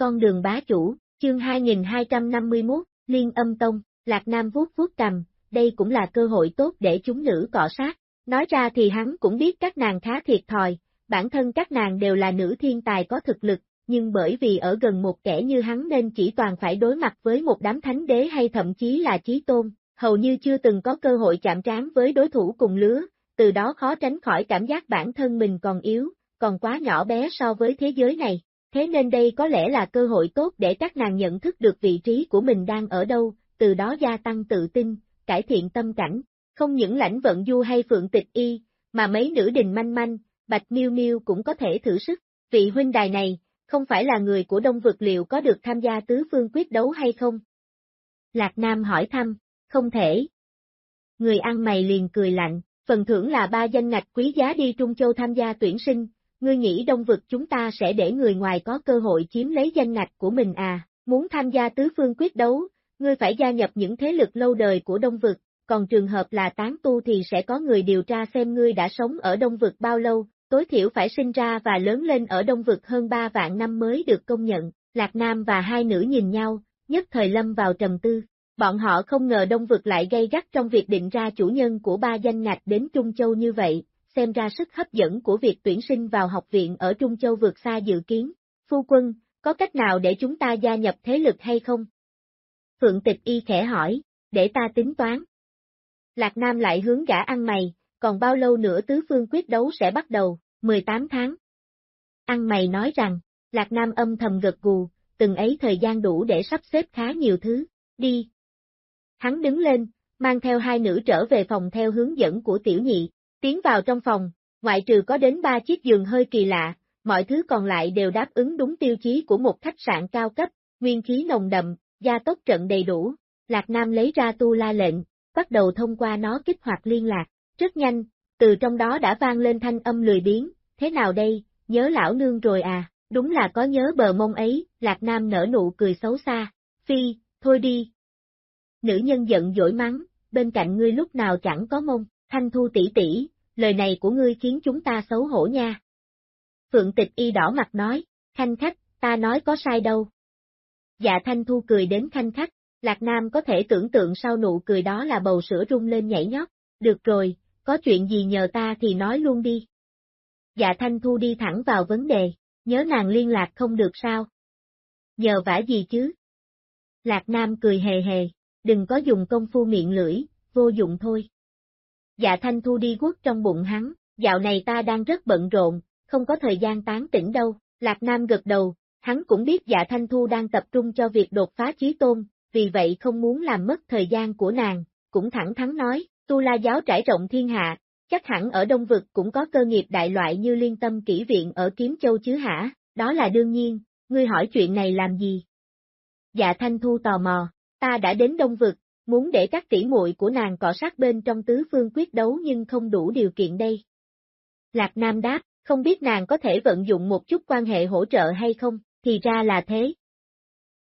con đường bá chủ, chương 2251, Liên âm tông, Lạc Nam vuốt vuốt cầm, đây cũng là cơ hội tốt để chúng nữ cọ sát. Nói ra thì hắn cũng biết các nàng khá thiệt thòi, bản thân các nàng đều là nữ thiên tài có thực lực, nhưng bởi vì ở gần một kẻ như hắn nên chỉ toàn phải đối mặt với một đám thánh đế hay thậm chí là chí tôn, hầu như chưa từng có cơ hội chạm trán với đối thủ cùng lứa, từ đó khó tránh khỏi cảm giác bản thân mình còn yếu, còn quá nhỏ bé so với thế giới này. Thế nên đây có lẽ là cơ hội tốt để các nàng nhận thức được vị trí của mình đang ở đâu, từ đó gia tăng tự tin, cải thiện tâm cảnh. Không những lãnh vận du hay phượng tịch y, mà mấy nữ đình manh manh, bạch miêu miêu cũng có thể thử sức. Vị huynh đài này, không phải là người của đông vực liệu có được tham gia tứ phương quyết đấu hay không? Lạc Nam hỏi thăm, không thể. Người ăn mày liền cười lạnh, phần thưởng là ba danh ngạch quý giá đi Trung Châu tham gia tuyển sinh, ngươi nghĩ đông vực chúng ta sẽ để người ngoài có cơ hội chiếm lấy danh ngạch của mình à, muốn tham gia tứ phương quyết đấu, ngươi phải gia nhập những thế lực lâu đời của đông vực, còn trường hợp là tán tu thì sẽ có người điều tra xem ngươi đã sống ở đông vực bao lâu, tối thiểu phải sinh ra và lớn lên ở đông vực hơn 3 vạn năm mới được công nhận, Lạc Nam và hai nữ nhìn nhau, nhất thời lâm vào trầm tư. Bọn họ không ngờ Đông Vực lại gây gắt trong việc định ra chủ nhân của ba danh ngạch đến Trung Châu như vậy, xem ra sức hấp dẫn của việc tuyển sinh vào học viện ở Trung Châu vượt xa dự kiến. Phu quân, có cách nào để chúng ta gia nhập thế lực hay không? Phượng Tịch Y khẽ hỏi, để ta tính toán. Lạc Nam lại hướng gã ăn mày, còn bao lâu nữa tứ phương quyết đấu sẽ bắt đầu, 18 tháng. Ăn mày nói rằng, Lạc Nam âm thầm gật gù, từng ấy thời gian đủ để sắp xếp khá nhiều thứ, đi. Hắn đứng lên, mang theo hai nữ trở về phòng theo hướng dẫn của tiểu nhị, tiến vào trong phòng, ngoại trừ có đến ba chiếc giường hơi kỳ lạ, mọi thứ còn lại đều đáp ứng đúng tiêu chí của một khách sạn cao cấp, nguyên khí nồng đậm, gia tốc trận đầy đủ. Lạc Nam lấy ra tu la lệnh, bắt đầu thông qua nó kích hoạt liên lạc. Rất nhanh, từ trong đó đã vang lên thanh âm lười biếng, thế nào đây, nhớ lão nương rồi à, đúng là có nhớ bờ mông ấy, Lạc Nam nở nụ cười xấu xa, phi, thôi đi. Nữ nhân giận dỗi mắng, bên cạnh ngươi lúc nào chẳng có mông, thanh thu tỷ tỷ, lời này của ngươi khiến chúng ta xấu hổ nha. Phượng tịch y đỏ mặt nói, khanh khách, ta nói có sai đâu. Dạ thanh thu cười đến khanh khách, Lạc Nam có thể tưởng tượng sau nụ cười đó là bầu sữa rung lên nhảy nhót, được rồi, có chuyện gì nhờ ta thì nói luôn đi. Dạ Thanh Thu đi thẳng vào vấn đề, nhớ nàng liên lạc không được sao? Nhờ vả gì chứ? Lạc Nam cười hề hề, đừng có dùng công phu miệng lưỡi, vô dụng thôi. Dạ Thanh Thu đi quất trong bụng hắn, dạo này ta đang rất bận rộn, không có thời gian tán tỉnh đâu, Lạc Nam gật đầu, hắn cũng biết dạ Thanh Thu đang tập trung cho việc đột phá trí tôn, vì vậy không muốn làm mất thời gian của nàng, cũng thẳng thắn nói, Tu La giáo trải rộng thiên hạ, chắc hẳn ở Đông Vực cũng có cơ nghiệp đại loại như liên tâm kỹ viện ở Kiếm Châu chứ hả, đó là đương nhiên, ngươi hỏi chuyện này làm gì? Dạ Thanh Thu tò mò, ta đã đến Đông Vực, muốn để các tỷ muội của nàng cọ sát bên trong tứ phương quyết đấu nhưng không đủ điều kiện đây. Lạc Nam đáp, không biết nàng có thể vận dụng một chút quan hệ hỗ trợ hay không, thì ra là thế.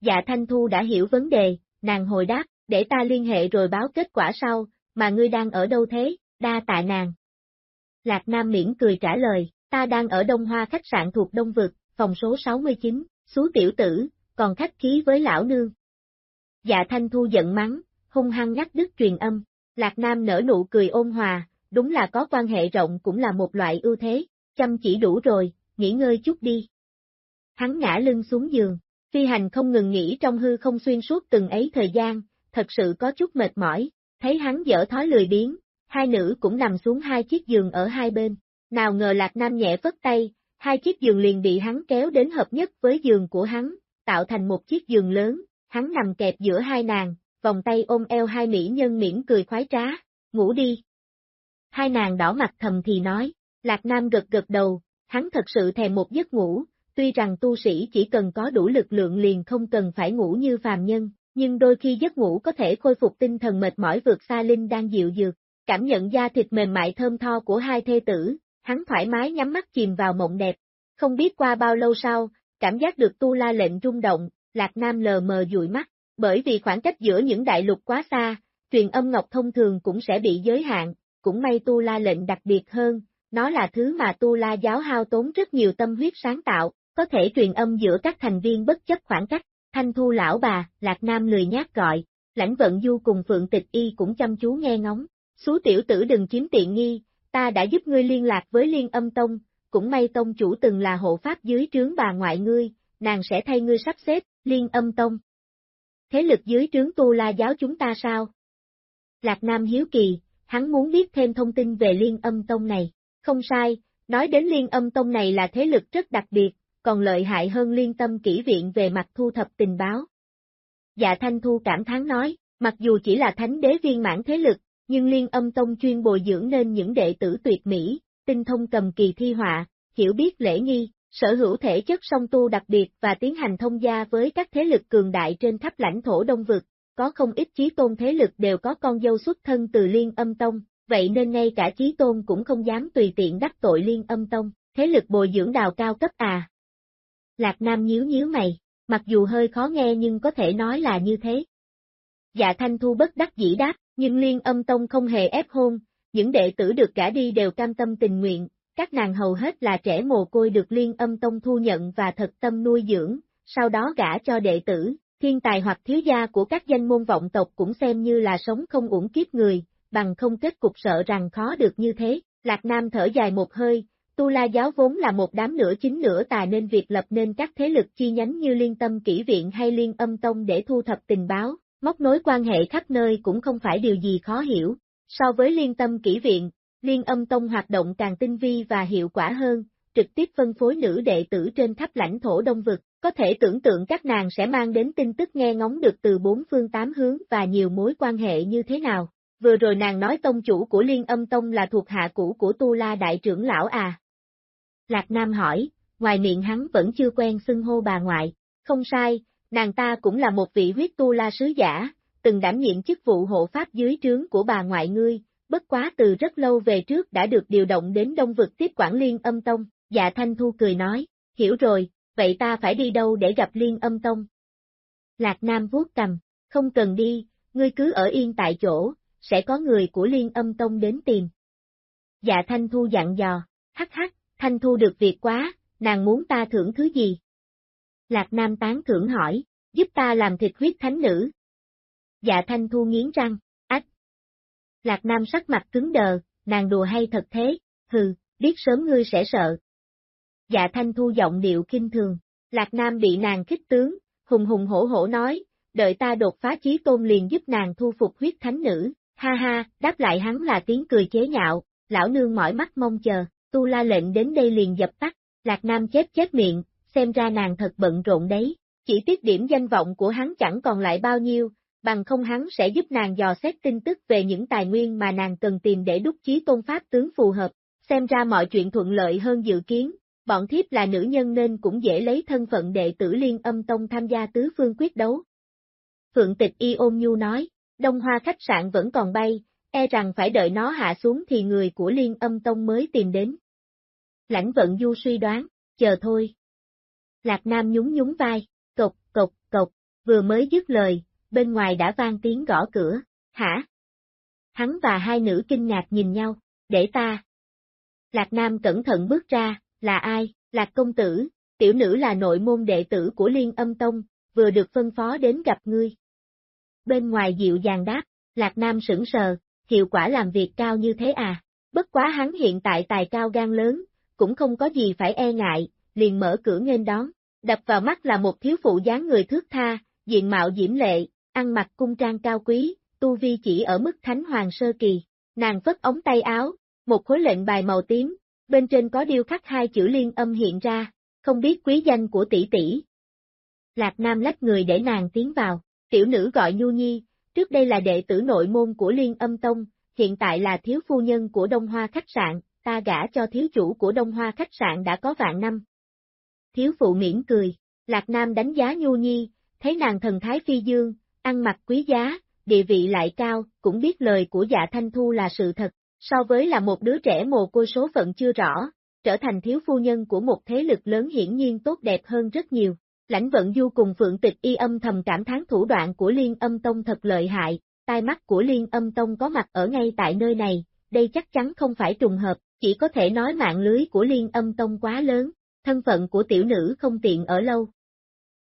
Dạ Thanh Thu đã hiểu vấn đề, nàng hồi đáp, để ta liên hệ rồi báo kết quả sau, mà ngươi đang ở đâu thế, đa tạ nàng. Lạc Nam miễn cười trả lời, ta đang ở Đông Hoa khách sạn thuộc Đông Vực, phòng số 69, xú tiểu tử, còn khách khí với lão nương. Dạ Thanh Thu giận mắng, hung hăng ngắt đứt truyền âm, Lạc Nam nở nụ cười ôn hòa, đúng là có quan hệ rộng cũng là một loại ưu thế, chăm chỉ đủ rồi, nghỉ ngơi chút đi. Hắn ngã lưng xuống giường, phi hành không ngừng nghỉ trong hư không xuyên suốt từng ấy thời gian, thật sự có chút mệt mỏi, Thấy hắn dở thói lười biếng, hai nữ cũng nằm xuống hai chiếc giường ở hai bên. Nào ngờ Lạc Nam nhẹ vất tay, hai chiếc giường liền bị hắn kéo đến hợp nhất với giường của hắn, tạo thành một chiếc giường lớn, hắn nằm kẹp giữa hai nàng, vòng tay ôm eo hai mỹ nhân miễn cười khoái trá, ngủ đi. Hai nàng đỏ mặt thầm thì nói, Lạc Nam gật gật đầu, hắn thật sự thèm một giấc ngủ, tuy rằng tu sĩ chỉ cần có đủ lực lượng liền không cần phải ngủ như phàm nhân, nhưng đôi khi giấc ngủ có thể khôi phục tinh thần mệt mỏi vượt xa linh đang dịu dược. Cảm nhận da thịt mềm mại thơm tho của hai thê tử, hắn thoải mái nhắm mắt chìm vào mộng đẹp. Không biết qua bao lâu sau, cảm giác được tu la lệnh rung động, Lạc Nam lờ mờ dụi mắt, bởi vì khoảng cách giữa những đại lục quá xa, truyền âm ngọc thông thường cũng sẽ bị giới hạn, cũng may tu la lệnh đặc biệt hơn, nó là thứ mà tu la giáo hao tốn rất nhiều tâm huyết sáng tạo, có thể truyền âm giữa các thành viên bất chấp khoảng cách, thanh thu lão bà, Lạc Nam lười nhát gọi, lãnh vận du cùng Phượng Tịch Y cũng chăm chú nghe ngóng, xú tiểu tử đừng chiếm tiện nghi, ta đã giúp ngươi liên lạc với liên âm tông, cũng may tông chủ từng là hộ pháp dưới trướng bà ngoại ngươi, nàng sẽ thay ngươi sắp xếp, liên âm tông. Thế lực dưới trướng tu la giáo chúng ta sao? Lạc Nam hiếu kỳ, hắn muốn biết thêm thông tin về liên âm tông này. Không sai, nói đến liên âm tông này là thế lực rất đặc biệt, còn lợi hại hơn liên tâm kỹ viện về mặt thu thập tình báo. Dạ Thanh Thu cảm thán nói, mặc dù chỉ là thánh đế viên mãn thế lực, nhưng liên âm tông chuyên bồi dưỡng nên những đệ tử tuyệt mỹ, tinh thông cầm kỳ thi họa, hiểu biết lễ nghi, sở hữu thể chất song tu đặc biệt và tiến hành thông gia với các thế lực cường đại trên khắp lãnh thổ Đông Vực, có không ít chí tôn thế lực đều có con dâu xuất thân từ liên âm tông, vậy nên ngay cả chí tôn cũng không dám tùy tiện đắc tội liên âm tông, thế lực bồi dưỡng đào cao cấp à. Lạc Nam nhíu nhíu mày, mặc dù hơi khó nghe nhưng có thể nói là như thế. Dạ Thanh Thu bất đắc dĩ đáp, nhưng liên âm tông không hề ép hôn, những đệ tử được cả đi đều cam tâm tình nguyện, các nàng hầu hết là trẻ mồ côi được liên âm tông thu nhận và thật tâm nuôi dưỡng, sau đó gả cho đệ tử, thiên tài hoặc thiếu gia của các danh môn vọng tộc cũng xem như là sống không uổng kiếp người, bằng không kết cục sợ rằng khó được như thế. Lạc Nam thở dài một hơi, Tu La giáo vốn là một đám nửa chính nửa tà nên việc lập nên các thế lực chi nhánh như Liên Tâm Kỷ Viện hay Liên Âm Tông để thu thập tình báo, móc nối quan hệ khắp nơi cũng không phải điều gì khó hiểu. So với Liên Tâm Kỷ Viện, Liên Âm Tông hoạt động càng tinh vi và hiệu quả hơn, trực tiếp phân phối nữ đệ tử trên khắp lãnh thổ Đông Vực, có thể tưởng tượng các nàng sẽ mang đến tin tức nghe ngóng được từ bốn phương tám hướng và nhiều mối quan hệ như thế nào. Vừa rồi nàng nói tông chủ của Liên Âm Tông là thuộc hạ cũ của Tu La Đại trưởng lão à? Lạc Nam hỏi, ngoài miệng hắn vẫn chưa quen xưng hô bà ngoại, không sai, nàng ta cũng là một vị huyết Tu La sứ giả, từng đảm nhiệm chức vụ hộ pháp dưới trướng của bà ngoại ngươi, bất quá từ rất lâu về trước đã được điều động đến Đông Vực tiếp quản Liên Âm Tông, dạ Thanh Thu cười nói, hiểu rồi, vậy ta phải đi đâu để gặp Liên Âm Tông? Lạc Nam vuốt cầm, không cần đi, ngươi cứ ở yên tại chỗ, sẽ có người của Liên Âm Tông đến tìm. Dạ Thanh Thu dặn dò, hắc hắc, Thanh Thu được việc quá, nàng muốn ta thưởng thứ gì? Lạc Nam tán thưởng hỏi, giúp ta làm thịt huyết thánh nữ. Dạ Thanh Thu nghiến răng. Lạc Nam sắc mặt cứng đờ, nàng đùa hay thật thế, hừ, biết sớm ngươi sẽ sợ. Dạ Thanh Thu giọng điệu kinh thường, Lạc Nam bị nàng khích tướng, hùng hùng hổ hổ nói, đợi ta đột phá chí tôn liền giúp nàng thu phục huyết thánh nữ, ha ha, đáp lại hắn là tiếng cười chế nhạo, lão nương mỏi mắt mong chờ, tu la lệnh đến đây liền dập tắt, Lạc Nam chết chết miệng, xem ra nàng thật bận rộn đấy, chỉ tiếc điểm danh vọng của hắn chẳng còn lại bao nhiêu, bằng không hắn sẽ giúp nàng dò xét tin tức về những tài nguyên mà nàng cần tìm để đúc chí tôn pháp tướng phù hợp, xem ra mọi chuyện thuận lợi hơn dự kiến, bọn thiếp là nữ nhân nên cũng dễ lấy thân phận đệ tử liên âm tông tham gia tứ phương quyết đấu. Phượng tịch y ôn nhu nói, đông hoa khách sạn vẫn còn bay, e rằng phải đợi nó hạ xuống thì người của liên âm tông mới tìm đến. Lãnh vận du suy đoán, chờ thôi. Lạc Nam nhún nhún vai, cộc, cộc, cộc, vừa mới dứt lời, bên ngoài đã vang tiếng gõ cửa, hả? Hắn và hai nữ kinh ngạc nhìn nhau, để ta. Lạc Nam cẩn thận bước ra, là ai, Lạc công tử, tiểu nữ là nội môn đệ tử của Liên âm tông, vừa được phân phó đến gặp ngươi. Bên ngoài dịu dàng đáp, Lạc Nam sững sờ, hiệu quả làm việc cao như thế à, bất quá hắn hiện tại tài cao gan lớn, cũng không có gì phải e ngại, liền mở cửa nghênh đón, đập vào mắt là một thiếu phụ dáng người thước tha, diện mạo diễm lệ, ăn mặc cung trang cao quý, tu vi chỉ ở mức thánh hoàng sơ kỳ, nàng vất ống tay áo, một khối lệnh bài màu tím, bên trên có điêu khắc hai chữ liên âm hiện ra, không biết quý danh của tỷ tỷ. Lạc Nam lách người để nàng tiến vào, tiểu nữ gọi Nhu Nhi, trước đây là đệ tử nội môn của Liên âm tông, hiện tại là thiếu phu nhân của Đông Hoa khách sạn, ta gả cho thiếu chủ của Đông Hoa khách sạn đã có vạn năm. Thiếu phụ miễn cười, Lạc Nam đánh giá Nhu Nhi, thấy nàng thần thái phi dương, ăn mặc quý giá, địa vị lại cao, cũng biết lời của dạ thanh thu là sự thật, so với là một đứa trẻ mồ côi số phận chưa rõ, trở thành thiếu phu nhân của một thế lực lớn hiển nhiên tốt đẹp hơn rất nhiều. Lãnh vận du cùng Phượng Tịch y âm thầm cảm thán thủ đoạn của Liên âm tông thật lợi hại, tai mắt của Liên âm tông có mặt ở ngay tại nơi này, đây chắc chắn không phải trùng hợp, chỉ có thể nói mạng lưới của Liên âm tông quá lớn, thân phận của tiểu nữ không tiện ở lâu.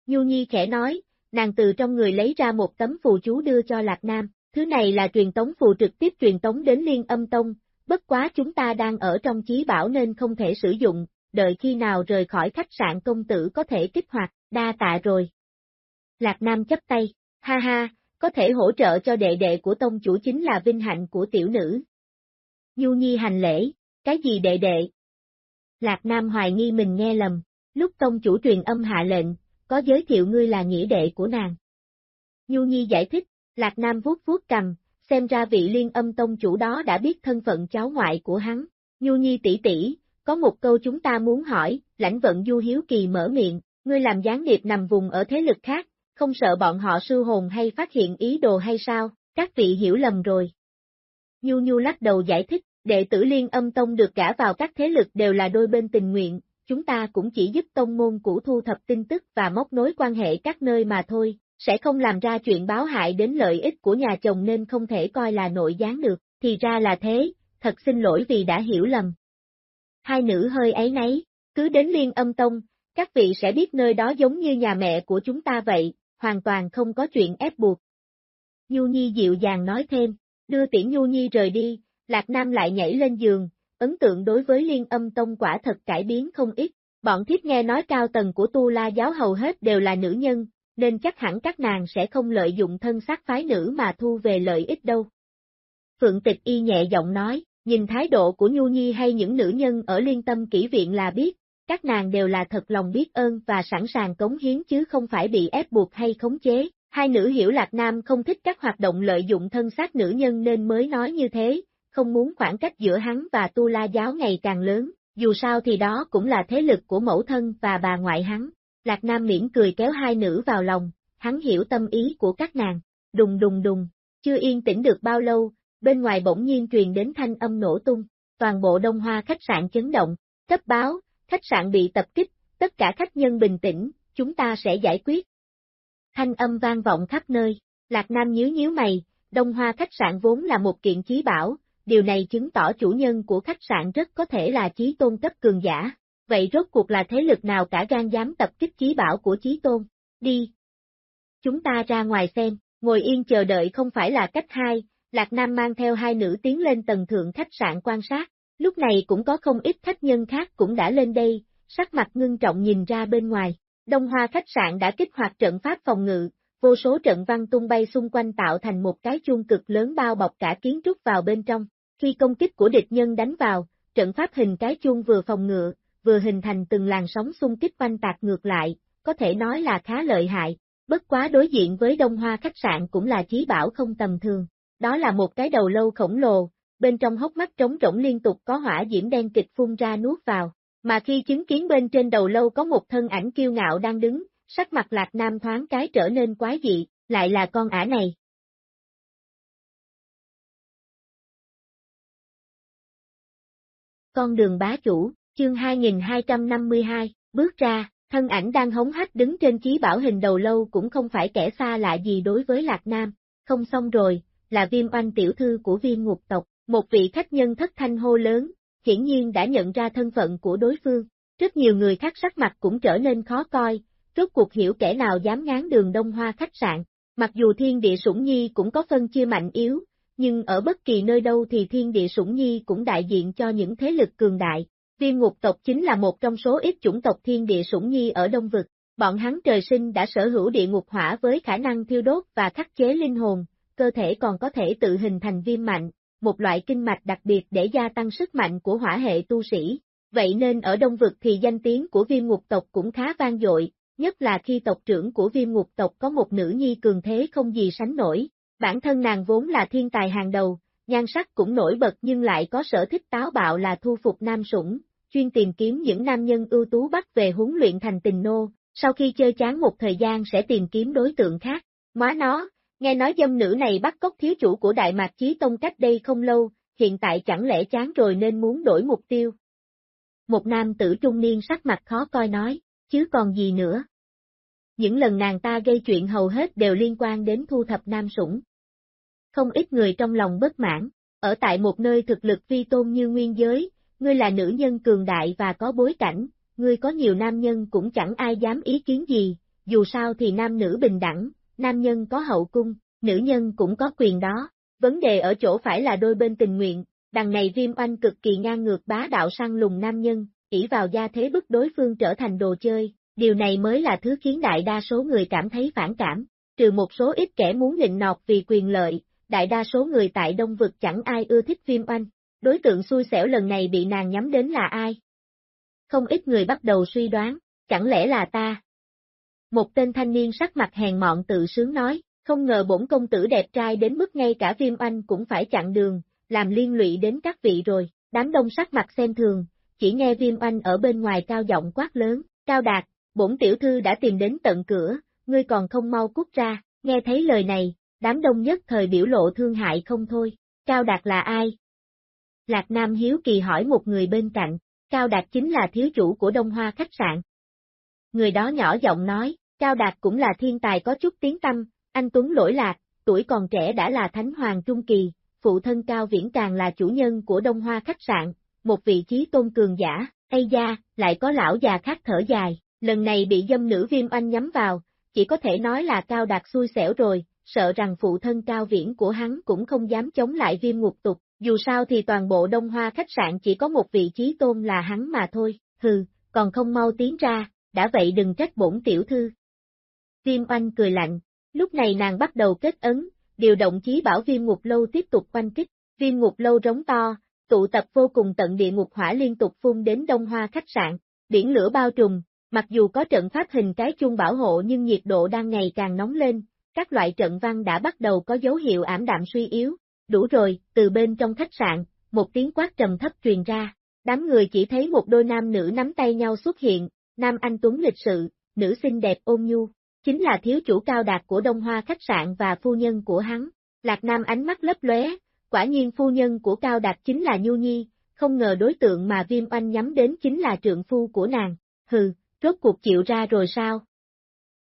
Nhu Nhi khẽ nói, nàng từ trong người lấy ra một tấm phù chú đưa cho Lạc Nam, thứ này là truyền tống phù trực tiếp truyền tống đến Liên Âm Tông, bất quá chúng ta đang ở trong chí bảo nên không thể sử dụng, đợi khi nào rời khỏi khách sạn công tử có thể kích hoạt, đa tạ rồi. Lạc Nam chấp tay, ha ha, có thể hỗ trợ cho đệ đệ của tông chủ chính là vinh hạnh của tiểu nữ. Nhu Nhi hành lễ, cái gì đệ đệ? Lạc Nam hoài nghi mình nghe lầm, lúc tông chủ truyền âm hạ lệnh, có giới thiệu ngươi là nghĩa đệ của nàng. Nhu Nhi giải thích, Lạc Nam vuốt vuốt cầm, xem ra vị liên âm tông chủ đó đã biết thân phận cháu ngoại của hắn. Nhu Nhi tỷ tỷ, có một câu chúng ta muốn hỏi, lãnh vận Du Hiếu Kỳ mở miệng, ngươi làm gián điệp nằm vùng ở thế lực khác, không sợ bọn họ sư hồn hay phát hiện ý đồ hay sao, các vị hiểu lầm rồi. Nhu Nhu lắc đầu giải thích, đệ tử liên âm tông được gả vào các thế lực đều là đôi bên tình nguyện, chúng ta cũng chỉ giúp tông môn cũ thu thập tin tức và móc nối quan hệ các nơi mà thôi, sẽ không làm ra chuyện báo hại đến lợi ích của nhà chồng nên không thể coi là nội gián được, thì ra là thế, thật xin lỗi vì đã hiểu lầm. Hai nữ hơi ấy nấy, cứ đến liên âm tông, các vị sẽ biết nơi đó giống như nhà mẹ của chúng ta vậy, hoàn toàn không có chuyện ép buộc. Nhu Nhi dịu dàng nói thêm, đưa tiễn Nhu Nhi rời đi, Lạc Nam lại nhảy lên giường, ấn tượng đối với liên âm tông quả thật cải biến không ít, bọn thiếp nghe nói cao tầng của tu la giáo hầu hết đều là nữ nhân, nên chắc hẳn các nàng sẽ không lợi dụng thân xác phái nữ mà thu về lợi ích đâu. Phượng tịch y nhẹ giọng nói, nhìn thái độ của Nhu Nhi hay những nữ nhân ở liên tâm kỹ viện là biết, các nàng đều là thật lòng biết ơn và sẵn sàng cống hiến chứ không phải bị ép buộc hay khống chế. Hai nữ hiểu Lạc Nam không thích các hoạt động lợi dụng thân xác nữ nhân nên mới nói như thế, không muốn khoảng cách giữa hắn và Tu La giáo ngày càng lớn, dù sao thì đó cũng là thế lực của mẫu thân và bà ngoại hắn. Lạc Nam miễn cười kéo hai nữ vào lòng, hắn hiểu tâm ý của các nàng, đùng đùng đùng, chưa yên tĩnh được bao lâu, bên ngoài bỗng nhiên truyền đến thanh âm nổ tung, toàn bộ đông hoa khách sạn chấn động, cấp báo, khách sạn bị tập kích, tất cả khách nhân bình tĩnh, chúng ta sẽ giải quyết. Thanh âm vang vọng khắp nơi, Lạc Nam nhíu nhíu mày, đông hoa khách sạn vốn là một kiện chí bảo, điều này chứng tỏ chủ nhân của khách sạn rất có thể là chí tôn cấp cường giả. Vậy rốt cuộc là thế lực nào cả gan dám tập kích chí bảo của chí tôn? Đi! Chúng ta ra ngoài xem, ngồi yên chờ đợi không phải là cách hai, Lạc Nam mang theo hai nữ tiến lên tầng thượng khách sạn quan sát, lúc này cũng có không ít khách nhân khác cũng đã lên đây, sắc mặt ngưng trọng nhìn ra bên ngoài. Đông Hoa khách sạn đã kích hoạt trận pháp phòng ngự, vô số trận văn tung bay xung quanh tạo thành một cái chuông cực lớn bao bọc cả kiến trúc vào bên trong. Khi công kích của địch nhân đánh vào, trận pháp hình cái chuông vừa phòng ngự, vừa hình thành từng làn sóng xung kích quanh tạc ngược lại, có thể nói là khá lợi hại. Bất quá đối diện với Đông Hoa khách sạn cũng là chí bảo không tầm thường. Đó là một cái đầu lâu khổng lồ, bên trong hốc mắt trống rỗng liên tục có hỏa diễm đen kịch phun ra nuốt vào. Mà khi chứng kiến bên trên đầu lâu có một thân ảnh kiêu ngạo đang đứng, sắc mặt lạc nam thoáng cái trở nên quái dị, lại là con ả này. Con đường bá chủ, chương 2252, bước ra, thân ảnh đang hống hách đứng trên chí bảo hình đầu lâu cũng không phải kẻ xa lạ gì đối với Lạc Nam, không xong rồi, là viêm oanh tiểu thư của viêm ngục tộc, một vị khách nhân thất thanh hô lớn, hiển nhiên đã nhận ra thân phận của đối phương, rất nhiều người khác sắc mặt cũng trở nên khó coi, rốt cuộc hiểu kẻ nào dám ngán đường đông hoa khách sạn, mặc dù thiên địa sủng nhi cũng có phân chia mạnh yếu, nhưng ở bất kỳ nơi đâu thì thiên địa sủng nhi cũng đại diện cho những thế lực cường đại. Viêm ngục tộc chính là một trong số ít chủng tộc thiên địa sủng nhi ở Đông Vực, bọn hắn trời sinh đã sở hữu địa ngục hỏa với khả năng thiêu đốt và khắc chế linh hồn, cơ thể còn có thể tự hình thành viêm mạnh, một loại kinh mạch đặc biệt để gia tăng sức mạnh của hỏa hệ tu sĩ. Vậy nên ở Đông Vực thì danh tiếng của viêm ngục tộc cũng khá vang dội, nhất là khi tộc trưởng của viêm ngục tộc có một nữ nhi cường thế không gì sánh nổi, Bản thân nàng vốn là thiên tài hàng đầu, nhan sắc cũng nổi bật nhưng lại có sở thích táo bạo là thu phục nam sủng, chuyên tìm kiếm những nam nhân ưu tú bắt về huấn luyện thành tình nô, sau khi chơi chán một thời gian sẽ tìm kiếm đối tượng khác. Móa nó, nghe nói dâm nữ này bắt cóc thiếu chủ của Đại Mạc Chí Tông cách đây không lâu, hiện tại chẳng lẽ chán rồi nên muốn đổi mục tiêu. Một nam tử trung niên sắc mặt khó coi nói, chứ còn gì nữa. Những lần nàng ta gây chuyện hầu hết đều liên quan đến thu thập nam sủng. Không ít người trong lòng bất mãn, ở tại một nơi thực lực vi tôn như nguyên giới, ngươi là nữ nhân cường đại và có bối cảnh, ngươi có nhiều nam nhân cũng chẳng ai dám ý kiến gì, dù sao thì nam nữ bình đẳng, nam nhân có hậu cung, nữ nhân cũng có quyền đó. Vấn đề ở chỗ phải là đôi bên tình nguyện, đằng này viêm oanh cực kỳ ngang ngược bá đạo săn lùng nam nhân, ỷ vào gia thế bức đối phương trở thành đồ chơi, điều này mới là thứ khiến đại đa số người cảm thấy phản cảm, trừ một số ít kẻ muốn nịnh nọt vì quyền lợi, đại đa số người tại Đông Vực chẳng ai ưa thích viêm oanh. Đối tượng xui xẻo lần này bị nàng nhắm đến là ai? Không ít người bắt đầu suy đoán, chẳng lẽ là ta? Một tên thanh niên sắc mặt hèn mọn tự sướng nói, không ngờ bổn công tử đẹp trai đến mức ngay cả viêm oanh cũng phải chặn đường, làm liên lụy đến các vị rồi, đám đông sắc mặt xem thường, chỉ nghe viêm oanh ở bên ngoài cao giọng quát lớn, cao đạt, bổn tiểu thư đã tìm đến tận cửa, ngươi còn không mau cút ra, nghe thấy lời này, đám đông nhất thời biểu lộ thương hại không thôi, cao đạt là ai? Lạc Nam hiếu kỳ hỏi một người bên cạnh, cao đạt chính là thiếu chủ của Đông Hoa khách sạn. Người đó nhỏ giọng nói, cao đạt cũng là thiên tài có chút tiếng tâm, anh Tuấn lỗi lạc, tuổi còn trẻ đã là thánh hoàng trung kỳ, phụ thân cao viễn càng là chủ nhân của Đông Hoa khách sạn, một vị trí tôn cường giả, Ây da, lại có lão già khác thở dài, lần này bị dâm nữ viêm anh nhắm vào, chỉ có thể nói là cao đạt xui xẻo rồi, sợ rằng phụ thân cao viễn của hắn cũng không dám chống lại viêm ngục tục, dù sao thì toàn bộ Đông Hoa khách sạn chỉ có một vị trí tôn là hắn mà thôi, hừ, còn không mau tiến ra, đã vậy đừng trách bổn tiểu thư. Viêm oanh cười lạnh, lúc này nàng bắt đầu kết ấn, điều động chí bảo viêm ngục lâu tiếp tục oanh kích, viêm ngục lâu rống to, tụ tập vô cùng tận địa ngục hỏa liên tục phun đến Đông Hoa khách sạn, biển lửa bao trùm, mặc dù có trận pháp hình cái chung bảo hộ nhưng nhiệt độ đang ngày càng nóng lên, các loại trận văn đã bắt đầu có dấu hiệu ảm đạm suy yếu, đủ rồi, từ bên trong khách sạn, một tiếng quát trầm thấp truyền ra, đám người chỉ thấy một đôi nam nữ nắm tay nhau xuất hiện, nam anh tuấn lịch sự, nữ xinh đẹp ôn nhu, chính là thiếu chủ cao đạt của Đông Hoa khách sạn và phu nhân của hắn. Lạc Nam ánh mắt lấp lóe, quả nhiên phu nhân của Cao Đạt chính là Nhu Nhi, không ngờ đối tượng mà Viêm Oanh nhắm đến chính là trượng phu của nàng, hừ, rốt cuộc chịu ra rồi sao?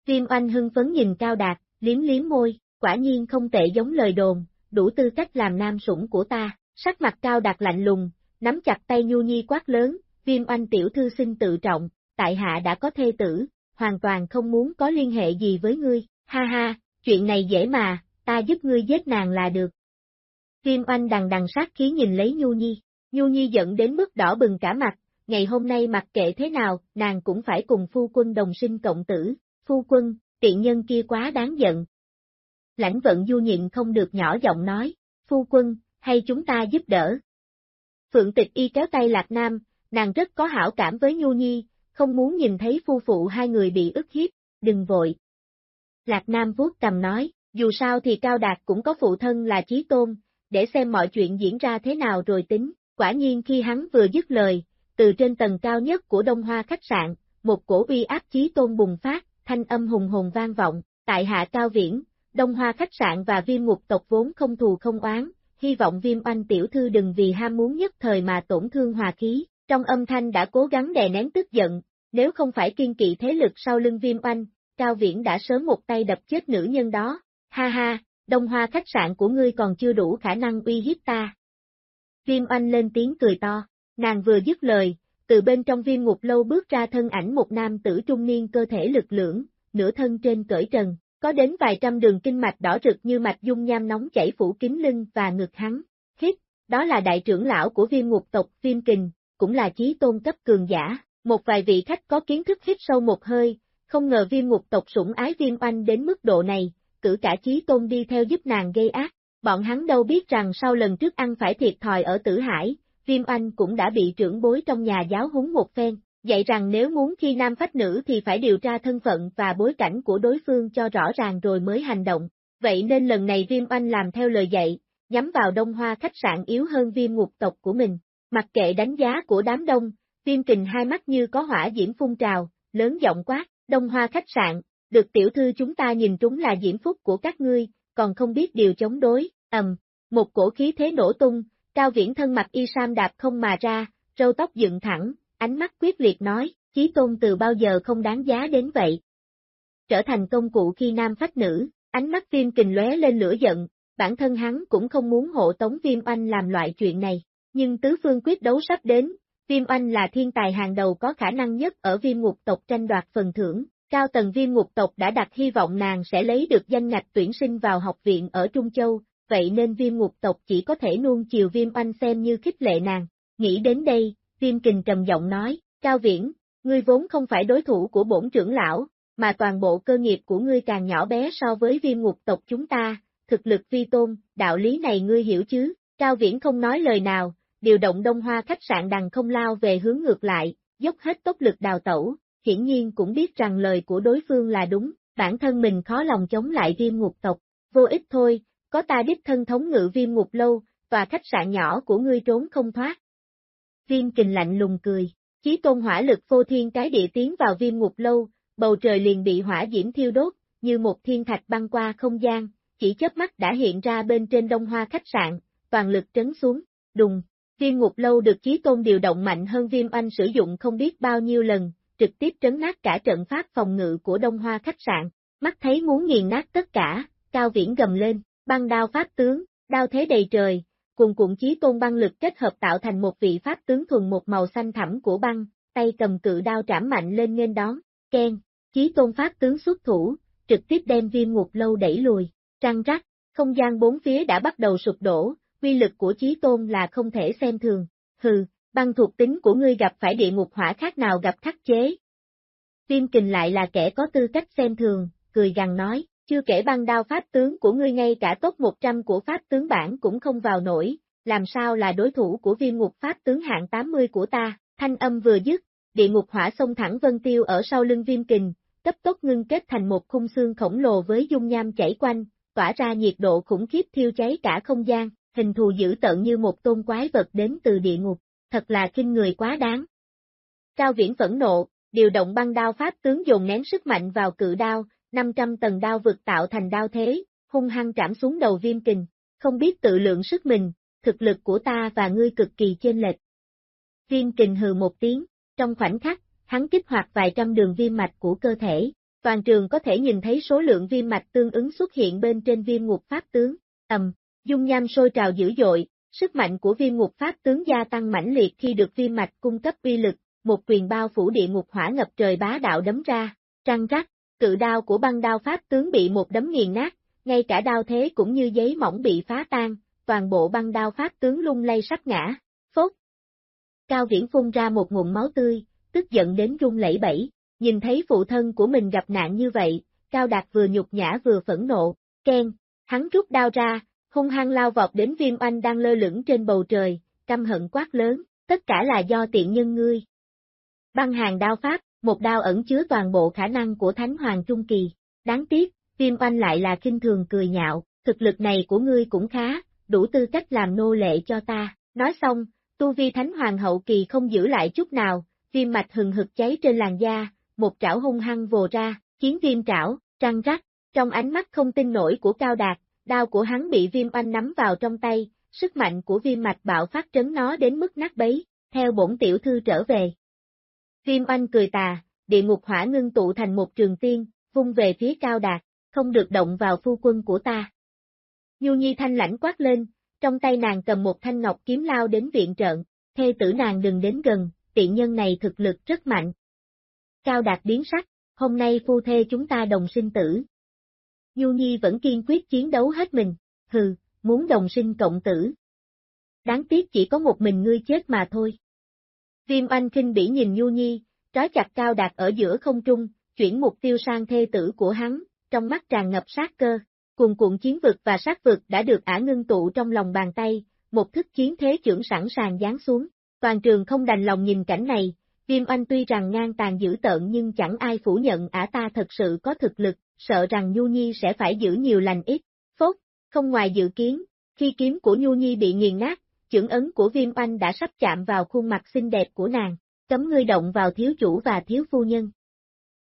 Viêm Oanh hưng phấn nhìn Cao Đạt, liếm liếm môi, quả nhiên không tệ giống lời đồn, đủ tư cách làm nam sủng của ta, sắc mặt Cao Đạt lạnh lùng, nắm chặt tay Nhu Nhi quát lớn, Viêm Oanh tiểu thư xin tự trọng, tại hạ đã có thê tử, hoàn toàn không muốn có liên hệ gì với ngươi, ha ha, chuyện này dễ mà, ta giúp ngươi giết nàng là được. Viêm oanh đằng đằng sát khí nhìn lấy Nhu Nhi, Nhu Nhi giận đến mức đỏ bừng cả mặt, ngày hôm nay mặc kệ thế nào, nàng cũng phải cùng phu quân đồng sinh cộng tử, phu quân, tiện nhân kia quá đáng giận. Lãnh vận du nhịn không được nhỏ giọng nói, phu quân, hay chúng ta giúp đỡ. Phượng tịch y kéo tay Lạc Nam, nàng rất có hảo cảm với Nhu Nhi, không muốn nhìn thấy phu phụ hai người bị ức hiếp, đừng vội. Lạc Nam vuốt cầm nói, dù sao thì Cao Đạt cũng có phụ thân là Chí Tôn, để xem mọi chuyện diễn ra thế nào rồi tính. Quả nhiên khi hắn vừa dứt lời, từ trên tầng cao nhất của Đông Hoa khách sạn, một cổ uy áp Chí Tôn bùng phát, thanh âm hùng hồn vang vọng, tại hạ cao viễn, Đông Hoa khách sạn và viêm ngục tộc vốn không thù không oán, hy vọng viêm oanh tiểu thư đừng vì ham muốn nhất thời mà tổn thương hòa khí, trong âm thanh đã cố gắng đè nén tức giận, nếu không phải kiên kỵ thế lực sau lưng viêm oanh, Cao Viễn đã sớm một tay đập chết nữ nhân đó. Ha ha, Đông Hoa khách sạn của ngươi còn chưa đủ khả năng uy hiếp ta. Viêm oanh lên tiếng cười to, nàng vừa dứt lời, từ bên trong viên ngục lâu bước ra thân ảnh một nam tử trung niên cơ thể lực lưỡng, nửa thân trên cởi trần, có đến vài trăm đường kinh mạch đỏ rực như mạch dung nham nóng chảy phủ kín lưng và ngực hắn. Hít, đó là đại trưởng lão của viên ngục tộc viêm kình, cũng là chí tôn cấp cường giả, một vài vị khách có kiến thức hít sâu một hơi, không ngờ viên ngục tộc sủng ái viêm oanh đến mức độ này, cử cả chí tôn đi theo giúp nàng gây ác, bọn hắn đâu biết rằng sau lần trước ăn phải thiệt thòi ở tử hải, viêm oanh cũng đã bị trưởng bối trong nhà giáo húng một phen, dạy rằng nếu muốn khi nam phách nữ thì phải điều tra thân phận và bối cảnh của đối phương cho rõ ràng rồi mới hành động, vậy nên lần này viêm oanh làm theo lời dạy, nhắm vào đông hoa khách sạn yếu hơn viêm ngục tộc của mình, mặc kệ đánh giá của đám đông, viêm kình hai mắt như có hỏa diễm phun trào, lớn giọng quát, đông hoa khách sạn, được tiểu thư chúng ta nhìn trúng là diễm phúc của các ngươi, còn không biết điều chống đối, ầm, một cổ khí thế nổ tung, cao viễn thân mặt y sam đạp không mà ra, râu tóc dựng thẳng, ánh mắt quyết liệt nói, chí tôn từ bao giờ không đáng giá đến vậy. Trở thành công cụ khi nam phách nữ, ánh mắt viêm kình lóe lên lửa giận, bản thân hắn cũng không muốn hộ tống viêm oanh làm loại chuyện này, nhưng tứ phương quyết đấu sắp đến, Viêm Oanh là thiên tài hàng đầu có khả năng nhất ở viêm ngục tộc tranh đoạt phần thưởng, cao tầng viêm ngục tộc đã đặt hy vọng nàng sẽ lấy được danh ngạch tuyển sinh vào học viện ở Trung Châu, vậy nên viêm ngục tộc chỉ có thể nuông chiều viêm oanh xem như khích lệ nàng. Nghĩ đến đây, viêm kình trầm giọng nói, Cao Viễn, ngươi vốn không phải đối thủ của bổn trưởng lão, mà toàn bộ cơ nghiệp của ngươi càng nhỏ bé so với viêm ngục tộc chúng ta, thực lực vi tôn, đạo lý này ngươi hiểu chứ, Cao Viễn không nói lời nào, điều động đông hoa khách sạn đằng không lao về hướng ngược lại, dốc hết tốc lực đào tẩu, hiển nhiên cũng biết rằng lời của đối phương là đúng, bản thân mình khó lòng chống lại viêm ngục tộc, vô ích thôi, có ta đích thân thống ngự viêm ngục lâu, tòa khách sạn nhỏ của ngươi trốn không thoát. Viêm kình lạnh lùng cười, chí tôn hỏa lực vô thiên cái địa tiến vào viêm ngục lâu, bầu trời liền bị hỏa diễm thiêu đốt, như một thiên thạch băng qua không gian, chỉ chớp mắt đã hiện ra bên trên đông hoa khách sạn, toàn lực trấn xuống, đùng. Viêm ngục lâu được chí tôn điều động mạnh hơn viêm anh sử dụng không biết bao nhiêu lần, trực tiếp trấn nát cả trận pháp phòng ngự của đông hoa khách sạn, mắt thấy muốn nghiền nát tất cả, cao viễn gầm lên, băng đao pháp tướng, đao thế đầy trời, cùng cuộn chí tôn băng lực kết hợp tạo thành một vị pháp tướng thuần một màu xanh thẳm của băng, tay cầm cự đao trảm mạnh lên nghênh đón, khen, chí tôn pháp tướng xuất thủ, trực tiếp đem viêm ngục lâu đẩy lùi, trăng rắc, không gian bốn phía đã bắt đầu sụp đổ, quy lực của chí tôn là không thể xem thường, hừ, băng thuộc tính của ngươi gặp phải địa ngục hỏa khác nào gặp khắc chế. Viêm kình lại là kẻ có tư cách xem thường, cười gằn nói, chưa kể băng đao pháp tướng của ngươi ngay cả top 100 của pháp tướng bản cũng không vào nổi, làm sao là đối thủ của viêm ngục pháp tướng hạng 80 của ta, thanh âm vừa dứt, địa ngục hỏa xông thẳng vân tiêu ở sau lưng viêm kình, cấp tốc ngưng kết thành một khung xương khổng lồ với dung nham chảy quanh, tỏa ra nhiệt độ khủng khiếp thiêu cháy cả không gian, hình thù dữ tợn như một tôn quái vật đến từ địa ngục, thật là kinh người quá đáng. Cao viễn phẫn nộ, điều động băng đao pháp tướng dồn nén sức mạnh vào cự đao, 500 tầng đao vực tạo thành đao thế, hung hăng trảm xuống đầu viêm kình, không biết tự lượng sức mình, thực lực của ta và ngươi cực kỳ chênh lệch. Viêm kình hừ một tiếng, trong khoảnh khắc, hắn kích hoạt vài trăm đường viêm mạch của cơ thể, toàn trường có thể nhìn thấy số lượng viêm mạch tương ứng xuất hiện bên trên viêm ngục pháp tướng, ầm, dung nham sôi trào dữ dội, sức mạnh của viêm ngục pháp tướng gia tăng mãnh liệt khi được viêm mạch cung cấp uy lực, một quyền bao phủ địa ngục hỏa ngập trời bá đạo đấm ra, trăng rắc, cự đao của băng đao pháp tướng bị một đấm nghiền nát, ngay cả đao thế cũng như giấy mỏng bị phá tan, toàn bộ băng đao pháp tướng lung lay sắp ngã, phốt. Cao Viễn phun ra một nguồn máu tươi, tức giận đến run lẩy bẩy, nhìn thấy phụ thân của mình gặp nạn như vậy, Cao Đạt vừa nhục nhã vừa phẫn nộ, khen, hắn rút đao ra, hung hăng lao vọt đến viêm oanh đang lơ lửng trên bầu trời, căm hận quát lớn, tất cả là do tiện nhân ngươi. Băng hàng đao pháp, một đao ẩn chứa toàn bộ khả năng của Thánh Hoàng Trung Kỳ, đáng tiếc, viêm oanh lại là kinh thường cười nhạo, thực lực này của ngươi cũng khá, đủ tư cách làm nô lệ cho ta, nói xong, tu vi Thánh Hoàng hậu kỳ không giữ lại chút nào, viêm mạch hừng hực cháy trên làn da, một trảo hung hăng vồ ra, chiến viêm trảo, trăng rắc, trong ánh mắt không tin nổi của Cao Đạt, đao của hắn bị viêm oanh nắm vào trong tay, sức mạnh của viêm mạch bạo phát trấn nó đến mức nát bấy, theo bổn tiểu thư trở về. Kim oanh cười tà, địa ngục hỏa ngưng tụ thành một trường tiên, vung về phía cao đạt, không được động vào phu quân của ta. Nhu Nhi thanh lãnh quát lên, trong tay nàng cầm một thanh ngọc kiếm lao đến viện trận, thê tử nàng đừng đến gần, tiện nhân này thực lực rất mạnh. Cao đạt biến sắc, hôm nay phu thê chúng ta đồng sinh tử. Nhu Nhi vẫn kiên quyết chiến đấu hết mình, hừ, muốn đồng sinh cộng tử. Đáng tiếc chỉ có một mình ngươi chết mà thôi. Viêm oanh kinh bỉ nhìn Nhu Nhi, trói chặt cao đạt ở giữa không trung, chuyển mục tiêu sang thê tử của hắn, trong mắt tràn ngập sát cơ. Cùng cuộn chiến vực và sát vực đã được ả ngưng tụ trong lòng bàn tay, một thức chiến thế trưởng sẵn sàng giáng xuống. Toàn trường không đành lòng nhìn cảnh này, Viêm Oanh tuy rằng ngang tàn dữ tợn nhưng chẳng ai phủ nhận ả ta thật sự có thực lực, sợ rằng Nhu Nhi sẽ phải giữ nhiều lành ít. Phốt, không ngoài dự kiến, khi kiếm của Nhu Nhi bị nghiền nát, chưởng ấn của Viêm Oanh đã sắp chạm vào khuôn mặt xinh đẹp của nàng, cấm ngươi động vào thiếu chủ và thiếu phu nhân.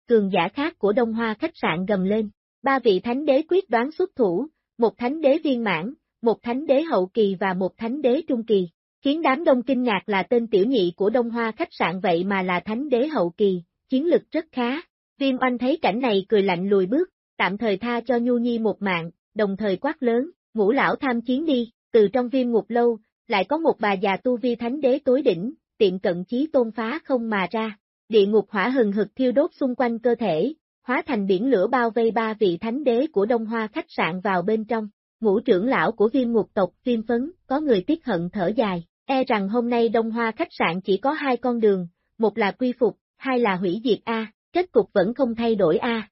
Cường giả khác của Đông Hoa khách sạn gầm lên, ba vị thánh đế quyết đoán xuất thủ, một thánh đế viên mãn, một thánh đế hậu kỳ và một thánh đế trung kỳ, khiến đám đông kinh ngạc là tên tiểu nhị của Đông Hoa khách sạn vậy mà là thánh đế hậu kỳ, chiến lực rất khá. Viêm oanh thấy cảnh này cười lạnh lùi bước, tạm thời tha cho Nhu Nhi một mạng, đồng thời quát lớn, ngũ lão tham chiến đi, từ trong viêm ngục lâu, lại có một bà già tu vi thánh đế tối đỉnh, tiện cận chí tôn phá không mà ra. Địa ngục hỏa hừng hực thiêu đốt xung quanh cơ thể, hóa thành biển lửa bao vây ba vị thánh đế của Đông Hoa khách sạn vào bên trong. Ngũ trưởng lão của viêm ngục tộc viêm phấn, có người tiếc hận thở dài, e rằng hôm nay Đông Hoa khách sạn chỉ có hai con đường, một là quy phục, hai là hủy diệt A, kết cục vẫn không thay đổi A.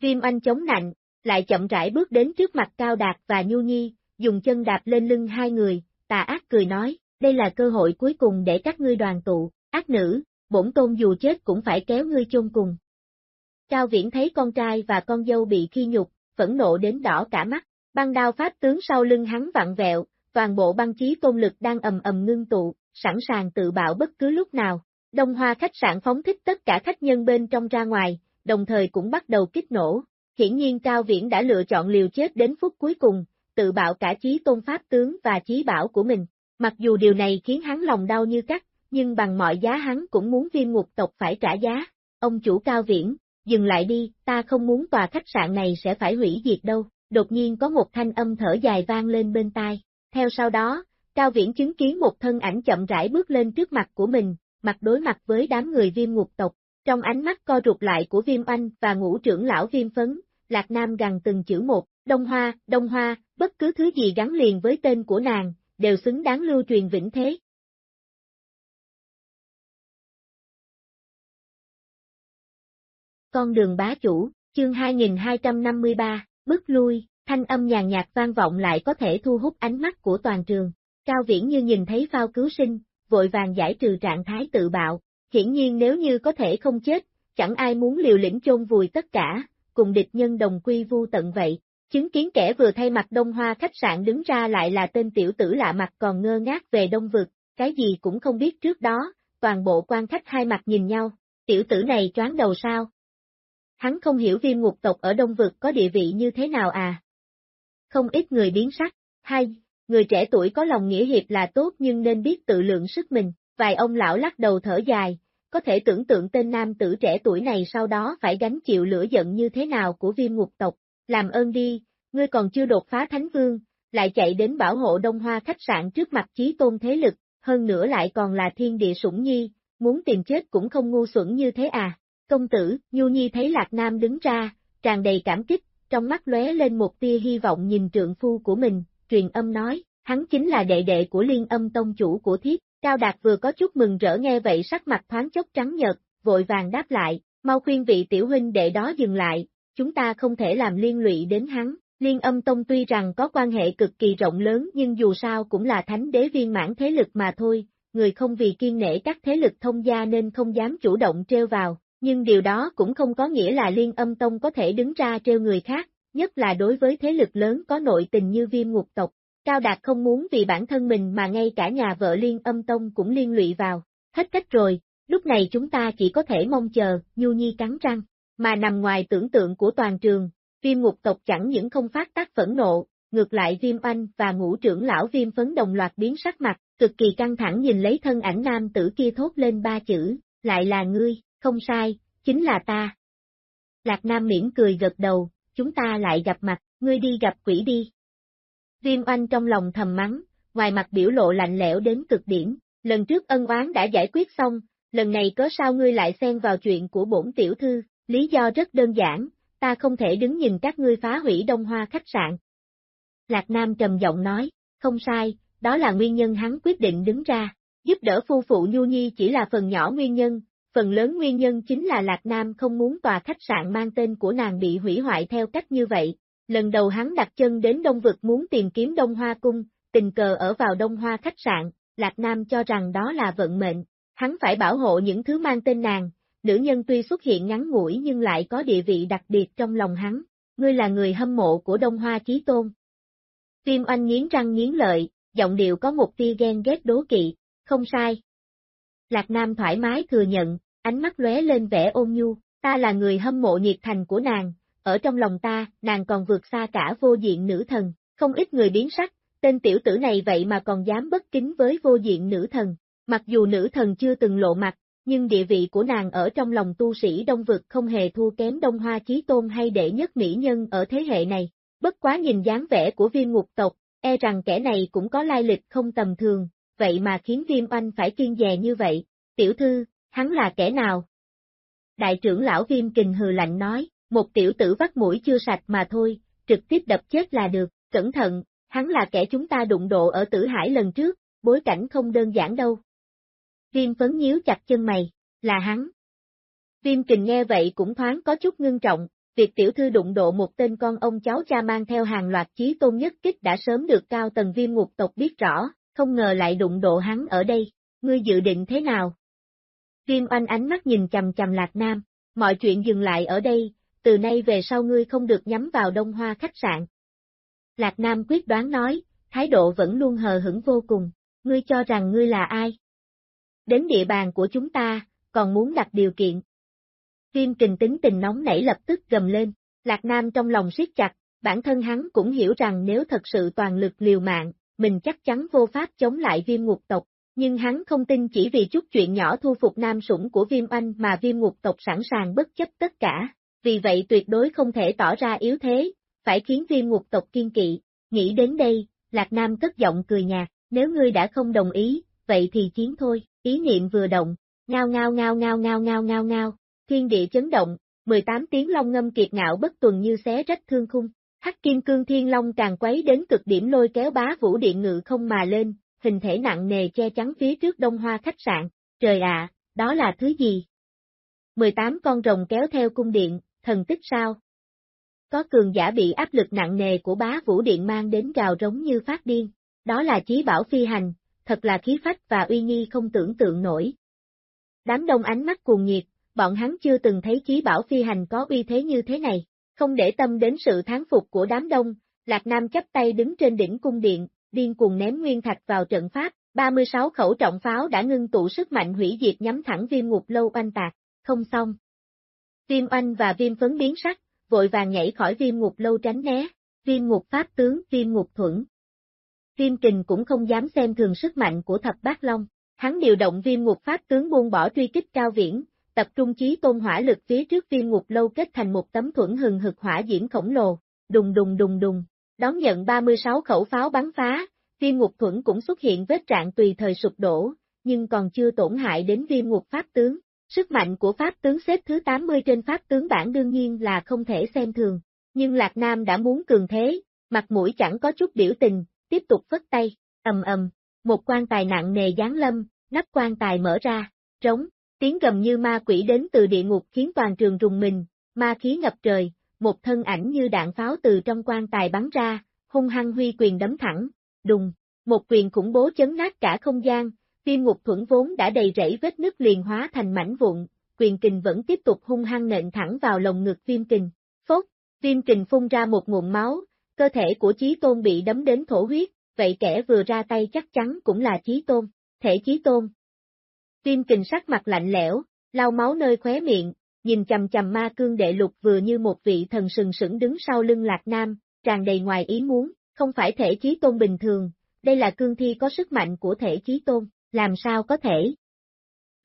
Viêm anh chống nạnh, lại chậm rãi bước đến trước mặt Cao Đạt và Nhu Nhi, dùng chân đạp lên lưng hai người, tà ác cười nói, đây là cơ hội cuối cùng để các ngươi đoàn tụ, ác nữ, bổn tôn dù chết cũng phải kéo ngươi chôn cùng. Cao Viễn thấy con trai và con dâu bị khi nhục, phẫn nộ đến đỏ cả mắt, băng đao pháp tướng sau lưng hắn vặn vẹo, toàn bộ băng chí tôn lực đang ầm ầm ngưng tụ, sẵn sàng tự bạo bất cứ lúc nào. Đông Hoa khách sạn phóng thích tất cả khách nhân bên trong ra ngoài, đồng thời cũng bắt đầu kích nổ. Hiển nhiên Cao Viễn đã lựa chọn liều chết đến phút cuối cùng, tự bạo cả chí tôn pháp tướng và chí bảo của mình. Mặc dù điều này khiến hắn lòng đau như cắt, nhưng bằng mọi giá hắn cũng muốn viêm ngục tộc phải trả giá. Ông chủ Cao Viễn, dừng lại đi, ta không muốn tòa khách sạn này sẽ phải hủy diệt đâu. Đột nhiên có một thanh âm thở dài vang lên bên tai. Theo sau đó, Cao Viễn chứng kiến một thân ảnh chậm rãi bước lên trước mặt của mình, mặt đối mặt với đám người viêm ngục tộc. Trong ánh mắt co rụt lại của viêm anh và ngũ trưởng lão viêm phấn, Lạc Nam gằn từng chữ một, Đông Hoa, Đông Hoa, bất cứ thứ gì gắn liền với tên của nàng, đều xứng đáng lưu truyền vĩnh thế. Con đường bá chủ, chương 2253, bước lui, thanh âm nhàn nhạt vang vọng lại có thể thu hút ánh mắt của toàn trường. Cao Viễn như nhìn thấy phao cứu sinh, vội vàng giải trừ trạng thái tự bạo, hiển nhiên nếu như có thể không chết, chẳng ai muốn liều lĩnh chôn vùi tất cả, cùng địch nhân đồng quy vu tận vậy. Chứng kiến kẻ vừa thay mặt Đông Hoa khách sạn đứng ra lại là tên tiểu tử lạ mặt còn ngơ ngác về Đông Vực, cái gì cũng không biết trước đó, toàn bộ quan khách hai mặt nhìn nhau, tiểu tử này choáng đầu sao? Hắn không hiểu viêm ngục tộc ở Đông Vực có địa vị như thế nào à? Không ít người biến sắc, hay, người trẻ tuổi có lòng nghĩa hiệp là tốt nhưng nên biết tự lượng sức mình, vài ông lão lắc đầu thở dài, có thể tưởng tượng tên nam tử trẻ tuổi này sau đó phải gánh chịu lửa giận như thế nào của viêm ngục tộc, làm ơn đi, ngươi còn chưa đột phá thánh vương, lại chạy đến bảo hộ Đông Hoa khách sạn trước mặt chí tôn thế lực, hơn nữa lại còn là thiên địa sủng nhi, muốn tìm chết cũng không ngu xuẩn như thế à. Công tử, Nhu Nhi thấy Lạc Nam đứng ra, tràn đầy cảm kích, trong mắt lóe lên một tia hy vọng nhìn trượng phu của mình, truyền âm nói, hắn chính là đệ đệ của liên âm tông chủ của thiết. Cao Đạt vừa có chút mừng rỡ nghe vậy sắc mặt thoáng chốc trắng nhợt, vội vàng đáp lại, mau khuyên vị tiểu huynh đệ đó dừng lại, chúng ta không thể làm liên lụy đến hắn. Liên âm tông tuy rằng có quan hệ cực kỳ rộng lớn nhưng dù sao cũng là thánh đế viên mãn thế lực mà thôi, người không vì kiên nể các thế lực thông gia nên không dám chủ động treo vào, nhưng điều đó cũng không có nghĩa là liên âm tông có thể đứng ra treo người khác, nhất là đối với thế lực lớn có nội tình như viêm ngục tộc. Cao Đạt không muốn vì bản thân mình mà ngay cả nhà vợ liên âm tông cũng liên lụy vào. Hết cách rồi, lúc này chúng ta chỉ có thể mong chờ, Nhu Nhi cắn răng, mà nằm ngoài tưởng tượng của toàn trường, viêm ngục tộc chẳng những không phát tác phẫn nộ, ngược lại viêm anh và ngũ trưởng lão viêm phấn đồng loạt biến sắc mặt, cực kỳ căng thẳng nhìn lấy thân ảnh nam tử kia thốt lên ba chữ, lại là ngươi, không sai, chính là ta. Lạc Nam miễn cười gật đầu, chúng ta lại gặp mặt, ngươi đi gặp quỷ đi. Viêm oanh trong lòng thầm mắng, ngoài mặt biểu lộ lạnh lẽo đến cực điểm, lần trước ân oán đã giải quyết xong, lần này có sao ngươi lại xen vào chuyện của bổn tiểu thư, lý do rất đơn giản, ta không thể đứng nhìn các ngươi phá hủy đông hoa khách sạn. Lạc Nam trầm giọng nói, không sai, đó là nguyên nhân hắn quyết định đứng ra, giúp đỡ phu phụ Nhu Nhi chỉ là phần nhỏ nguyên nhân, phần lớn nguyên nhân chính là Lạc Nam không muốn tòa khách sạn mang tên của nàng bị hủy hoại theo cách như vậy. Lần đầu hắn đặt chân đến Đông Vực muốn tìm kiếm Đông Hoa Cung, tình cờ ở vào Đông Hoa khách sạn, Lạc Nam cho rằng đó là vận mệnh, hắn phải bảo hộ những thứ mang tên nàng, nữ nhân tuy xuất hiện ngắn ngủi nhưng lại có địa vị đặc biệt trong lòng hắn, ngươi là người hâm mộ của Đông Hoa Chí Tôn. Tim oanh nghiến răng nghiến lợi, giọng điệu có một tia ghen ghét đố kỵ, không sai. Lạc Nam thoải mái thừa nhận, ánh mắt lóe lên vẻ ôn nhu, ta là người hâm mộ nhiệt thành của nàng, ở trong lòng ta, nàng còn vượt xa cả vô diện nữ thần, không ít người biến sắc, tên tiểu tử này vậy mà còn dám bất kính với vô diện nữ thần, mặc dù nữ thần chưa từng lộ mặt, nhưng địa vị của nàng ở trong lòng tu sĩ đông vực không hề thua kém đông hoa chí tôn hay đệ nhất mỹ nhân ở thế hệ này, bất quá nhìn dáng vẻ của Viêm ngục tộc, e rằng kẻ này cũng có lai lịch không tầm thường, vậy mà khiến viêm oanh phải kiên dè như vậy, tiểu thư, hắn là kẻ nào? Đại trưởng lão viêm kình hừ lạnh nói, một tiểu tử vắt mũi chưa sạch mà thôi, trực tiếp đập chết là được, cẩn thận, hắn là kẻ chúng ta đụng độ ở tử hải lần trước, bối cảnh không đơn giản đâu. Viêm phấn nhíu chặt chân mày, là hắn. Viêm kình nghe vậy cũng thoáng có chút ngưng trọng, việc tiểu thư đụng độ một tên con ông cháu cha mang theo hàng loạt chí tôn nhất kích đã sớm được cao tầng viêm ngục tộc biết rõ, không ngờ lại đụng độ hắn ở đây, ngươi dự định thế nào? Viêm oanh ánh mắt nhìn chầm chầm Lạc Nam, mọi chuyện dừng lại ở đây, từ nay về sau ngươi không được nhắm vào đông hoa khách sạn. Lạc Nam quyết đoán nói, thái độ vẫn luôn hờ hững vô cùng, ngươi cho rằng ngươi là ai? Đến địa bàn của chúng ta, còn muốn đặt điều kiện. Viêm kình tính tình nóng nảy lập tức gầm lên, Lạc Nam trong lòng siết chặt, bản thân hắn cũng hiểu rằng nếu thật sự toàn lực liều mạng, mình chắc chắn vô pháp chống lại viêm ngục tộc, nhưng hắn không tin chỉ vì chút chuyện nhỏ thu phục nam sủng của viêm anh mà viêm ngục tộc sẵn sàng bất chấp tất cả, vì vậy tuyệt đối không thể tỏ ra yếu thế, phải khiến viêm ngục tộc kiên kỵ, nghĩ đến đây, Lạc Nam cất giọng cười nhạt, nếu ngươi đã không đồng ý, vậy thì chiến thôi, ý niệm vừa động, ngao ngao ngao ngao ngao ngao ngao ngao, thiên địa chấn động, 18 tiếng long ngâm kiệt ngạo bất tuần như xé rách thương khung, hắc kim cương thiên long càng quấy đến cực điểm lôi kéo bá vũ điện ngự không mà lên, hình thể nặng nề che chắn phía trước đông hoa khách sạn, trời ạ, đó là thứ gì? 18 con rồng kéo theo cung điện, thần tích sao? Có cường giả bị áp lực nặng nề của bá vũ điện mang đến gào rống như phát điên, đó là chí bảo phi hành, thật là khí phách và uy nghi không tưởng tượng nổi. Đám đông ánh mắt cuồng nhiệt, bọn hắn chưa từng thấy chí bảo phi hành có uy thế như thế này, không để tâm đến sự thán phục của đám đông, Lạc Nam chấp tay đứng trên đỉnh cung điện, điên cuồng ném nguyên thạch vào trận pháp, 36 khẩu trọng pháo đã ngưng tụ sức mạnh hủy diệt nhắm thẳng viêm ngục lâu oanh tạc, không xong. Viêm oanh và viêm phấn biến sắc, vội vàng nhảy khỏi viêm ngục lâu tránh né, viêm ngục pháp tướng, viêm ngục thuẫn. Viêm kình cũng không dám xem thường sức mạnh của thập bát long, hắn điều động viêm ngục pháp tướng buông bỏ truy kích cao viễn, tập trung chí tôn hỏa lực phía trước viêm ngục lâu kết thành một tấm thuẫn hừng hực hỏa diễm khổng lồ, đùng đùng đùng đùng, đón nhận 36 khẩu pháo bắn phá, viêm ngục thuẫn cũng xuất hiện vết trạng tùy thời sụp đổ, nhưng còn chưa tổn hại đến viêm ngục pháp tướng. Sức mạnh của pháp tướng xếp thứ 80 trên pháp tướng bản đương nhiên là không thể xem thường, nhưng Lạc Nam đã muốn cường thế, mặt mũi chẳng có chút biểu tình, tiếp tục phất tay, ầm ầm, một quan tài nặng nề giáng lâm, nắp quan tài mở ra, trống, tiếng gầm như ma quỷ đến từ địa ngục khiến toàn trường rùng mình, ma khí ngập trời, một thân ảnh như đạn pháo từ trong quan tài bắn ra, hung hăng huy quyền đấm thẳng, đùng, một quyền khủng bố chấn nát cả không gian, viêm ngục thuẫn vốn đã đầy rẫy vết nứt liền hóa thành mảnh vụn, quyền kình vẫn tiếp tục hung hăng nện thẳng vào lồng ngực viêm kình, phốt, viêm kình phun ra một nguồn máu, cơ thể của Chí Tôn bị đấm đến thổ huyết, vậy kẻ vừa ra tay chắc chắn cũng là Chí Tôn, thể Chí Tôn. Viêm kình sắc mặt lạnh lẽo, lau máu nơi khóe miệng, nhìn chầm chầm ma cương đệ lục vừa như một vị thần sừng sững đứng sau lưng Lạc Nam, tràn đầy ngoài ý muốn, không phải thể Chí Tôn bình thường, đây là cương thi có sức mạnh của thể Chí Tôn, làm sao có thể.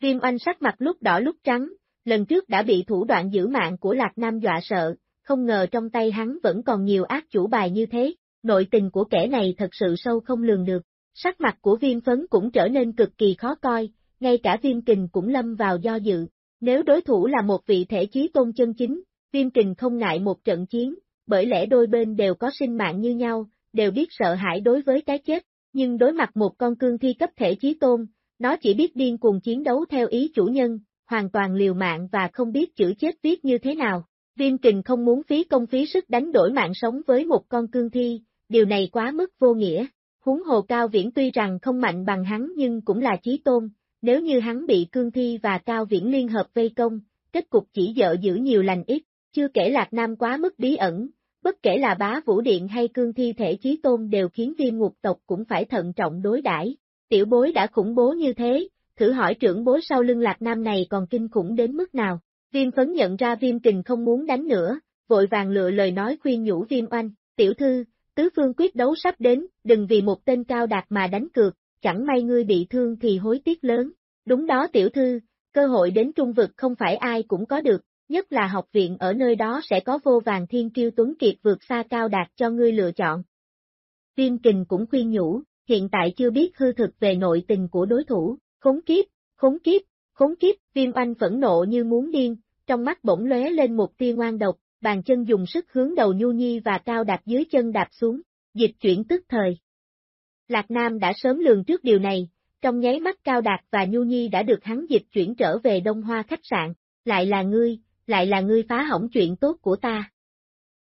Viêm oanh sắc mặt lúc đỏ lúc trắng, lần trước đã bị thủ đoạn giữ mạng của Lạc Nam dọa sợ, không ngờ trong tay hắn vẫn còn nhiều ác chủ bài như thế, nội tình của kẻ này thật sự sâu không lường được. Sắc mặt của viêm phấn cũng trở nên cực kỳ khó coi, ngay cả viêm kình cũng lâm vào do dự. Nếu đối thủ là một vị thể chí tôn chân chính, viêm kình không ngại một trận chiến, bởi lẽ đôi bên đều có sinh mạng như nhau, đều biết sợ hãi đối với cái chết, nhưng đối mặt một con cương thi cấp thể chí tôn, nó chỉ biết điên cuồng chiến đấu theo ý chủ nhân, hoàn toàn liều mạng và không biết chữ chết viết như thế nào. Viêm kình không muốn phí công phí sức đánh đổi mạng sống với một con cương thi, điều này quá mức vô nghĩa. Huống hồ cao viễn tuy rằng không mạnh bằng hắn nhưng cũng là chí tôn, nếu như hắn bị cương thi và cao viễn liên hợp vây công, kết cục chỉ dợ giữ nhiều lành ít, chưa kể lạc nam quá mức bí ẩn, bất kể là bá vũ điện hay cương thi thể chí tôn đều khiến viêm ngục tộc cũng phải thận trọng đối đãi. Tiểu bối đã khủng bố như thế, thử hỏi trưởng bối sau lưng lạc nam này còn kinh khủng đến mức nào. Viêm phấn nhận ra viêm kình không muốn đánh nữa, vội vàng lựa lời nói khuyên nhủ viêm oanh, tiểu thư, tứ phương quyết đấu sắp đến, đừng vì một tên cao đạt mà đánh cược, chẳng may ngươi bị thương thì hối tiếc lớn. Đúng đó tiểu thư, cơ hội đến trung vực không phải ai cũng có được, nhất là học viện ở nơi đó sẽ có vô vàng thiên kiêu tuấn kiệt vượt xa cao đạt cho ngươi lựa chọn. Viêm kình cũng khuyên nhủ, hiện tại chưa biết hư thực về nội tình của đối thủ, khốn kiếp, khốn kiếp, khốn kiếp, viêm oanh phẫn nộ như muốn điên, trong mắt bỗng lóe lên một tia ngoan độc, bàn chân dùng sức hướng đầu Nhu Nhi và cao đạp dưới chân đạp xuống, dịch chuyển tức thời. Lạc Nam đã sớm lường trước điều này, trong nháy mắt cao đạt và Nhu Nhi đã được hắn dịch chuyển trở về Đông Hoa khách sạn, lại là ngươi, lại là ngươi phá hỏng chuyện tốt của ta.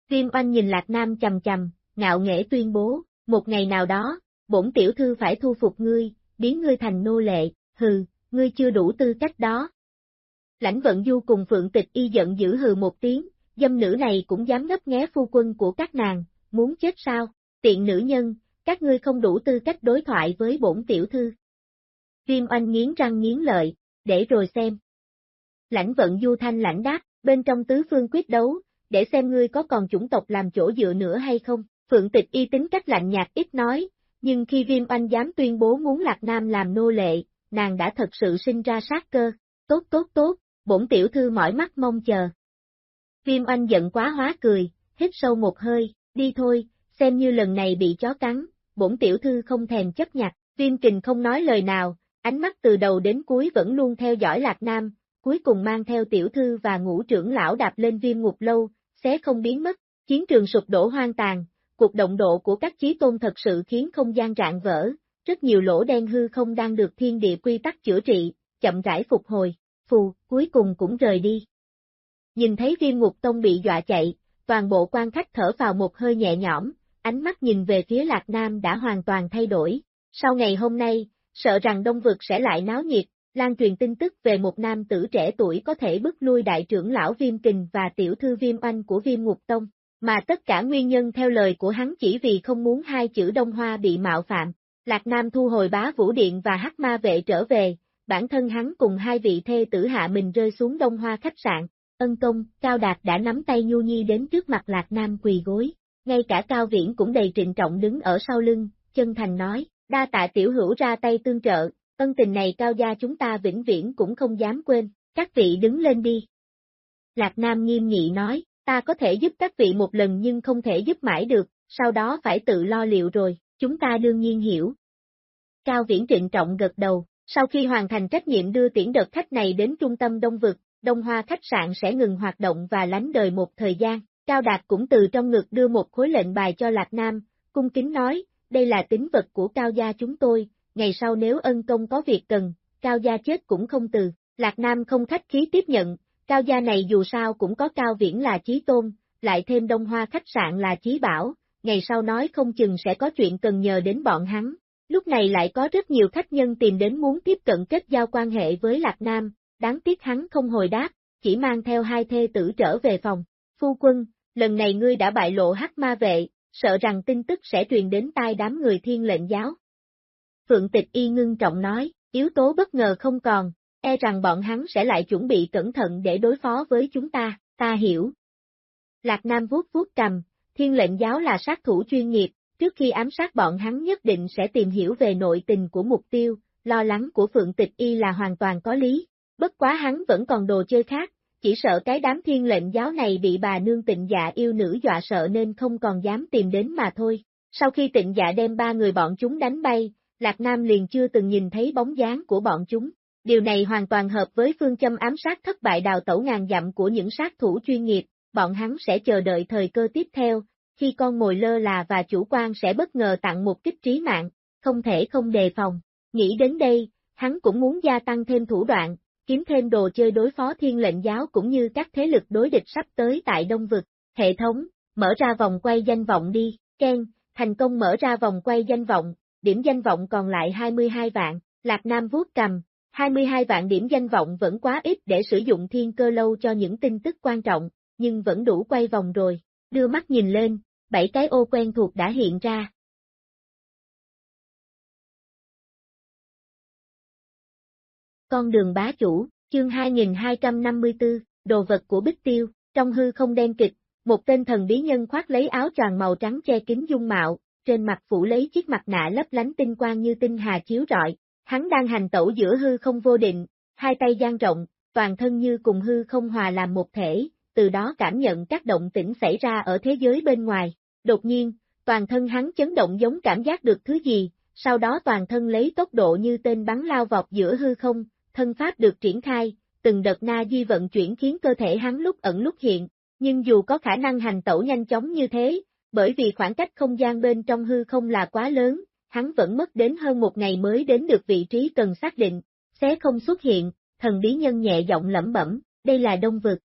Viêm oanh nhìn Lạc Nam chầm chầm, ngạo nghễ tuyên bố, một ngày nào đó, bổn tiểu thư phải thu phục ngươi, biến ngươi thành nô lệ, hừ, ngươi chưa đủ tư cách đó. Lãnh vận du cùng Phượng Tịch y giận dữ hừ một tiếng, dâm nữ này cũng dám ngấp nghé phu quân của các nàng, muốn chết sao, tiện nữ nhân, các ngươi không đủ tư cách đối thoại với bổn tiểu thư. Viêm oanh nghiến răng nghiến lợi, để rồi xem. Lãnh vận du thanh lãnh đáp, bên trong tứ phương quyết đấu, để xem ngươi có còn chủng tộc làm chỗ dựa nữa hay không. Phượng tịch y tính cách lạnh nhạt ít nói, nhưng khi viêm oanh dám tuyên bố muốn Lạc Nam làm nô lệ, nàng đã thật sự sinh ra sát cơ. Tốt tốt tốt, bổn tiểu thư mỏi mắt mong chờ. Viêm oanh giận quá hóa cười, hít sâu một hơi, đi thôi, xem như lần này bị chó cắn, bổn tiểu thư không thèm chấp nhặt, viêm kình không nói lời nào, ánh mắt từ đầu đến cuối vẫn luôn theo dõi Lạc Nam, cuối cùng mang theo tiểu thư và ngũ trưởng lão đạp lên viêm ngục lâu, xé không biến mất, chiến trường sụp đổ hoang tàn, cuộc động độ của các chí tôn thật sự khiến không gian rạn vỡ, rất nhiều lỗ đen hư không đang được thiên địa quy tắc chữa trị, chậm rãi phục hồi, phù, cuối cùng cũng rời đi. Nhìn thấy viêm ngục tông bị dọa chạy, toàn bộ quan khách thở vào một hơi nhẹ nhõm, ánh mắt nhìn về phía Lạc Nam đã hoàn toàn thay đổi. Sau ngày hôm nay, sợ rằng Đông Vực sẽ lại náo nhiệt, lan truyền tin tức về một nam tử trẻ tuổi có thể bức lui đại trưởng lão Viêm Kình và tiểu thư Viêm Oanh của Viêm Ngục Tông, mà tất cả nguyên nhân theo lời của hắn chỉ vì không muốn hai chữ Đông Hoa bị mạo phạm. Lạc Nam thu hồi bá vũ điện và hắc ma vệ trở về, bản thân hắn cùng hai vị thê tử hạ mình rơi xuống Đông Hoa khách sạn, ân công, Cao Đạt đã nắm tay Nhu Nhi đến trước mặt Lạc Nam quỳ gối, ngay cả Cao Viễn cũng đầy trịnh trọng đứng ở sau lưng, chân thành nói, đa tạ tiểu hữu ra tay tương trợ, ân tình này Cao gia chúng ta vĩnh viễn cũng không dám quên, các vị đứng lên đi. Lạc Nam nghiêm nghị nói, ta có thể giúp các vị một lần nhưng không thể giúp mãi được, sau đó phải tự lo liệu rồi, chúng ta đương nhiên hiểu. Cao Viễn trịnh trọng gật đầu, sau khi hoàn thành trách nhiệm đưa tiễn đợt khách này đến trung tâm Đông Vực, Đông Hoa khách sạn sẽ ngừng hoạt động và lánh đời một thời gian. Cao Đạt cũng từ trong ngực đưa một khối lệnh bài cho Lạc Nam, cung kính nói, đây là tính vật của Cao gia chúng tôi, ngày sau nếu ân công có việc cần, Cao gia chết cũng không từ. Lạc Nam không khách khí tiếp nhận, Cao gia này dù sao cũng có Cao Viễn là chí tôn, lại thêm Đông Hoa khách sạn là chí bảo, ngày sau nói không chừng sẽ có chuyện cần nhờ đến bọn hắn. Lúc này lại có rất nhiều khách nhân tìm đến muốn tiếp cận kết giao quan hệ với Lạc Nam, đáng tiếc hắn không hồi đáp, chỉ mang theo hai thê tử trở về phòng. Phu quân, lần này ngươi đã bại lộ hắc ma vệ, sợ rằng tin tức sẽ truyền đến tai đám người thiên lệnh giáo. Phượng tịch y ngưng trọng nói, yếu tố bất ngờ không còn, e rằng bọn hắn sẽ lại chuẩn bị cẩn thận để đối phó với chúng ta, ta hiểu. Lạc Nam vuốt vuốt cầm, thiên lệnh giáo là sát thủ chuyên nghiệp, trước khi ám sát bọn hắn nhất định sẽ tìm hiểu về nội tình của mục tiêu, lo lắng của Phượng Tịch Y là hoàn toàn có lý, bất quá hắn vẫn còn đồ chơi khác, chỉ sợ cái đám thiên lệnh giáo này bị bà nương tịnh dạ yêu nữ dọa sợ nên không còn dám tìm đến mà thôi. Sau khi tịnh dạ đem ba người bọn chúng đánh bay, Lạc Nam liền chưa từng nhìn thấy bóng dáng của bọn chúng. Điều này hoàn toàn hợp với phương châm ám sát thất bại đào tẩu ngàn dặm của những sát thủ chuyên nghiệp, bọn hắn sẽ chờ đợi thời cơ tiếp theo, khi con mồi lơ là và chủ quan sẽ bất ngờ tặng một kích trí mạng, không thể không đề phòng. Nghĩ đến đây, hắn cũng muốn gia tăng thêm thủ đoạn, kiếm thêm đồ chơi đối phó thiên lệnh giáo cũng như các thế lực đối địch sắp tới tại Đông Vực. Hệ thống, mở ra vòng quay danh vọng đi, Ken, thành công mở ra vòng quay danh vọng, điểm danh vọng còn lại 22 vạn, Lạc Nam vuốt cầm, 22 vạn điểm danh vọng vẫn quá ít để sử dụng thiên cơ lâu cho những tin tức quan trọng, nhưng vẫn đủ quay vòng rồi, đưa mắt nhìn lên, bảy cái ô quen thuộc đã hiện ra. Con đường bá chủ, chương 2254, đồ vật của Bích Tiêu, trong hư không đen kịch, một tên thần bí nhân khoác lấy áo choàng màu trắng che kín dung mạo, trên mặt phủ lấy chiếc mặt nạ lấp lánh tinh quang như tinh hà chiếu rọi, hắn đang hành tẩu giữa hư không vô định, hai tay dang rộng, toàn thân như cùng hư không hòa làm một thể, từ đó cảm nhận các động tĩnh xảy ra ở thế giới bên ngoài. Đột nhiên, toàn thân hắn chấn động giống cảm giác được thứ gì, sau đó toàn thân lấy tốc độ như tên bắn lao vọt giữa hư không, thân pháp được triển khai, từng đợt na di vận chuyển khiến cơ thể hắn lúc ẩn lúc hiện, nhưng dù có khả năng hành tẩu nhanh chóng như thế, bởi vì khoảng cách không gian bên trong hư không là quá lớn, hắn vẫn mất đến hơn một ngày mới đến được vị trí cần xác định, xé không xuất hiện, thần bí nhân nhẹ giọng lẩm bẩm, đây là đông vực.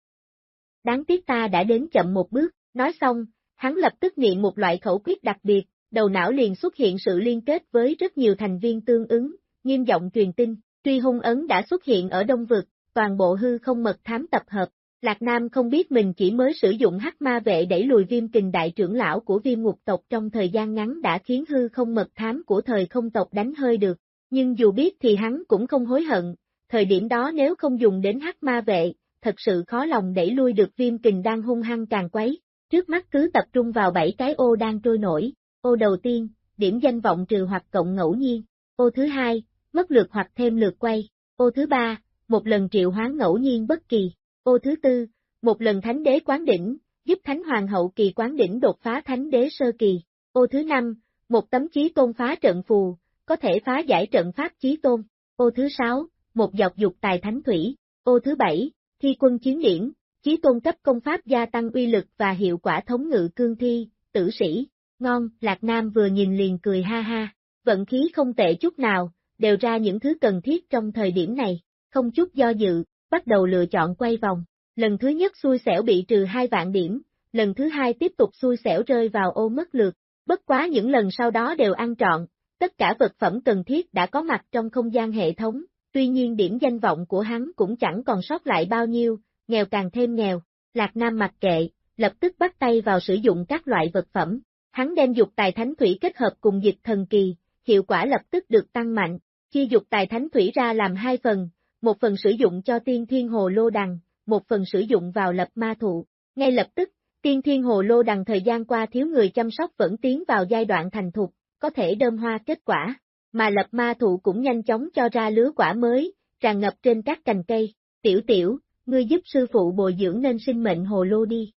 Đáng tiếc ta đã đến chậm một bước, nói xong, hắn lập tức niệm một loại khẩu quyết đặc biệt, đầu não liền xuất hiện sự liên kết với rất nhiều thành viên tương ứng, nghiêm giọng truyền tin, truy hung ấn đã xuất hiện ở đông vực, toàn bộ hư không mật thám tập hợp. Lạc Nam không biết mình chỉ mới sử dụng hắc ma vệ đẩy lùi viêm kình đại trưởng lão của viêm ngục tộc trong thời gian ngắn đã khiến hư không mật thám của thời không tộc đánh hơi được, nhưng dù biết thì hắn cũng không hối hận, thời điểm đó nếu không dùng đến hắc ma vệ, thật sự khó lòng đẩy lui được viêm kình đang hung hăng càng quấy, trước mắt cứ tập trung vào bảy cái ô đang trôi nổi, ô đầu tiên, điểm danh vọng trừ hoặc cộng ngẫu nhiên, ô thứ hai, mất lượt hoặc thêm lượt quay, ô thứ ba, một lần triệu hoán ngẫu nhiên bất kỳ, ô thứ tư, một lần thánh đế quán đỉnh, giúp thánh hoàng hậu kỳ quán đỉnh đột phá thánh đế sơ kỳ, ô thứ năm, một tấm chí tôn phá trận phù, có thể phá giải trận pháp chí tôn, ô thứ sáu, một dọc dục tài thánh thủy, ô thứ bảy, thi quân chiến điển, chí tôn cấp công pháp gia tăng uy lực và hiệu quả thống ngự cương thi, tử sĩ, ngon, Lạc Nam vừa nhìn liền cười ha ha, vận khí không tệ chút nào, đều ra những thứ cần thiết trong thời điểm này, không chút do dự, bắt đầu lựa chọn quay vòng, lần thứ nhất xui xẻo bị trừ hai vạn điểm, lần thứ hai tiếp tục xui xẻo rơi vào ô mất lượt, bất quá những lần sau đó đều ăn trọn, tất cả vật phẩm cần thiết đã có mặt trong không gian hệ thống, tuy nhiên điểm danh vọng của hắn cũng chẳng còn sót lại bao nhiêu, nghèo càng thêm nghèo, Lạc Nam mặc kệ, lập tức bắt tay vào sử dụng các loại vật phẩm, hắn đem dục tài thánh thủy kết hợp cùng dịch thần kỳ, hiệu quả lập tức được tăng mạnh, chia dục tài thánh thủy ra làm hai phần, một phần sử dụng cho tiên thiên hồ lô đằng, một phần sử dụng vào lập ma thụ, ngay lập tức, tiên thiên hồ lô đằng thời gian qua thiếu người chăm sóc vẫn tiến vào giai đoạn thành thục, có thể đơm hoa kết quả, mà lập ma thụ cũng nhanh chóng cho ra lứa quả mới, tràn ngập trên các cành cây, tiểu tiểu, ngươi giúp sư phụ bồi dưỡng nên sinh mệnh hồ lô đi.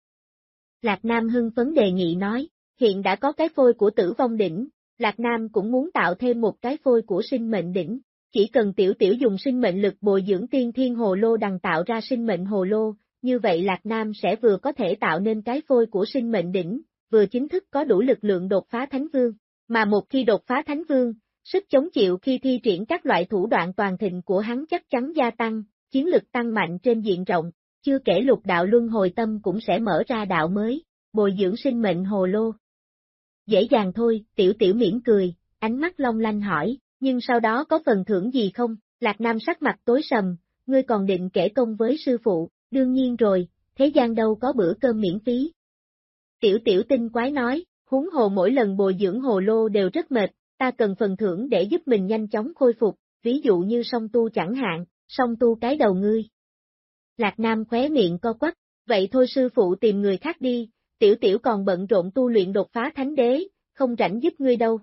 Lạc Nam hưng phấn đề nghị nói, hiện đã có cái phôi của tử vong đỉnh, Lạc Nam cũng muốn tạo thêm một cái phôi của sinh mệnh đỉnh, chỉ cần tiểu tiểu dùng sinh mệnh lực bồi dưỡng tiên thiên hồ lô đằng tạo ra sinh mệnh hồ lô, như vậy Lạc Nam sẽ vừa có thể tạo nên cái phôi của sinh mệnh đỉnh, vừa chính thức có đủ lực lượng đột phá Thánh Vương, mà một khi đột phá Thánh Vương, sức chống chịu khi thi triển các loại thủ đoạn toàn thịnh của hắn chắc chắn gia tăng, chiến lực tăng mạnh trên diện rộng, chưa kể lục đạo luân hồi tâm cũng sẽ mở ra đạo mới, bồi dưỡng sinh mệnh hồ lô. Dễ dàng thôi, tiểu tiểu miễn cười, ánh mắt long lanh hỏi, nhưng sau đó có phần thưởng gì không? Lạc Nam sắc mặt tối sầm, ngươi còn định kể công với sư phụ, đương nhiên rồi, thế gian đâu có bữa cơm miễn phí. Tiểu tiểu tinh quái nói, huống hồ mỗi lần bồi dưỡng hồ lô đều rất mệt, ta cần phần thưởng để giúp mình nhanh chóng khôi phục, ví dụ như song tu chẳng hạn, song tu cái đầu ngươi. Lạc Nam khóe miệng co quắc, vậy thôi sư phụ tìm người khác đi, tiểu tiểu còn bận rộn tu luyện đột phá thánh đế, không rảnh giúp ngươi đâu.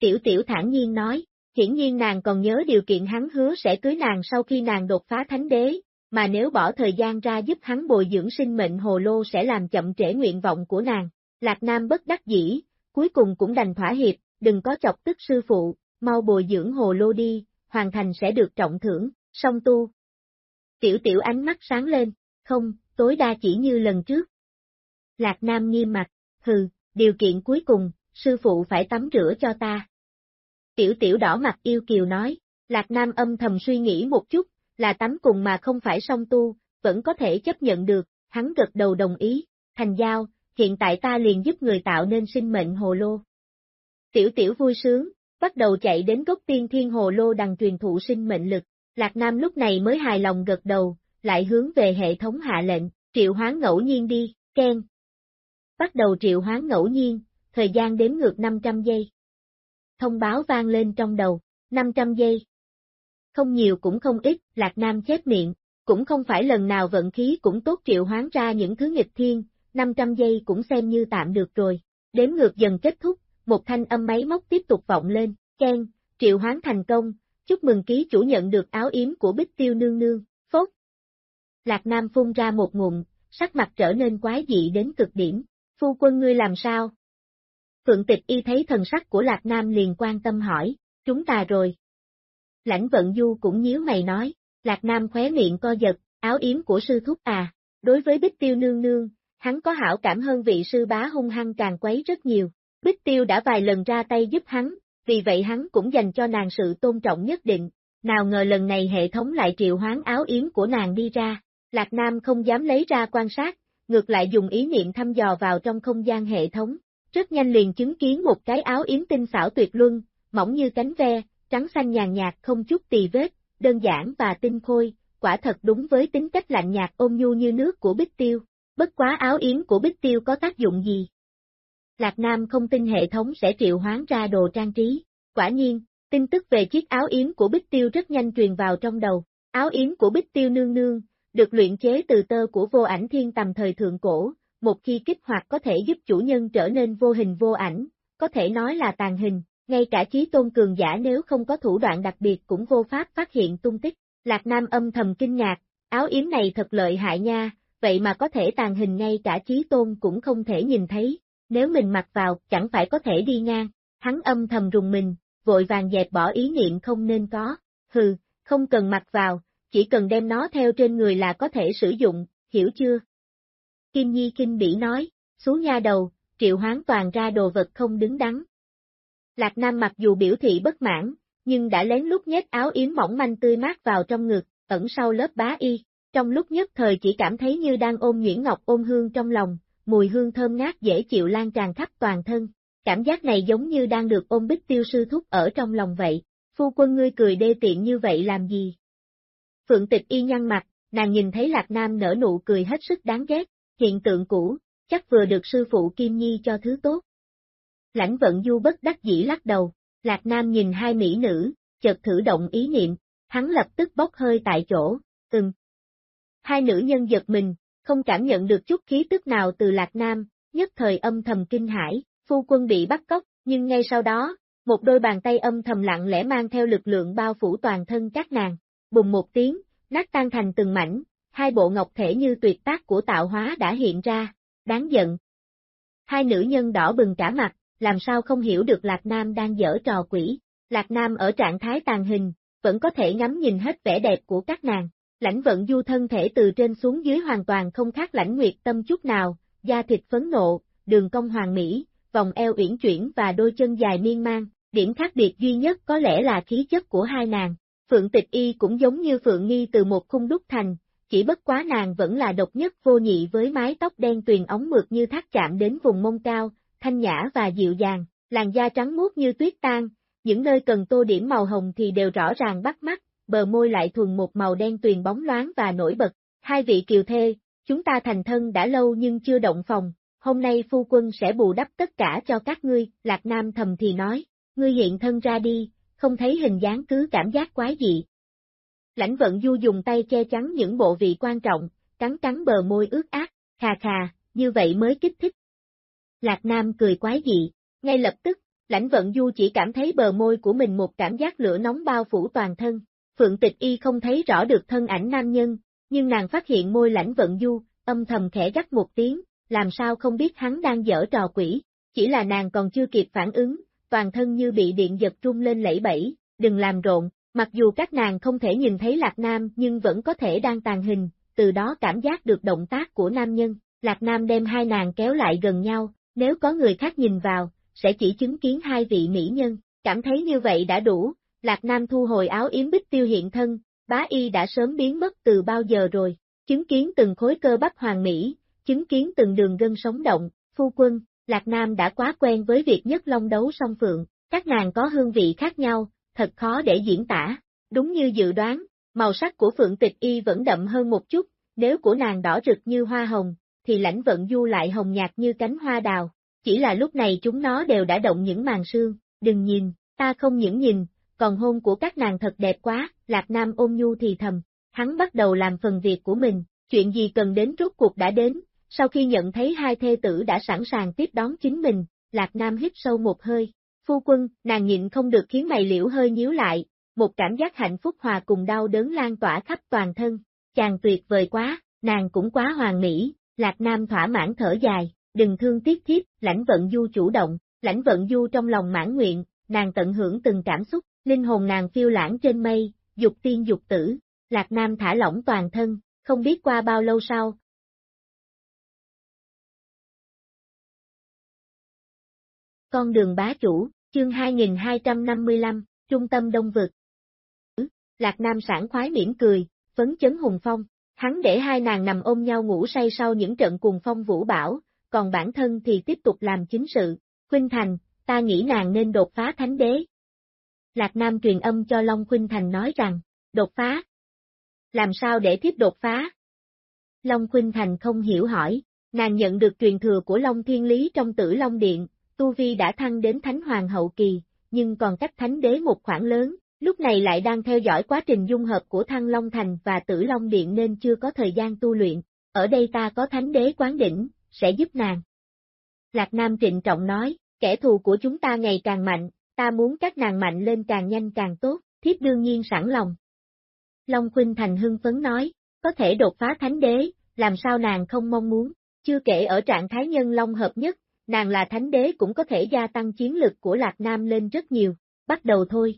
Tiểu tiểu thản nhiên nói, hiển nhiên nàng còn nhớ điều kiện hắn hứa sẽ cưới nàng sau khi nàng đột phá thánh đế, mà nếu bỏ thời gian ra giúp hắn bồi dưỡng sinh mệnh hồ lô sẽ làm chậm trễ nguyện vọng của nàng. Lạc Nam bất đắc dĩ, cuối cùng cũng đành thỏa hiệp, đừng có chọc tức sư phụ, mau bồi dưỡng hồ lô đi, hoàn thành sẽ được trọng thưởng, song tu. Tiểu tiểu ánh mắt sáng lên, không, tối đa chỉ như lần trước. Lạc Nam nghiêm mặt, hừ, điều kiện cuối cùng, sư phụ phải tắm rửa cho ta. Tiểu tiểu đỏ mặt yêu kiều nói, Lạc Nam âm thầm suy nghĩ một chút, là tắm cùng mà không phải song tu, vẫn có thể chấp nhận được, hắn gật đầu đồng ý, thành giao, hiện tại ta liền giúp người tạo nên sinh mệnh hồ lô. Tiểu tiểu vui sướng, bắt đầu chạy đến gốc tiên thiên hồ lô đằng truyền thụ sinh mệnh lực, Lạc Nam lúc này mới hài lòng gật đầu, lại hướng về hệ thống hạ lệnh, triệu hoán ngẫu nhiên đi, khen. Bắt đầu triệu hoán ngẫu nhiên, thời gian đếm ngược 500 giây. Thông báo vang lên trong đầu, 500 giây. Không nhiều cũng không ít, Lạc Nam chép miệng, cũng không phải lần nào vận khí cũng tốt triệu hoán ra những thứ nghịch thiên, 500 giây cũng xem như tạm được rồi. Đếm ngược dần kết thúc, một thanh âm máy móc tiếp tục vọng lên, Ken, triệu hoán thành công, chúc mừng ký chủ nhận được áo yếm của Bích Tiêu Nương Nương, phốt. Lạc Nam phun ra một ngụm, sắc mặt trở nên quái dị đến cực điểm, phu quân ngươi làm sao? Phượng tịch y thấy thần sắc của Lạc Nam liền quan tâm hỏi, chúng ta rồi. Lãnh vận du cũng nhíu mày nói, Lạc Nam khóe miệng co giật, áo yếm của sư thúc à, đối với Bích Tiêu nương nương, hắn có hảo cảm hơn vị sư bá hung hăng càng quấy rất nhiều. Bích Tiêu đã vài lần ra tay giúp hắn, vì vậy hắn cũng dành cho nàng sự tôn trọng nhất định, nào ngờ lần này hệ thống lại triệu hoán áo yếm của nàng đi ra, Lạc Nam không dám lấy ra quan sát, ngược lại dùng ý niệm thăm dò vào trong không gian hệ thống, rất nhanh liền chứng kiến một cái áo yếm tinh xảo tuyệt luân, mỏng như cánh ve, trắng xanh nhàn nhạt không chút tì vết, đơn giản và tinh khôi, quả thật đúng với tính cách lạnh nhạt ôn nhu như nước của Bích Tiêu. Bất quá áo yếm của Bích Tiêu có tác dụng gì? Lạc Nam không tin hệ thống sẽ triệu hoán ra đồ trang trí. Quả nhiên, tin tức về chiếc áo yếm của Bích Tiêu rất nhanh truyền vào trong đầu. Áo yếm của Bích Tiêu nương nương, được luyện chế từ tơ của vô ảnh thiên tầm thời thượng cổ, một khi kích hoạt có thể giúp chủ nhân trở nên vô hình vô ảnh, có thể nói là tàn hình, ngay cả trí tôn cường giả nếu không có thủ đoạn đặc biệt cũng vô pháp phát hiện tung tích. Lạc Nam âm thầm kinh ngạc, áo yếm này thật lợi hại nha, vậy mà có thể tàn hình ngay cả trí tôn cũng không thể nhìn thấy, nếu mình mặc vào chẳng phải có thể đi ngang, hắn âm thầm rùng mình, vội vàng dẹp bỏ ý niệm không nên có, hừ, không cần mặc vào, chỉ cần đem nó theo trên người là có thể sử dụng, hiểu chưa? Kim Nhi kinh bỉ nói, xuống nha đầu, triệu hoán toàn ra đồ vật không đứng đắn. Lạc Nam mặc dù biểu thị bất mãn, nhưng đã lén lút nhét áo yếm mỏng manh tươi mát vào trong ngực, ẩn sau lớp bá y, trong lúc nhất thời chỉ cảm thấy như đang ôm Nguyễn ngọc ôm hương trong lòng, mùi hương thơm ngát dễ chịu lan tràn khắp toàn thân, cảm giác này giống như đang được ôm bích tiêu sư thúc ở trong lòng vậy, phu quân ngươi cười đê tiện như vậy làm gì? Phượng tịch y nhăn mặt, nàng nhìn thấy Lạc Nam nở nụ cười hết sức đáng ghét, hiện tượng cũ, chắc vừa được sư phụ Kim Nhi cho thứ tốt. Lãnh vận du bất đắc dĩ lắc đầu, Lạc Nam nhìn hai mỹ nữ, chợt thử động ý niệm, hắn lập tức bốc hơi tại chỗ, ừm. Hai nữ nhân giật mình, không cảm nhận được chút khí tức nào từ Lạc Nam, nhất thời âm thầm kinh hãi, phu quân bị bắt cóc, nhưng ngay sau đó, một đôi bàn tay âm thầm lặng lẽ mang theo lực lượng bao phủ toàn thân các nàng, bùng một tiếng, nát tan thành từng mảnh, hai bộ ngọc thể như tuyệt tác của tạo hóa đã hiện ra, đáng giận. Hai nữ nhân đỏ bừng cả mặt, làm sao không hiểu được Lạc Nam đang dở trò quỷ, Lạc Nam ở trạng thái tàn hình, vẫn có thể ngắm nhìn hết vẻ đẹp của các nàng, lãnh vận du thân thể từ trên xuống dưới hoàn toàn không khác lãnh nguyệt tâm chút nào, da thịt phấn nộ, đường cong hoàng mỹ, vòng eo uyển chuyển và đôi chân dài miên man, điểm khác biệt duy nhất có lẽ là khí chất của hai nàng. Phượng Tịch Y cũng giống như Phượng Nghi từ một khung đúc thành, chỉ bất quá nàng vẫn là độc nhất vô nhị với mái tóc đen tuyền ống mượt như thác chạm đến vùng mông cao, thanh nhã và dịu dàng, làn da trắng muốt như tuyết tan, những nơi cần tô điểm màu hồng thì đều rõ ràng bắt mắt, bờ môi lại thuần một màu đen tuyền bóng loáng và nổi bật. Hai vị kiều thê, chúng ta thành thân đã lâu nhưng chưa động phòng, hôm nay phu quân sẽ bù đắp tất cả cho các ngươi, Lạc Nam thầm thì nói, ngươi hiện thân ra đi, không thấy hình dáng cứ cảm giác quái dị. Lãnh vận du dùng tay che chắn những bộ vị quan trọng, cắn cắn bờ môi ướt át, khà khà, như vậy mới kích thích. Lạc Nam cười quái dị, ngay lập tức, lãnh vận du chỉ cảm thấy bờ môi của mình một cảm giác lửa nóng bao phủ toàn thân. Phượng tịch y không thấy rõ được thân ảnh nam nhân, nhưng nàng phát hiện môi lãnh vận du, âm thầm khẽ gắt một tiếng, làm sao không biết hắn đang dở trò quỷ, chỉ là nàng còn chưa kịp phản ứng, toàn thân như bị điện giật trung lên lẫy bẫy, đừng làm rộn, mặc dù các nàng không thể nhìn thấy Lạc Nam nhưng vẫn có thể đang tàn hình, từ đó cảm giác được động tác của nam nhân, Lạc Nam đem hai nàng kéo lại gần nhau, nếu có người khác nhìn vào, sẽ chỉ chứng kiến hai vị mỹ nhân, cảm thấy như vậy đã đủ, Lạc Nam thu hồi áo yếm bích tiêu hiện thân, bá y đã sớm biến mất từ bao giờ rồi, chứng kiến từng khối cơ bắp hoàng mỹ, chứng kiến từng đường gân sống động, phu quân, Lạc Nam đã quá quen với việc nhất long đấu song phượng, các nàng có hương vị khác nhau, thật khó để diễn tả, đúng như dự đoán, màu sắc của phượng tịch y vẫn đậm hơn một chút, nếu của nàng đỏ rực như hoa hồng, thì lãnh vận du lại hồng nhạt như cánh hoa đào, chỉ là lúc này chúng nó đều đã động những màn sương, đừng nhìn, ta không những nhìn, còn hôn của các nàng thật đẹp quá, Lạc Nam ôm nhu thì thầm, hắn bắt đầu làm phần việc của mình, chuyện gì cần đến rốt cuộc đã đến, sau khi nhận thấy hai thê tử đã sẵn sàng tiếp đón chính mình, Lạc Nam hít sâu một hơi, phu quân, nàng nhịn không được khiến mày liễu hơi nhíu lại, một cảm giác hạnh phúc hòa cùng đau đớn lan tỏa khắp toàn thân, chàng tuyệt vời quá, nàng cũng quá hoàn mỹ, Lạc Nam thỏa mãn thở dài, đừng thương tiếc thiếp, lãnh vận du chủ động, Lãnh vận du trong lòng mãn nguyện, nàng tận hưởng từng cảm xúc, linh hồn nàng phiêu lãng trên mây, dục tiên dục tử, Lạc Nam thả lỏng toàn thân, không biết qua bao lâu sau. Con đường bá chủ, chương 2255, Trung tâm Đông Vực. Lạc Nam sảng khoái mỉm cười, phấn chấn hùng phong, hắn để hai nàng nằm ôm nhau ngủ say sau những trận cùng phong vũ bão, còn bản thân thì tiếp tục làm chính sự. Khuynh Thành, ta nghĩ nàng nên đột phá thánh đế. Lạc Nam truyền âm cho Long Khuynh Thành nói rằng, đột phá. Làm sao để tiếp đột phá? Long Khuynh Thành không hiểu hỏi, nàng nhận được truyền thừa của Long Thiên Lý trong tử Long Điện, Tu Vi đã thăng đến Thánh Hoàng hậu kỳ, nhưng còn cách Thánh Đế một khoảng lớn, lúc này lại đang theo dõi quá trình dung hợp của Thăng Long Thành và Tử Long Điện nên chưa có thời gian tu luyện, ở đây ta có Thánh Đế quán đỉnh, sẽ giúp nàng. Lạc Nam trịnh trọng nói, kẻ thù của chúng ta ngày càng mạnh, ta muốn các nàng mạnh lên càng nhanh càng tốt, thiếp đương nhiên sẵn lòng. Long Khuynh Thành hưng phấn nói, có thể đột phá thánh đế, làm sao nàng không mong muốn, chưa kể ở trạng thái nhân Long hợp nhất, nàng là thánh đế cũng có thể gia tăng chiến lực của Lạc Nam lên rất nhiều, bắt đầu thôi.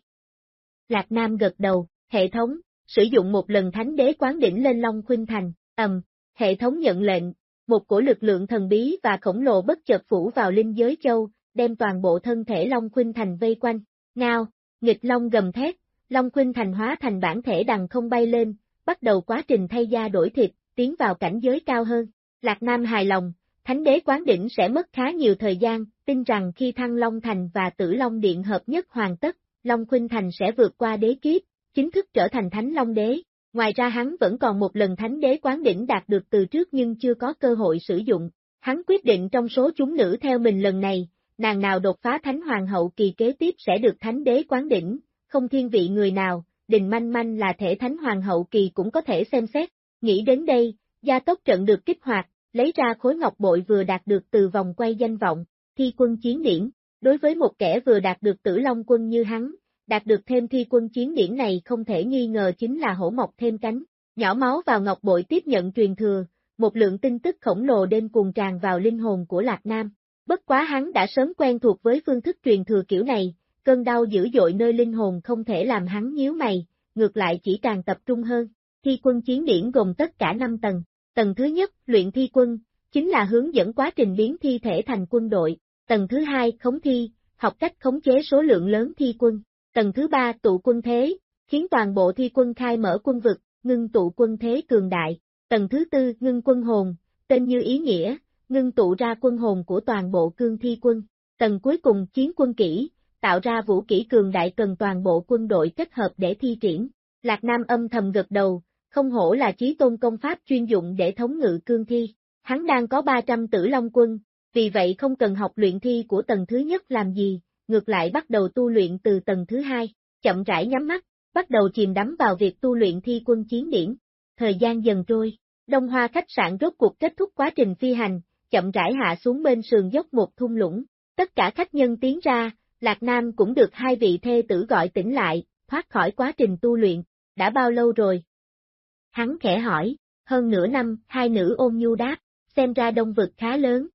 Lạc Nam gật đầu, hệ thống, sử dụng một lần thánh đế quán đỉnh lên Long Khuynh Thành, ầm, hệ thống nhận lệnh, một cổ lực lượng thần bí và khổng lồ bất chợt phủ vào linh giới châu, đem toàn bộ thân thể Long Khuynh Thành vây quanh, ngao, nghịch Long gầm thét, Long Khuynh Thành hóa thành bản thể đằng không bay lên, bắt đầu quá trình thay da đổi thịt, tiến vào cảnh giới cao hơn. Lạc Nam hài lòng, Thánh đế quán đỉnh sẽ mất khá nhiều thời gian, tin rằng khi Thăng Long Thành và Tử Long Điện hợp nhất hoàn tất, Long Khuynh Thành sẽ vượt qua đế kiếp, chính thức trở thành Thánh Long Đế. Ngoài ra hắn vẫn còn một lần Thánh đế quán đỉnh đạt được từ trước nhưng chưa có cơ hội sử dụng. Hắn quyết định trong số chúng nữ theo mình lần này, nàng nào đột phá Thánh Hoàng hậu kỳ kế tiếp sẽ được Thánh đế quán đỉnh, không thiên vị người nào, đình manh manh là thể Thánh Hoàng hậu kỳ cũng có thể xem xét. Nghĩ đến đây, gia tốc trận được kích hoạt, lấy ra khối ngọc bội vừa đạt được từ vòng quay danh vọng, thi quân chiến điển. Đối với một kẻ vừa đạt được tử long quân như hắn, đạt được thêm thi quân chiến điển này không thể nghi ngờ chính là hổ mọc thêm cánh. Nhỏ máu vào ngọc bội tiếp nhận truyền thừa, một lượng tin tức khổng lồ đêm cuồng tràn vào linh hồn của Lạc Nam. Bất quá hắn đã sớm quen thuộc với phương thức truyền thừa kiểu này, cơn đau dữ dội nơi linh hồn không thể làm hắn nhíu mày, ngược lại chỉ càng tập trung hơn. Thi quân chiến điển gồm tất cả 5 tầng, Tầng thứ nhất, luyện thi quân, chính là hướng dẫn quá trình biến thi thể thành quân đội. Tầng thứ hai, khống thi, học cách khống chế số lượng lớn thi quân. Tầng thứ ba, tụ quân thế, khiến toàn bộ thi quân khai mở quân vực, ngưng tụ quân thế cường đại. Tầng thứ tư, ngưng quân hồn, tên như ý nghĩa, ngưng tụ ra quân hồn của toàn bộ cương thi quân. Tầng cuối cùng, chiến quân kỹ, tạo ra vũ kỹ cường đại cần toàn bộ quân đội kết hợp để thi triển. Lạc Nam âm thầm gật đầu, không hổ là chí tôn công pháp chuyên dụng để thống ngự cương thi. Hắn đang có 300 tử long quân, vì vậy không cần học luyện thi của tầng thứ nhất làm gì, ngược lại bắt đầu tu luyện từ tầng thứ hai, chậm rãi nhắm mắt, bắt đầu chìm đắm vào việc tu luyện thi quân chiến điển. Thời gian dần trôi, Đông Hoa khách sạn rốt cuộc kết thúc quá trình phi hành, chậm rãi hạ xuống bên sườn dốc một thung lũng. Tất cả khách nhân tiến ra, Lạc Nam cũng được hai vị thê tử gọi tỉnh lại, thoát khỏi quá trình tu luyện. Đã bao lâu rồi? Hắn khẽ hỏi, hơn nửa năm, hai nữ ôm nhu đáp, xem ra đông vực khá lớn.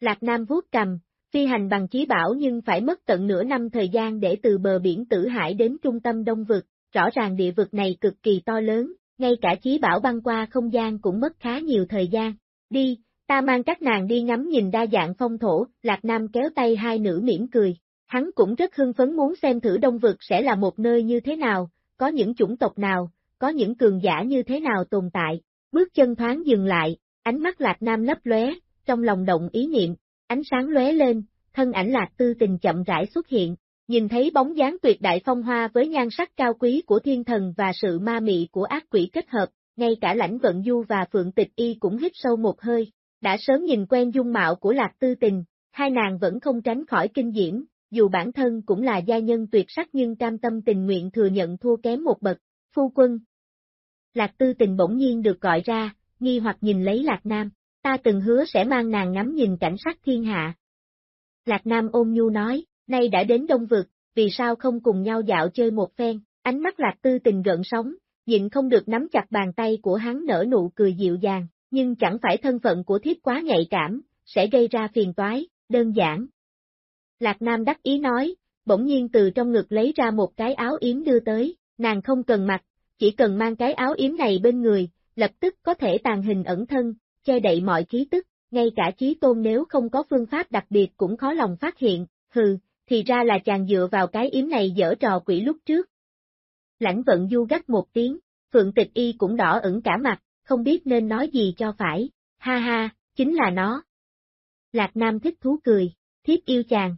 Lạc Nam vuốt cầm, phi hành bằng chí bảo nhưng phải mất tận nửa năm thời gian để từ bờ biển Tử Hải đến trung tâm đông vực, rõ ràng địa vực này cực kỳ to lớn, ngay cả chí bảo băng qua không gian cũng mất khá nhiều thời gian. Đi, ta mang các nàng đi ngắm nhìn đa dạng phong thổ, Lạc Nam kéo tay hai nữ mỉm cười. Hắn cũng rất hưng phấn muốn xem thử đông vực sẽ là một nơi như thế nào, có những chủng tộc nào, có những cường giả như thế nào tồn tại, bước chân thoáng dừng lại, ánh mắt Lạc Nam lấp lóe, trong lòng động ý niệm, ánh sáng lóe lên, thân ảnh Lạc Tư Tình chậm rãi xuất hiện, nhìn thấy bóng dáng tuyệt đại phong hoa với nhan sắc cao quý của thiên thần và sự ma mị của ác quỷ kết hợp, ngay cả lãnh vận du và phượng tịch y cũng hít sâu một hơi, đã sớm nhìn quen dung mạo của Lạc Tư Tình, hai nàng vẫn không tránh khỏi kinh diễm, dù bản thân cũng là gia nhân tuyệt sắc nhưng cam tâm tình nguyện thừa nhận thua kém một bậc, phu quân, Lạc Tư Tình bỗng nhiên được gọi ra, nghi hoặc nhìn lấy Lạc Nam, ta từng hứa sẽ mang nàng ngắm nhìn cảnh sắc thiên hạ. Lạc Nam ôm nhu nói, nay đã đến Đông Vực, vì sao không cùng nhau dạo chơi một phen, ánh mắt Lạc Tư Tình gợn sóng, nhịn không được nắm chặt bàn tay của hắn nở nụ cười dịu dàng, nhưng chẳng phải thân phận của thiếp quá nhạy cảm, sẽ gây ra phiền toái, đơn giản. Lạc Nam đắc ý nói, bỗng nhiên từ trong ngực lấy ra một cái áo yếm đưa tới, nàng không cần mặc, chỉ cần mang cái áo yếm này bên người, lập tức có thể tàn hình ẩn thân, che đậy mọi khí tức, ngay cả trí tôn nếu không có phương pháp đặc biệt cũng khó lòng phát hiện, hừ, thì ra là chàng dựa vào cái yếm này dở trò quỷ lúc trước. Lãnh vận du gắt một tiếng, Phượng Tịch Y cũng đỏ ửng cả mặt, không biết nên nói gì cho phải, ha ha, chính là nó. Lạc Nam thích thú cười, thiếp yêu chàng.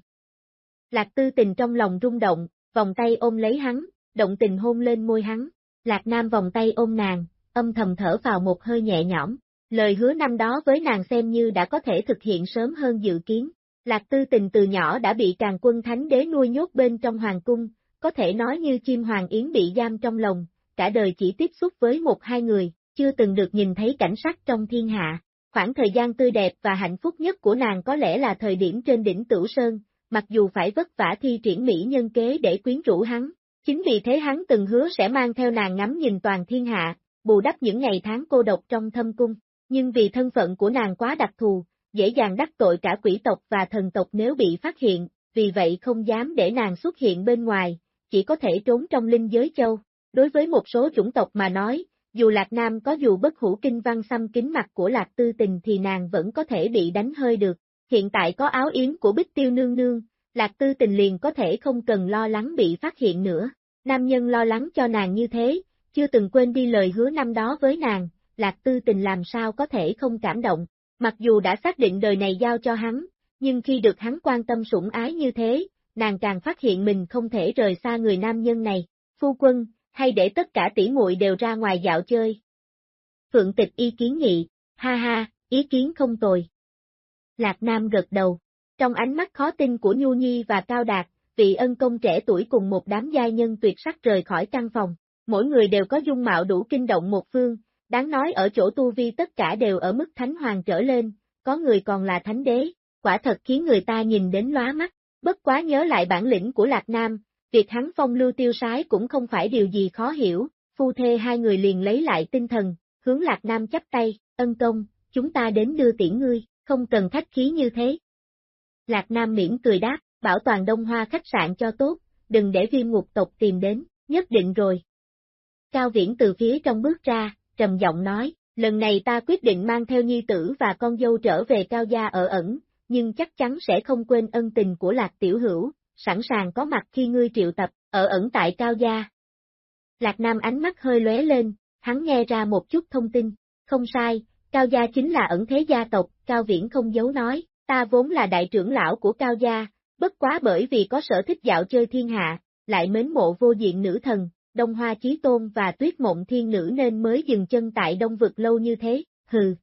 Lạc Tư Tình trong lòng rung động, vòng tay ôm lấy hắn, động tình hôn lên môi hắn. Lạc Nam vòng tay ôm nàng, âm thầm thở vào một hơi nhẹ nhõm. Lời hứa năm đó với nàng xem như đã có thể thực hiện sớm hơn dự kiến. Lạc Tư Tình từ nhỏ đã bị càng quân thánh đế nuôi nhốt bên trong hoàng cung, có thể nói như chim hoàng yến bị giam trong lòng, cả đời chỉ tiếp xúc với một hai người, chưa từng được nhìn thấy cảnh sắc trong thiên hạ. Khoảng thời gian tươi đẹp và hạnh phúc nhất của nàng có lẽ là thời điểm trên đỉnh Tửu Sơn, mặc dù phải vất vả thi triển mỹ nhân kế để quyến rũ hắn. Chính vì thế hắn từng hứa sẽ mang theo nàng ngắm nhìn toàn thiên hạ, bù đắp những ngày tháng cô độc trong thâm cung. Nhưng vì thân phận của nàng quá đặc thù, dễ dàng đắc tội cả quỷ tộc và thần tộc nếu bị phát hiện, vì vậy không dám để nàng xuất hiện bên ngoài, chỉ có thể trốn trong linh giới châu. Đối với một số chủng tộc mà nói, dù Lạc Nam có dù bất hủ kinh văn xăm kính mặt của Lạc Tư Tình thì nàng vẫn có thể bị đánh hơi được. Hiện tại có áo yếm của Bích Tiêu Nương Nương, Lạc Tư Tình liền có thể không cần lo lắng bị phát hiện nữa. Nam nhân lo lắng cho nàng như thế, chưa từng quên đi lời hứa năm đó với nàng, Lạc Tư Tình làm sao có thể không cảm động. Mặc dù đã xác định đời này giao cho hắn, nhưng khi được hắn quan tâm sủng ái như thế, nàng càng phát hiện mình không thể rời xa người nam nhân này. Phu quân, hay để tất cả tỷ muội đều ra ngoài dạo chơi. Phượng tịch ý kiến nghị, ha ha, ý kiến không tồi. Lạc Nam gật đầu, trong ánh mắt khó tin của Nhu Nhi và Cao Đạt, vị ân công trẻ tuổi cùng một đám giai nhân tuyệt sắc rời khỏi căn phòng, mỗi người đều có dung mạo đủ kinh động một phương, đáng nói ở chỗ tu vi tất cả đều ở mức thánh hoàng trở lên, có người còn là thánh đế, quả thật khiến người ta nhìn đến lóa mắt, bất quá nhớ lại bản lĩnh của Lạc Nam, việc hắn phong lưu tiêu sái cũng không phải điều gì khó hiểu, phu thê hai người liền lấy lại tinh thần, hướng Lạc Nam chắp tay, ân công, chúng ta đến đưa tiễn ngươi, không cần khách khí như thế. Lạc Nam miễn cười đáp, bảo toàn đông hoa khách sạn cho tốt, đừng để viêm ngục tộc tìm đến, nhất định rồi. Cao Viễn từ phía trong bước ra, trầm giọng nói, lần này ta quyết định mang theo nhi tử và con dâu trở về Cao Gia ở ẩn, nhưng chắc chắn sẽ không quên ân tình của Lạc Tiểu Hữu, sẵn sàng có mặt khi ngươi triệu tập, ở ẩn tại Cao Gia. Lạc Nam ánh mắt hơi lóe lên, hắn nghe ra một chút thông tin, không sai, Cao Gia chính là ẩn thế gia tộc, Cao Viễn không giấu nói, ta vốn là đại trưởng lão của Cao Gia, bất quá bởi vì có sở thích dạo chơi thiên hạ, lại mến mộ vô diện nữ thần, Đông Hoa Chí Tôn và Tuyết Mộng Thiên Nữ nên mới dừng chân tại Đông Vực lâu như thế, hừ.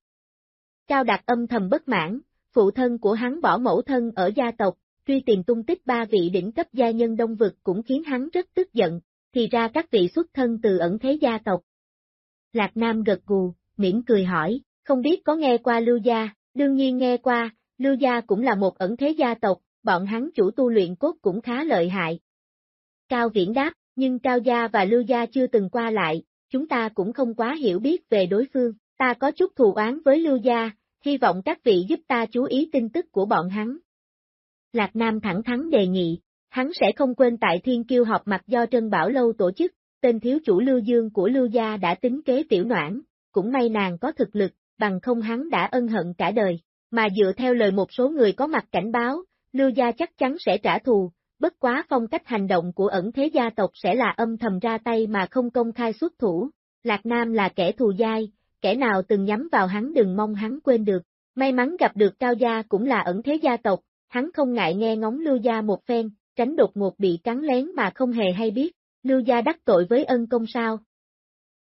Cao Đạt âm thầm bất mãn, phụ thân của hắn bỏ mẫu thân ở gia tộc, truy tìm tung tích ba vị đỉnh cấp gia nhân đông vực cũng khiến hắn rất tức giận, thì ra các vị xuất thân từ ẩn thế gia tộc. Lạc Nam gật gù, mỉm cười hỏi, không biết có nghe qua Lưu Gia, đương nhiên nghe qua, Lưu Gia cũng là một ẩn thế gia tộc, bọn hắn chủ tu luyện cốt cũng khá lợi hại. Cao Viễn đáp, nhưng Cao Gia và Lưu Gia chưa từng qua lại, chúng ta cũng không quá hiểu biết về đối phương, ta có chút thù oán với Lưu Gia, hy vọng các vị giúp ta chú ý tin tức của bọn hắn, Lạc Nam thẳng thắn đề nghị, hắn sẽ không quên tại Thiên Kiêu họp mặt do Trân Bảo Lâu tổ chức, tên thiếu chủ Lưu Dương của Lưu Gia đã tính kế tiểu noãn, cũng may nàng có thực lực, bằng không hắn đã ân hận cả đời, mà dựa theo lời một số người có mặt cảnh báo, Lưu Gia chắc chắn sẽ trả thù, bất quá phong cách hành động của ẩn thế gia tộc sẽ là âm thầm ra tay mà không công khai xuất thủ, Lạc Nam là kẻ thù dai, kẻ nào từng nhắm vào hắn đừng mong hắn quên được, may mắn gặp được Cao Gia cũng là ẩn thế gia tộc, hắn không ngại nghe ngóng Lưu Gia một phen, tránh đột ngột bị cắn lén mà không hề hay biết, Lưu Gia đắc tội với ân công sao.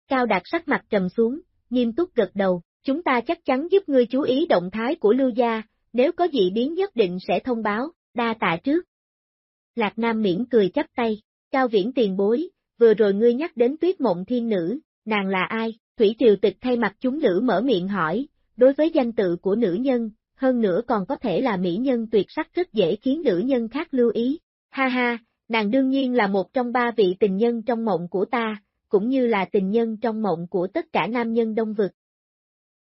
Cao Đạt sắc mặt trầm xuống, nghiêm túc gật đầu, chúng ta chắc chắn giúp ngươi chú ý động thái của Lưu Gia, nếu có dị biến nhất định sẽ thông báo, đa tạ trước. Lạc Nam miễn cười chắp tay, Cao Viễn tiền bối, vừa rồi ngươi nhắc đến tuyết mộng thiên nữ, nàng là ai? Thủy Triều Tịch thay mặt chúng nữ mở miệng hỏi, đối với danh tự của nữ nhân, hơn nữa còn có thể là mỹ nhân tuyệt sắc rất dễ khiến nữ nhân khác lưu ý. Ha ha, nàng đương nhiên là một trong ba vị tình nhân trong mộng của ta, cũng như là tình nhân trong mộng của tất cả nam nhân đông vực.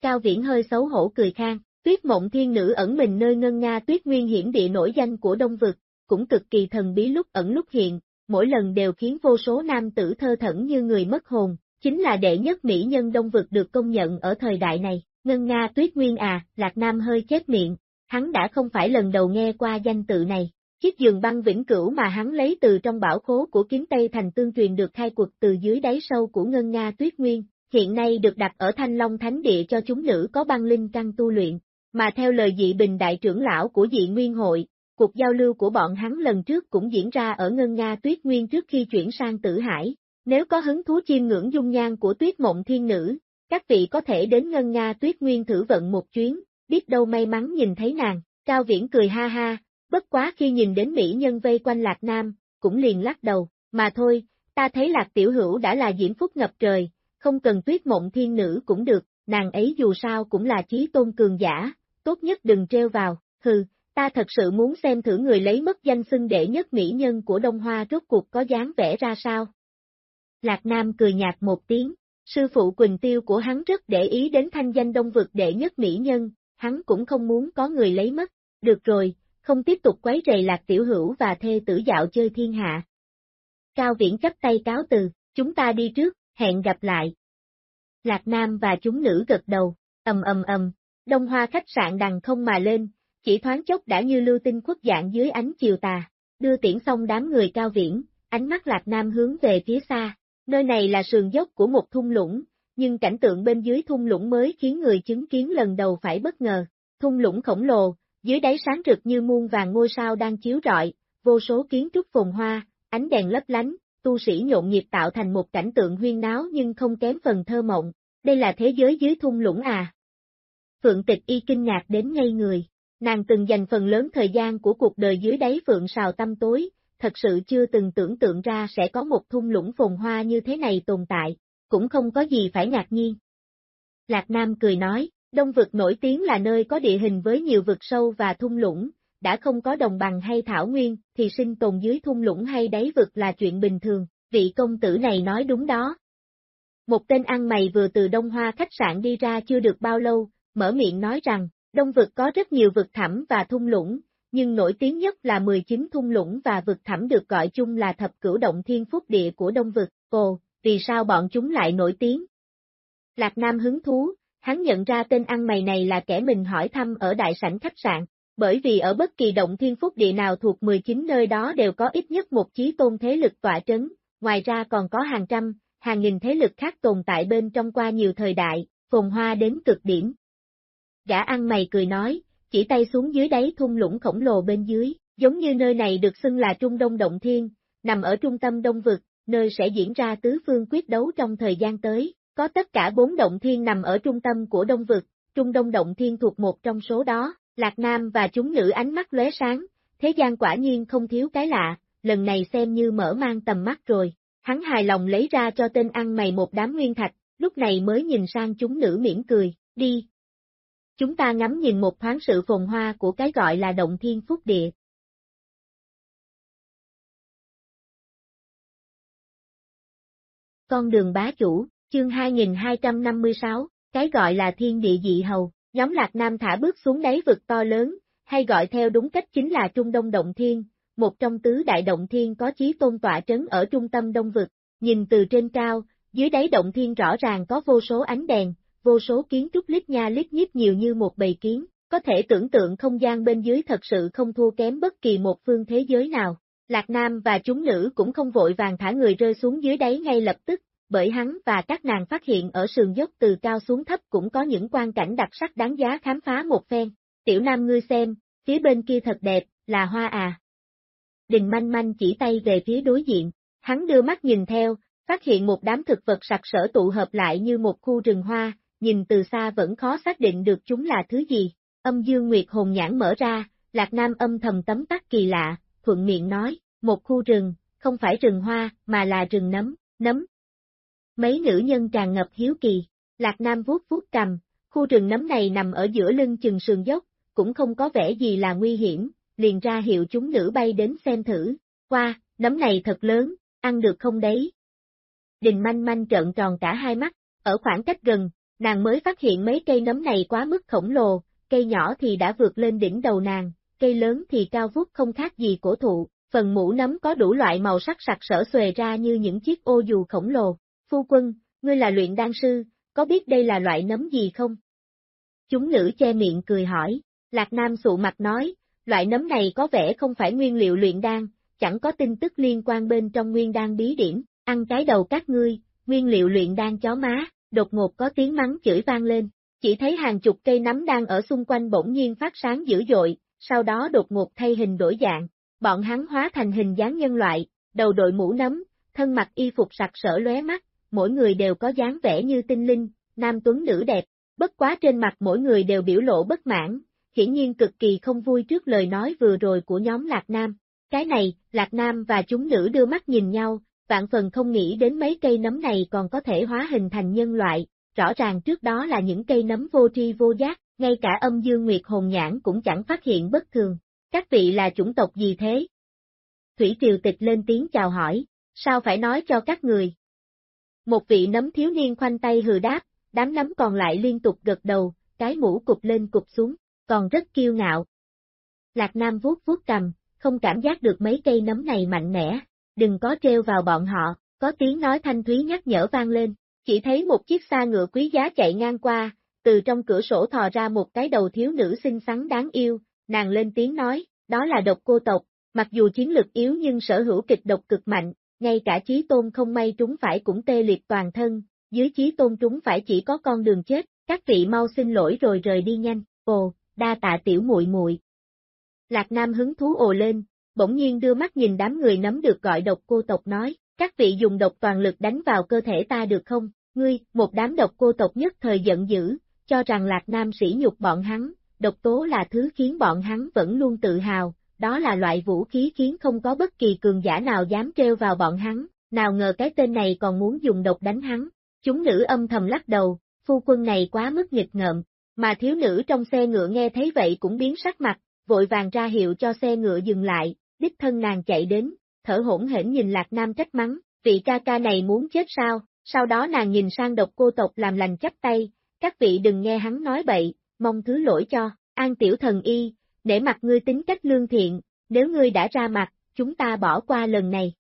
Cao Viễn hơi xấu hổ cười khang, tuyết mộng thiên nữ ẩn mình nơi ngân nga tuyết nguyên hiểm địa nổi danh của đông vực, cũng cực kỳ thần bí lúc ẩn lúc hiện, mỗi lần đều khiến vô số nam tử thơ thẩn như người mất hồn, chính là đệ nhất mỹ nhân đông vực được công nhận ở thời đại này. Ngân Nga Tuyết Nguyên à, Lạc Nam hơi chết miệng, hắn đã không phải lần đầu nghe qua danh tự này. Chiếc giường băng vĩnh cửu mà hắn lấy từ trong bảo khố của kiếm Tây Thành tương truyền được khai quật từ dưới đáy sâu của Ngân Nga Tuyết Nguyên, hiện nay được đặt ở Thanh Long Thánh Địa cho chúng nữ có băng linh căn tu luyện, mà theo lời dị bình đại trưởng lão của dị nguyên hội, cuộc giao lưu của bọn hắn lần trước cũng diễn ra ở Ngân Nga Tuyết Nguyên trước khi chuyển sang Tử Hải. Nếu có hứng thú chiêm ngưỡng dung nhan của tuyết mộng thiên nữ, các vị có thể đến Ngân Nga Tuyết Nguyên thử vận một chuyến, biết đâu may mắn nhìn thấy nàng, Cao Viễn cười ha ha, bất quá khi nhìn đến Mỹ nhân vây quanh Lạc Nam, cũng liền lắc đầu, mà thôi, ta thấy Lạc Tiểu Hữu đã là diễm phúc ngập trời, không cần tuyết mộng thiên nữ cũng được, nàng ấy dù sao cũng là trí tôn cường giả, tốt nhất đừng treo vào, hừ, ta thật sự muốn xem thử người lấy mất danh xưng đệ nhất mỹ nhân của Đông Hoa rốt cuộc có dáng vẻ ra sao. Lạc Nam cười nhạt một tiếng, sư phụ Quỳnh Tiêu của hắn rất để ý đến thanh danh đông vực đệ nhất mỹ nhân, hắn cũng không muốn có người lấy mất, được rồi, không tiếp tục quấy rầy Lạc Tiểu Hữu và thê tử dạo chơi thiên hạ. Cao Viễn chấp tay cáo từ, chúng ta đi trước, hẹn gặp lại. Lạc Nam và chúng nữ gật đầu, ầm ầm ầm, đông hoa khách sạn đằng không mà lên, chỉ thoáng chốc đã như lưu tinh khuất dạng dưới ánh chiều tà, đưa tiễn xong đám người cao viễn, ánh mắt Lạc Nam hướng về phía xa, nơi này là sườn dốc của một thung lũng, nhưng cảnh tượng bên dưới thung lũng mới khiến người chứng kiến lần đầu phải bất ngờ, thung lũng khổng lồ, dưới đáy sáng rực như muôn vàng ngôi sao đang chiếu rọi, vô số kiến trúc phồn hoa, ánh đèn lấp lánh, tu sĩ nhộn nhịp tạo thành một cảnh tượng huyên náo nhưng không kém phần thơ mộng, đây là thế giới dưới thung lũng à. Phượng tịch y kinh ngạc đến ngây người, nàng từng dành phần lớn thời gian của cuộc đời dưới đáy phượng sào tâm tối, thật sự chưa từng tưởng tượng ra sẽ có một thung lũng phồn hoa như thế này tồn tại, cũng không có gì phải ngạc nhiên. Lạc Nam cười nói, Đông vực nổi tiếng là nơi có địa hình với nhiều vực sâu và thung lũng, đã không có đồng bằng hay thảo nguyên, thì sinh tồn dưới thung lũng hay đáy vực là chuyện bình thường, vị công tử này nói đúng đó. Một tên ăn mày vừa từ Đông Hoa khách sạn đi ra chưa được bao lâu, mở miệng nói rằng, Đông vực có rất nhiều vực thẳm và thung lũng, nhưng nổi tiếng nhất là 19 thung lũng và vực thẳm được gọi chung là thập cửu động thiên phúc địa của Đông vực, ồ, vì sao bọn chúng lại nổi tiếng? Lạc Nam hứng thú, hắn nhận ra tên ăn mày này là kẻ mình hỏi thăm ở đại sảnh khách sạn, bởi vì ở bất kỳ động thiên phúc địa nào thuộc 19 nơi đó đều có ít nhất một chí tôn thế lực tọa trấn, ngoài ra còn có hàng trăm, hàng nghìn thế lực khác tồn tại bên trong qua nhiều thời đại, phồn hoa đến cực điểm. Gã ăn mày cười nói, chỉ tay xuống dưới đáy thung lũng khổng lồ bên dưới, giống như nơi này được xưng là Trung Đông Động Thiên, nằm ở trung tâm Đông Vực, nơi sẽ diễn ra tứ phương quyết đấu trong thời gian tới, có tất cả bốn động thiên nằm ở trung tâm của Đông Vực, Trung Đông Động Thiên thuộc một trong số đó, Lạc Nam và chúng nữ ánh mắt lóe sáng, thế gian quả nhiên không thiếu cái lạ, lần này xem như mở mang tầm mắt rồi. Hắn hài lòng lấy ra cho tên ăn mày một đám nguyên thạch, lúc này mới nhìn sang chúng nữ mỉm cười, đi. Chúng ta ngắm nhìn một thoáng sự phồn hoa của cái gọi là động thiên phúc địa. Con đường bá chủ, chương 2256, cái gọi là thiên địa dị hầu. Nhóm Lạc Nam thả bước xuống đáy vực to lớn, hay gọi theo đúng cách chính là Trung Đông Động Thiên, một trong tứ đại động thiên có chí tôn tọa trấn ở trung tâm đông vực, nhìn từ trên cao, dưới đáy động thiên rõ ràng có vô số ánh đèn, vô số kiến trúc lít nha lít nhíp nhiều như một bầy kiến, có thể tưởng tượng không gian bên dưới thật sự không thua kém bất kỳ một phương thế giới nào. Lạc Nam và chúng nữ cũng không vội vàng thả người rơi xuống dưới đáy ngay lập tức, bởi hắn và các nàng phát hiện ở sườn dốc từ cao xuống thấp cũng có những quan cảnh đặc sắc đáng giá khám phá một phen. Tiểu Nam ngươi xem, phía bên kia thật đẹp, là hoa à. Đình manh manh chỉ tay về phía đối diện, hắn đưa mắt nhìn theo, phát hiện một đám thực vật sặc sỡ tụ hợp lại như một khu rừng hoa, nhìn từ xa vẫn khó xác định được chúng là thứ gì. Âm dương nguyệt hồn nhãn mở ra, Lạc Nam âm thầm tấm tắc kỳ lạ, thuận miệng nói, một khu rừng, không phải rừng hoa, mà là rừng nấm, nấm, Mấy nữ nhân tràn ngập hiếu kỳ, Lạc Nam vuốt vuốt cầm, khu rừng nấm này nằm ở giữa lưng chừng sườn dốc, cũng không có vẻ gì là nguy hiểm, liền ra hiệu chúng nữ bay đến xem thử, qua, nấm này thật lớn, ăn được không đấy? Đình manh manh trợn tròn cả hai mắt, ở khoảng cách gần, nàng mới phát hiện mấy cây nấm này quá mức khổng lồ, cây nhỏ thì đã vượt lên đỉnh đầu nàng, cây lớn thì cao vút không khác gì cổ thụ, phần mũ nấm có đủ loại màu sắc sặc sỡ xuề ra như những chiếc ô dù khổng lồ. Phu quân, ngươi là luyện đan sư, có biết đây là loại nấm gì không? Chúng nữ che miệng cười hỏi, Lạc Nam sụ mặt nói, loại nấm này có vẻ không phải nguyên liệu luyện đan, chẳng có tin tức liên quan bên trong nguyên đan bí điển, ăn cái đầu các ngươi, nguyên liệu luyện đan chó má, đột ngột có tiếng mắng chửi vang lên, chỉ thấy hàng chục cây nấm đang ở xung quanh bỗng nhiên phát sáng dữ dội, sau đó đột ngột thay hình đổi dạng, bọn hắn hóa thành hình dáng nhân loại, đầu đội mũ nấm, thân mặc y phục sặc sỡ lóe mắt, mỗi người đều có dáng vẻ như tinh linh, nam tuấn nữ đẹp, bất quá trên mặt mỗi người đều biểu lộ bất mãn, hiển nhiên cực kỳ không vui trước lời nói vừa rồi của nhóm Lạc Nam. Cái này, Lạc Nam và chúng nữ đưa mắt nhìn nhau, vạn phần không nghĩ đến mấy cây nấm này còn có thể hóa hình thành nhân loại, rõ ràng trước đó là những cây nấm vô tri vô giác, ngay cả âm dương nguyệt hồn nhãn cũng chẳng phát hiện bất thường. Các vị là chủng tộc gì thế? Thủy Triều Tịch lên tiếng chào hỏi, sao phải nói cho các người? Một vị nấm thiếu niên khoanh tay hừ đáp, đám nấm còn lại liên tục gật đầu, cái mũ cụp lên cụp xuống, còn rất kiêu ngạo. Lạc Nam vuốt vuốt cầm, không cảm giác được mấy cây nấm này mạnh mẽ, đừng có treo vào bọn họ, có tiếng nói thanh thúy nhắc nhở vang lên, chỉ thấy một chiếc xa ngựa quý giá chạy ngang qua, từ trong cửa sổ thò ra một cái đầu thiếu nữ xinh xắn đáng yêu, nàng lên tiếng nói, đó là độc cô tộc, mặc dù chiến lực yếu nhưng sở hữu kịch độc cực mạnh, ngay cả chí tôn không may trúng phải cũng tê liệt toàn thân, dưới chí tôn trúng phải chỉ có con đường chết, các vị mau xin lỗi rồi rời đi nhanh, ồ, đa tạ tiểu muội muội. Lạc Nam hứng thú ồ lên, bỗng nhiên đưa mắt nhìn đám người nắm được gọi độc cô tộc nói, các vị dùng độc toàn lực đánh vào cơ thể ta được không? Ngươi, một đám độc cô tộc nhất thời giận dữ, cho rằng Lạc Nam sỉ nhục bọn hắn, độc tố là thứ khiến bọn hắn vẫn luôn tự hào, đó là loại vũ khí khiến không có bất kỳ cường giả nào dám treo vào bọn hắn, nào ngờ cái tên này còn muốn dùng độc đánh hắn. Chúng nữ âm thầm lắc đầu, phu quân này quá mức nghịch ngợm, mà thiếu nữ trong xe ngựa nghe thấy vậy cũng biến sắc mặt, vội vàng ra hiệu cho xe ngựa dừng lại, đích thân nàng chạy đến, thở hổn hển nhìn Lạc Nam trách mắng, vị ca ca này muốn chết sao, sau đó nàng nhìn sang độc cô tộc làm lành chắp tay, các vị đừng nghe hắn nói bậy, mong thứ lỗi cho, an tiểu thần y, để mặt ngươi tính cách lương thiện, nếu ngươi đã ra mặt, chúng ta bỏ qua lần này.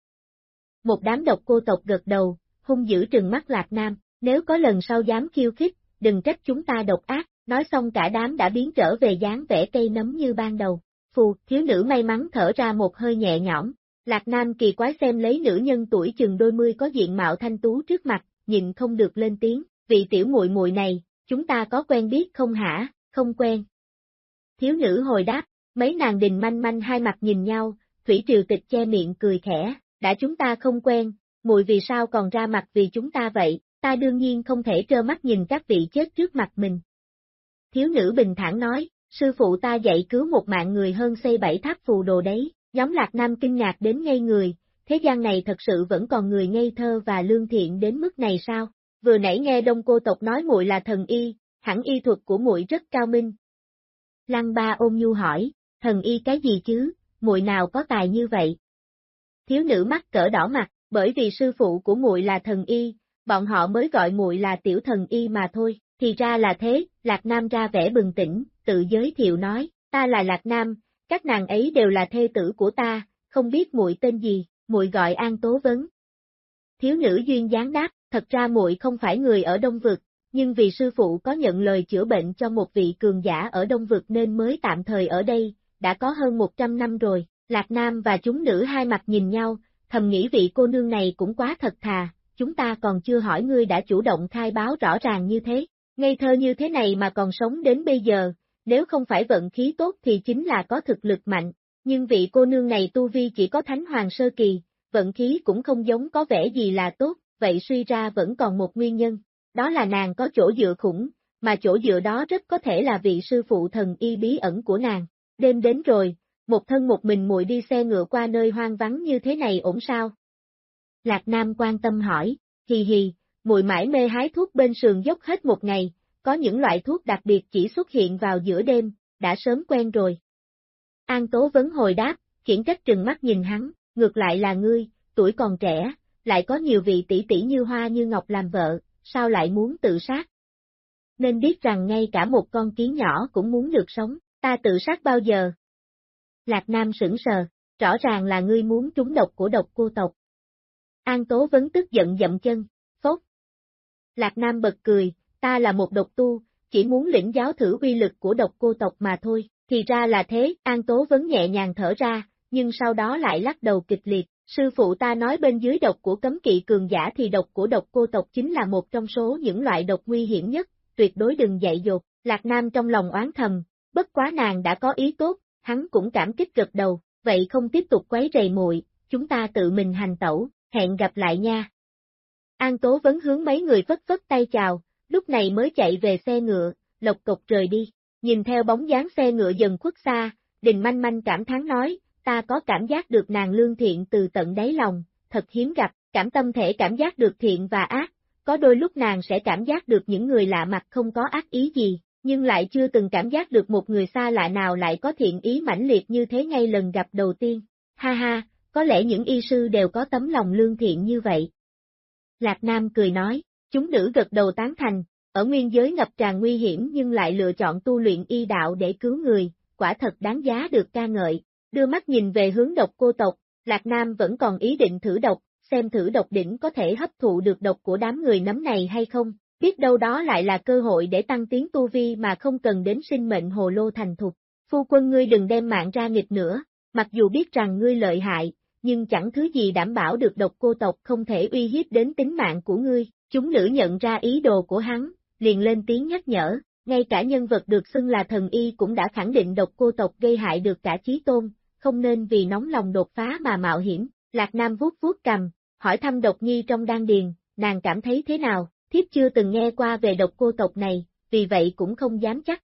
Một đám độc cô tộc gật đầu, hung dữ trừng mắt Lạc Nam, nếu có lần sau dám khiêu khích, đừng trách chúng ta độc ác, nói xong cả đám đã biến trở về dáng vẻ cây nấm như ban đầu. Phù, thiếu nữ may mắn thở ra một hơi nhẹ nhõm, Lạc Nam kỳ quái xem lấy nữ nhân tuổi chừng đôi mươi có diện mạo thanh tú trước mặt, nhìn không được lên tiếng, vị tiểu muội muội này, chúng ta có quen biết không hả, không quen. Thiếu nữ hồi đáp, mấy nàng đình manh manh hai mặt nhìn nhau, Thủy Triều Tịch che miệng cười khẽ, đã chúng ta không quen, muội vì sao còn ra mặt vì chúng ta vậy, ta đương nhiên không thể trơ mắt nhìn các vị chết trước mặt mình. Thiếu nữ bình thản nói, sư phụ ta dạy cứu một mạng người hơn xây bảy tháp phù đồ đấy, nhóm Lạc Nam kinh ngạc đến ngây người, thế gian này thật sự vẫn còn người ngây thơ và lương thiện đến mức này sao? Vừa nãy nghe đông cô tộc nói muội là thần y, hẳn y thuật của muội rất cao minh. Lăng ba ôm nhu hỏi, thần y cái gì chứ, muội nào có tài như vậy? Thiếu nữ mắt cỡ đỏ mặt, bởi vì sư phụ của muội là thần y, bọn họ mới gọi muội là tiểu thần y mà thôi, thì ra là thế, Lạc Nam ra vẻ bừng tỉnh, tự giới thiệu nói, ta là Lạc Nam, các nàng ấy đều là thê tử của ta, không biết muội tên gì, muội gọi An Tố Vấn. Thiếu nữ duyên dáng đáp, thật ra muội không phải người ở Đông Vực, nhưng vì sư phụ có nhận lời chữa bệnh cho một vị cường giả ở Đông Vực nên mới tạm thời ở đây, đã có hơn 100 năm rồi, Lạc Nam và chúng nữ hai mặt nhìn nhau, thầm nghĩ vị cô nương này cũng quá thật thà, chúng ta còn chưa hỏi ngươi đã chủ động khai báo rõ ràng như thế, ngây thơ như thế này mà còn sống đến bây giờ, nếu không phải vận khí tốt thì chính là có thực lực mạnh, nhưng vị cô nương này tu vi chỉ có thánh hoàng sơ kỳ, vận khí cũng không giống có vẻ gì là tốt, vậy suy ra vẫn còn một nguyên nhân, đó là nàng có chỗ dựa khủng, mà chỗ dựa đó rất có thể là vị sư phụ thần y bí ẩn của nàng. Đêm đến rồi, một thân một mình muội đi xe ngựa qua nơi hoang vắng như thế này ổn sao? Lạc Nam quan tâm hỏi, hì hì, muội mãi mê hái thuốc bên sườn dốc hết một ngày, có những loại thuốc đặc biệt chỉ xuất hiện vào giữa đêm, đã sớm quen rồi. An Tố vấn hồi đáp, khiển trách trừng mắt nhìn hắn, ngược lại là ngươi, tuổi còn trẻ, lại có nhiều vị tỷ tỷ như hoa như ngọc làm vợ, sao lại muốn tự sát? Nên biết rằng ngay cả một con kiến nhỏ cũng muốn được sống, ta tự sát bao giờ? Lạc Nam sững sờ, rõ ràng là ngươi muốn trúng độc của độc cô tộc. An Tố Vấn tức giận dậm chân, phốt. Lạc Nam bật cười, ta là một độc tu, chỉ muốn lĩnh giáo thử uy lực của độc cô tộc mà thôi, thì ra là thế, An Tố Vấn nhẹ nhàng thở ra, nhưng sau đó lại lắc đầu kịch liệt, sư phụ ta nói bên dưới độc của cấm kỵ cường giả thì độc của độc cô tộc chính là một trong số những loại độc nguy hiểm nhất, tuyệt đối đừng dạy dột, Lạc Nam trong lòng oán thầm, bất quá nàng đã có ý tốt, hắn cũng cảm kích gật đầu, vậy không tiếp tục quấy rầy muội, chúng ta tự mình hành tẩu, hẹn gặp lại nha. An Tố vấn hướng mấy người vất vất tay chào, lúc này mới chạy về xe ngựa, lộc cục rời đi, nhìn theo bóng dáng xe ngựa dần khuất xa, Đình Manh Manh cảm thán nói, ta có cảm giác được nàng lương thiện từ tận đáy lòng, thật hiếm gặp, cảm tâm thể cảm giác được thiện và ác, có đôi lúc nàng sẽ cảm giác được những người lạ mặt không có ác ý gì, nhưng lại chưa từng cảm giác được một người xa lạ nào lại có thiện ý mãnh liệt như thế ngay lần gặp đầu tiên. Ha ha, có lẽ những y sư đều có tấm lòng lương thiện như vậy. Lạc Nam cười nói, chúng nữ gật đầu tán thành, ở nguyên giới ngập tràn nguy hiểm nhưng lại lựa chọn tu luyện y đạo để cứu người, quả thật đáng giá được ca ngợi. Đưa mắt nhìn về hướng độc cô tộc, Lạc Nam vẫn còn ý định thử độc, xem thử độc đỉnh có thể hấp thụ được độc của đám người nấm này hay không, biết đâu đó lại là cơ hội để tăng tiến tu vi mà không cần đến sinh mệnh hồ lô thành thục. Phu quân ngươi đừng đem mạng ra nghịch nữa, mặc dù biết rằng ngươi lợi hại, nhưng chẳng thứ gì đảm bảo được độc cô tộc không thể uy hiếp đến tính mạng của ngươi. Chúng nữ nhận ra ý đồ của hắn, liền lên tiếng nhắc nhở, ngay cả nhân vật được xưng là thần y cũng đã khẳng định độc cô tộc gây hại được cả chí tôn, không nên vì nóng lòng đột phá mà mạo hiểm. Lạc Nam vuốt vuốt cầm, hỏi thăm độc nhi trong đan điền, nàng cảm thấy thế nào, thiếp chưa từng nghe qua về độc cô tộc này, vì vậy cũng không dám chắc.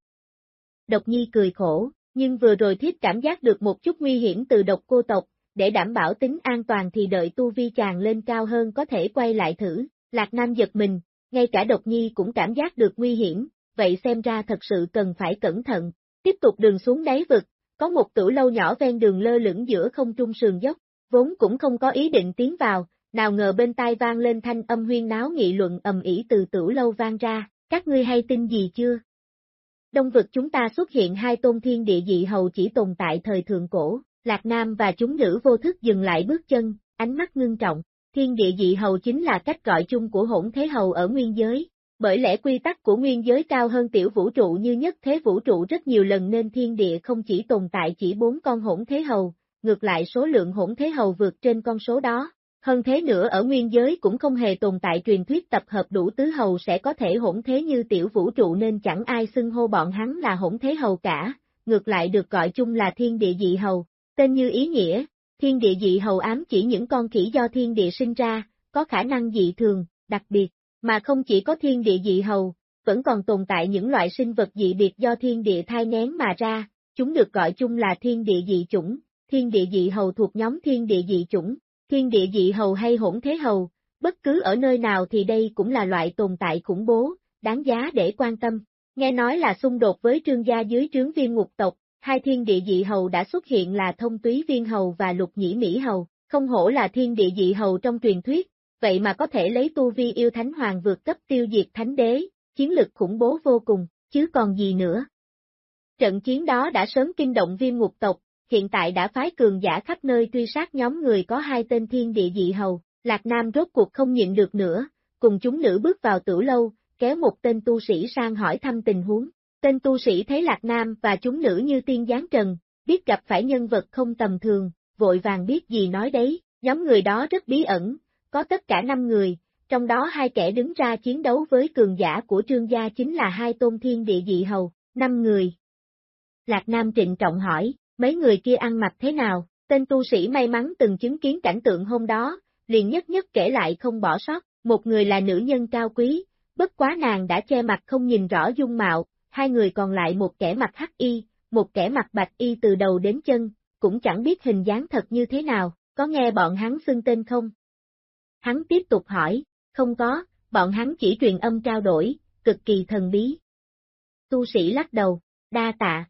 Độc nhi cười khổ, nhưng vừa rồi thiếp cảm giác được một chút nguy hiểm từ độc cô tộc, để đảm bảo tính an toàn thì đợi tu vi chàng lên cao hơn có thể quay lại thử, Lạc Nam giật mình, ngay cả độc nhi cũng cảm giác được nguy hiểm, vậy xem ra thật sự cần phải cẩn thận, tiếp tục đường xuống đáy vực, có một tử lâu nhỏ ven đường lơ lửng giữa không trung sườn dốc, vốn cũng không có ý định tiến vào, nào ngờ bên tai vang lên thanh âm huyên náo nghị luận ầm ĩ từ tử lâu vang ra, các ngươi hay tin gì chưa? Đông vực chúng ta xuất hiện hai tôn thiên địa dị hầu chỉ tồn tại thời thượng cổ, Lạc Nam và chúng nữ vô thức dừng lại bước chân, ánh mắt ngưng trọng, thiên địa dị hầu chính là cách gọi chung của hỗn thế hầu ở nguyên giới, bởi lẽ quy tắc của nguyên giới cao hơn tiểu vũ trụ như nhất thế vũ trụ rất nhiều lần nên thiên địa không chỉ tồn tại chỉ bốn con hỗn thế hầu, ngược lại số lượng hỗn thế hầu vượt trên con số đó. Hơn thế nữa ở nguyên giới cũng không hề tồn tại truyền thuyết tập hợp đủ tứ hầu sẽ có thể hỗn thế như tiểu vũ trụ nên chẳng ai xưng hô bọn hắn là hỗn thế hầu cả, ngược lại được gọi chung là thiên địa dị hầu, tên như ý nghĩa, thiên địa dị hầu ám chỉ những con khỉ do thiên địa sinh ra, có khả năng dị thường, đặc biệt, mà không chỉ có thiên địa dị hầu, vẫn còn tồn tại những loại sinh vật dị biệt do thiên địa thai nén mà ra, chúng được gọi chung là thiên địa dị chủng, thiên địa dị hầu thuộc nhóm thiên địa dị chủng, thiên địa dị hầu hay hỗn thế hầu, bất cứ ở nơi nào thì đây cũng là loại tồn tại khủng bố, đáng giá để quan tâm. Nghe nói là xung đột với trương gia dưới trướng viên ngục tộc, hai thiên địa dị hầu đã xuất hiện là thông túy viên hầu và lục nhĩ mỹ hầu, không hổ là thiên địa dị hầu trong truyền thuyết, vậy mà có thể lấy tu vi yêu thánh hoàng vượt cấp tiêu diệt thánh đế, chiến lực khủng bố vô cùng, chứ còn gì nữa. Trận chiến đó đã sớm kinh động viêm ngục tộc, hiện tại đã phái cường giả khắp nơi truy sát nhóm người có hai tên thiên địa dị hầu, Lạc Nam rốt cuộc không nhịn được nữa, cùng chúng nữ bước vào tử lâu, kéo một tên tu sĩ sang hỏi thăm tình huống. Tên tu sĩ thấy Lạc Nam và chúng nữ như tiên giáng trần, biết gặp phải nhân vật không tầm thường, vội vàng biết gì nói đấy, nhóm người đó rất bí ẩn, có tất cả 5 người, trong đó hai kẻ đứng ra chiến đấu với cường giả của trương gia chính là hai tôn thiên địa dị hầu, 5 người. Lạc Nam trịnh trọng hỏi, mấy người kia ăn mặc thế nào, tên tu sĩ may mắn từng chứng kiến cảnh tượng hôm đó, liền nhất nhất kể lại không bỏ sót, một người là nữ nhân cao quý, bất quá nàng đã che mặt không nhìn rõ dung mạo, hai người còn lại một kẻ mặc hắc y, một kẻ mặc bạch y từ đầu đến chân, cũng chẳng biết hình dáng thật như thế nào, có nghe bọn hắn xưng tên không? Hắn tiếp tục hỏi, không có, bọn hắn chỉ truyền âm trao đổi, cực kỳ thần bí. Tu sĩ lắc đầu, đa tạ.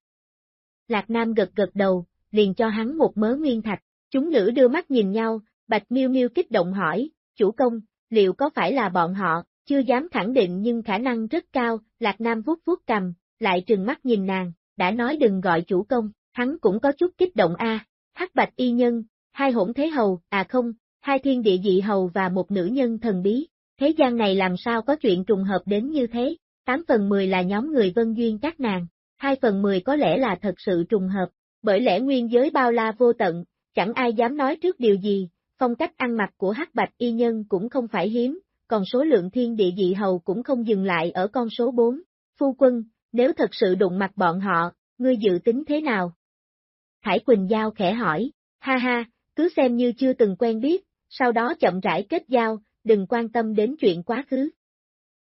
Lạc Nam gật gật đầu, liền cho hắn một mớ nguyên thạch, chúng nữ đưa mắt nhìn nhau, Bạch Miêu Miêu kích động hỏi, chủ công, liệu có phải là bọn họ, chưa dám khẳng định nhưng khả năng rất cao, Lạc Nam vuốt vuốt cầm, lại trừng mắt nhìn nàng, đã nói đừng gọi chủ công, hắn cũng có chút kích động a. Hắc Bạch Y Nhân, hai hỗn thế hầu, à không, hai thiên địa dị hầu và một nữ nhân thần bí. Thế gian này làm sao có chuyện trùng hợp đến như thế, 8 phần 10 là nhóm người vân duyên các nàng, 2 phần 10 có lẽ là thật sự trùng hợp, bởi lẽ nguyên giới bao la vô tận, chẳng ai dám nói trước điều gì, phong cách ăn mặc của hắc bạch y nhân cũng không phải hiếm, còn số lượng thiên địa dị hầu cũng không dừng lại ở con số 4. Phu quân, nếu thật sự đụng mặt bọn họ, ngươi dự tính thế nào? Hải Quỳnh Giao khẽ hỏi, ha ha, cứ xem như chưa từng quen biết, sau đó chậm rãi kết giao, đừng quan tâm đến chuyện quá khứ.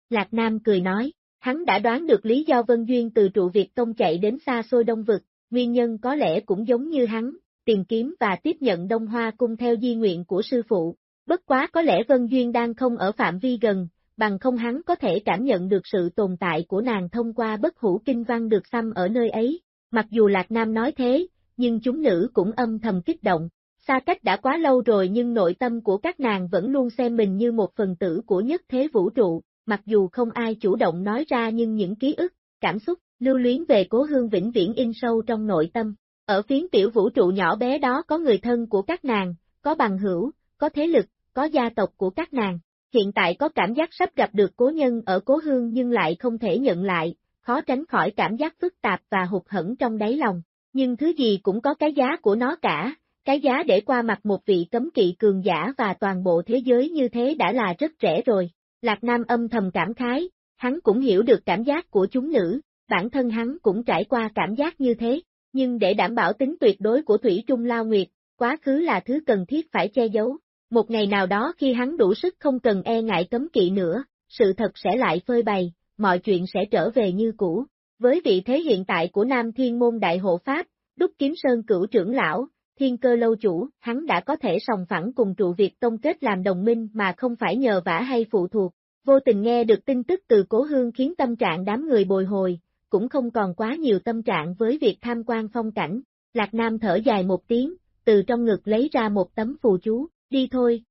Lạc Nam cười nói, hắn đã đoán được lý do Vân Duyên từ trụ Việt Tông chạy đến xa xôi Đông Vực, nguyên nhân có lẽ cũng giống như hắn, tìm kiếm và tiếp nhận Đông Hoa cung theo di nguyện của sư phụ. Bất quá có lẽ Vân Duyên đang không ở phạm vi gần, bằng không hắn có thể cảm nhận được sự tồn tại của nàng thông qua bất hủ kinh văn được xăm ở nơi ấy. Mặc dù Lạc Nam nói thế, nhưng chúng nữ cũng âm thầm kích động. Xa cách đã quá lâu rồi nhưng nội tâm của các nàng vẫn luôn xem mình như một phần tử của nhất thế vũ trụ, mặc dù không ai chủ động nói ra nhưng những ký ức, cảm xúc, lưu luyến về cố hương vĩnh viễn in sâu trong nội tâm. Ở phiến tiểu vũ trụ nhỏ bé đó có người thân của các nàng, có bằng hữu, có thế lực, có gia tộc của các nàng. Hiện tại có cảm giác sắp gặp được cố nhân ở cố hương nhưng lại không thể nhận lại, khó tránh khỏi cảm giác phức tạp và hụt hẫng trong đáy lòng. Nhưng thứ gì cũng có cái giá của nó cả, cái giá để qua mặt một vị cấm kỵ cường giả và toàn bộ thế giới như thế đã là rất rẻ rồi. Lạc Nam âm thầm cảm khái, hắn cũng hiểu được cảm giác của chúng nữ, bản thân hắn cũng trải qua cảm giác như thế, nhưng để đảm bảo tính tuyệt đối của Thủy Trung Lao Nguyệt, quá khứ là thứ cần thiết phải che giấu. Một ngày nào đó khi hắn đủ sức không cần e ngại cấm kỵ nữa, sự thật sẽ lại phơi bày, mọi chuyện sẽ trở về như cũ. Với vị thế hiện tại của Nam Thiên Môn Đại Hộ Pháp, Đúc Kiếm Sơn cửu trưởng lão, Thiên Cơ Lâu Chủ, hắn đã có thể sòng phẳng cùng trụ Việt Tông kết làm đồng minh mà không phải nhờ vả hay phụ thuộc. Vô tình nghe được tin tức từ cố hương khiến tâm trạng đám người bồi hồi, cũng không còn quá nhiều tâm trạng với việc tham quan phong cảnh. Lạc Nam thở dài một tiếng, từ trong ngực lấy ra một tấm phù chú, đi thôi.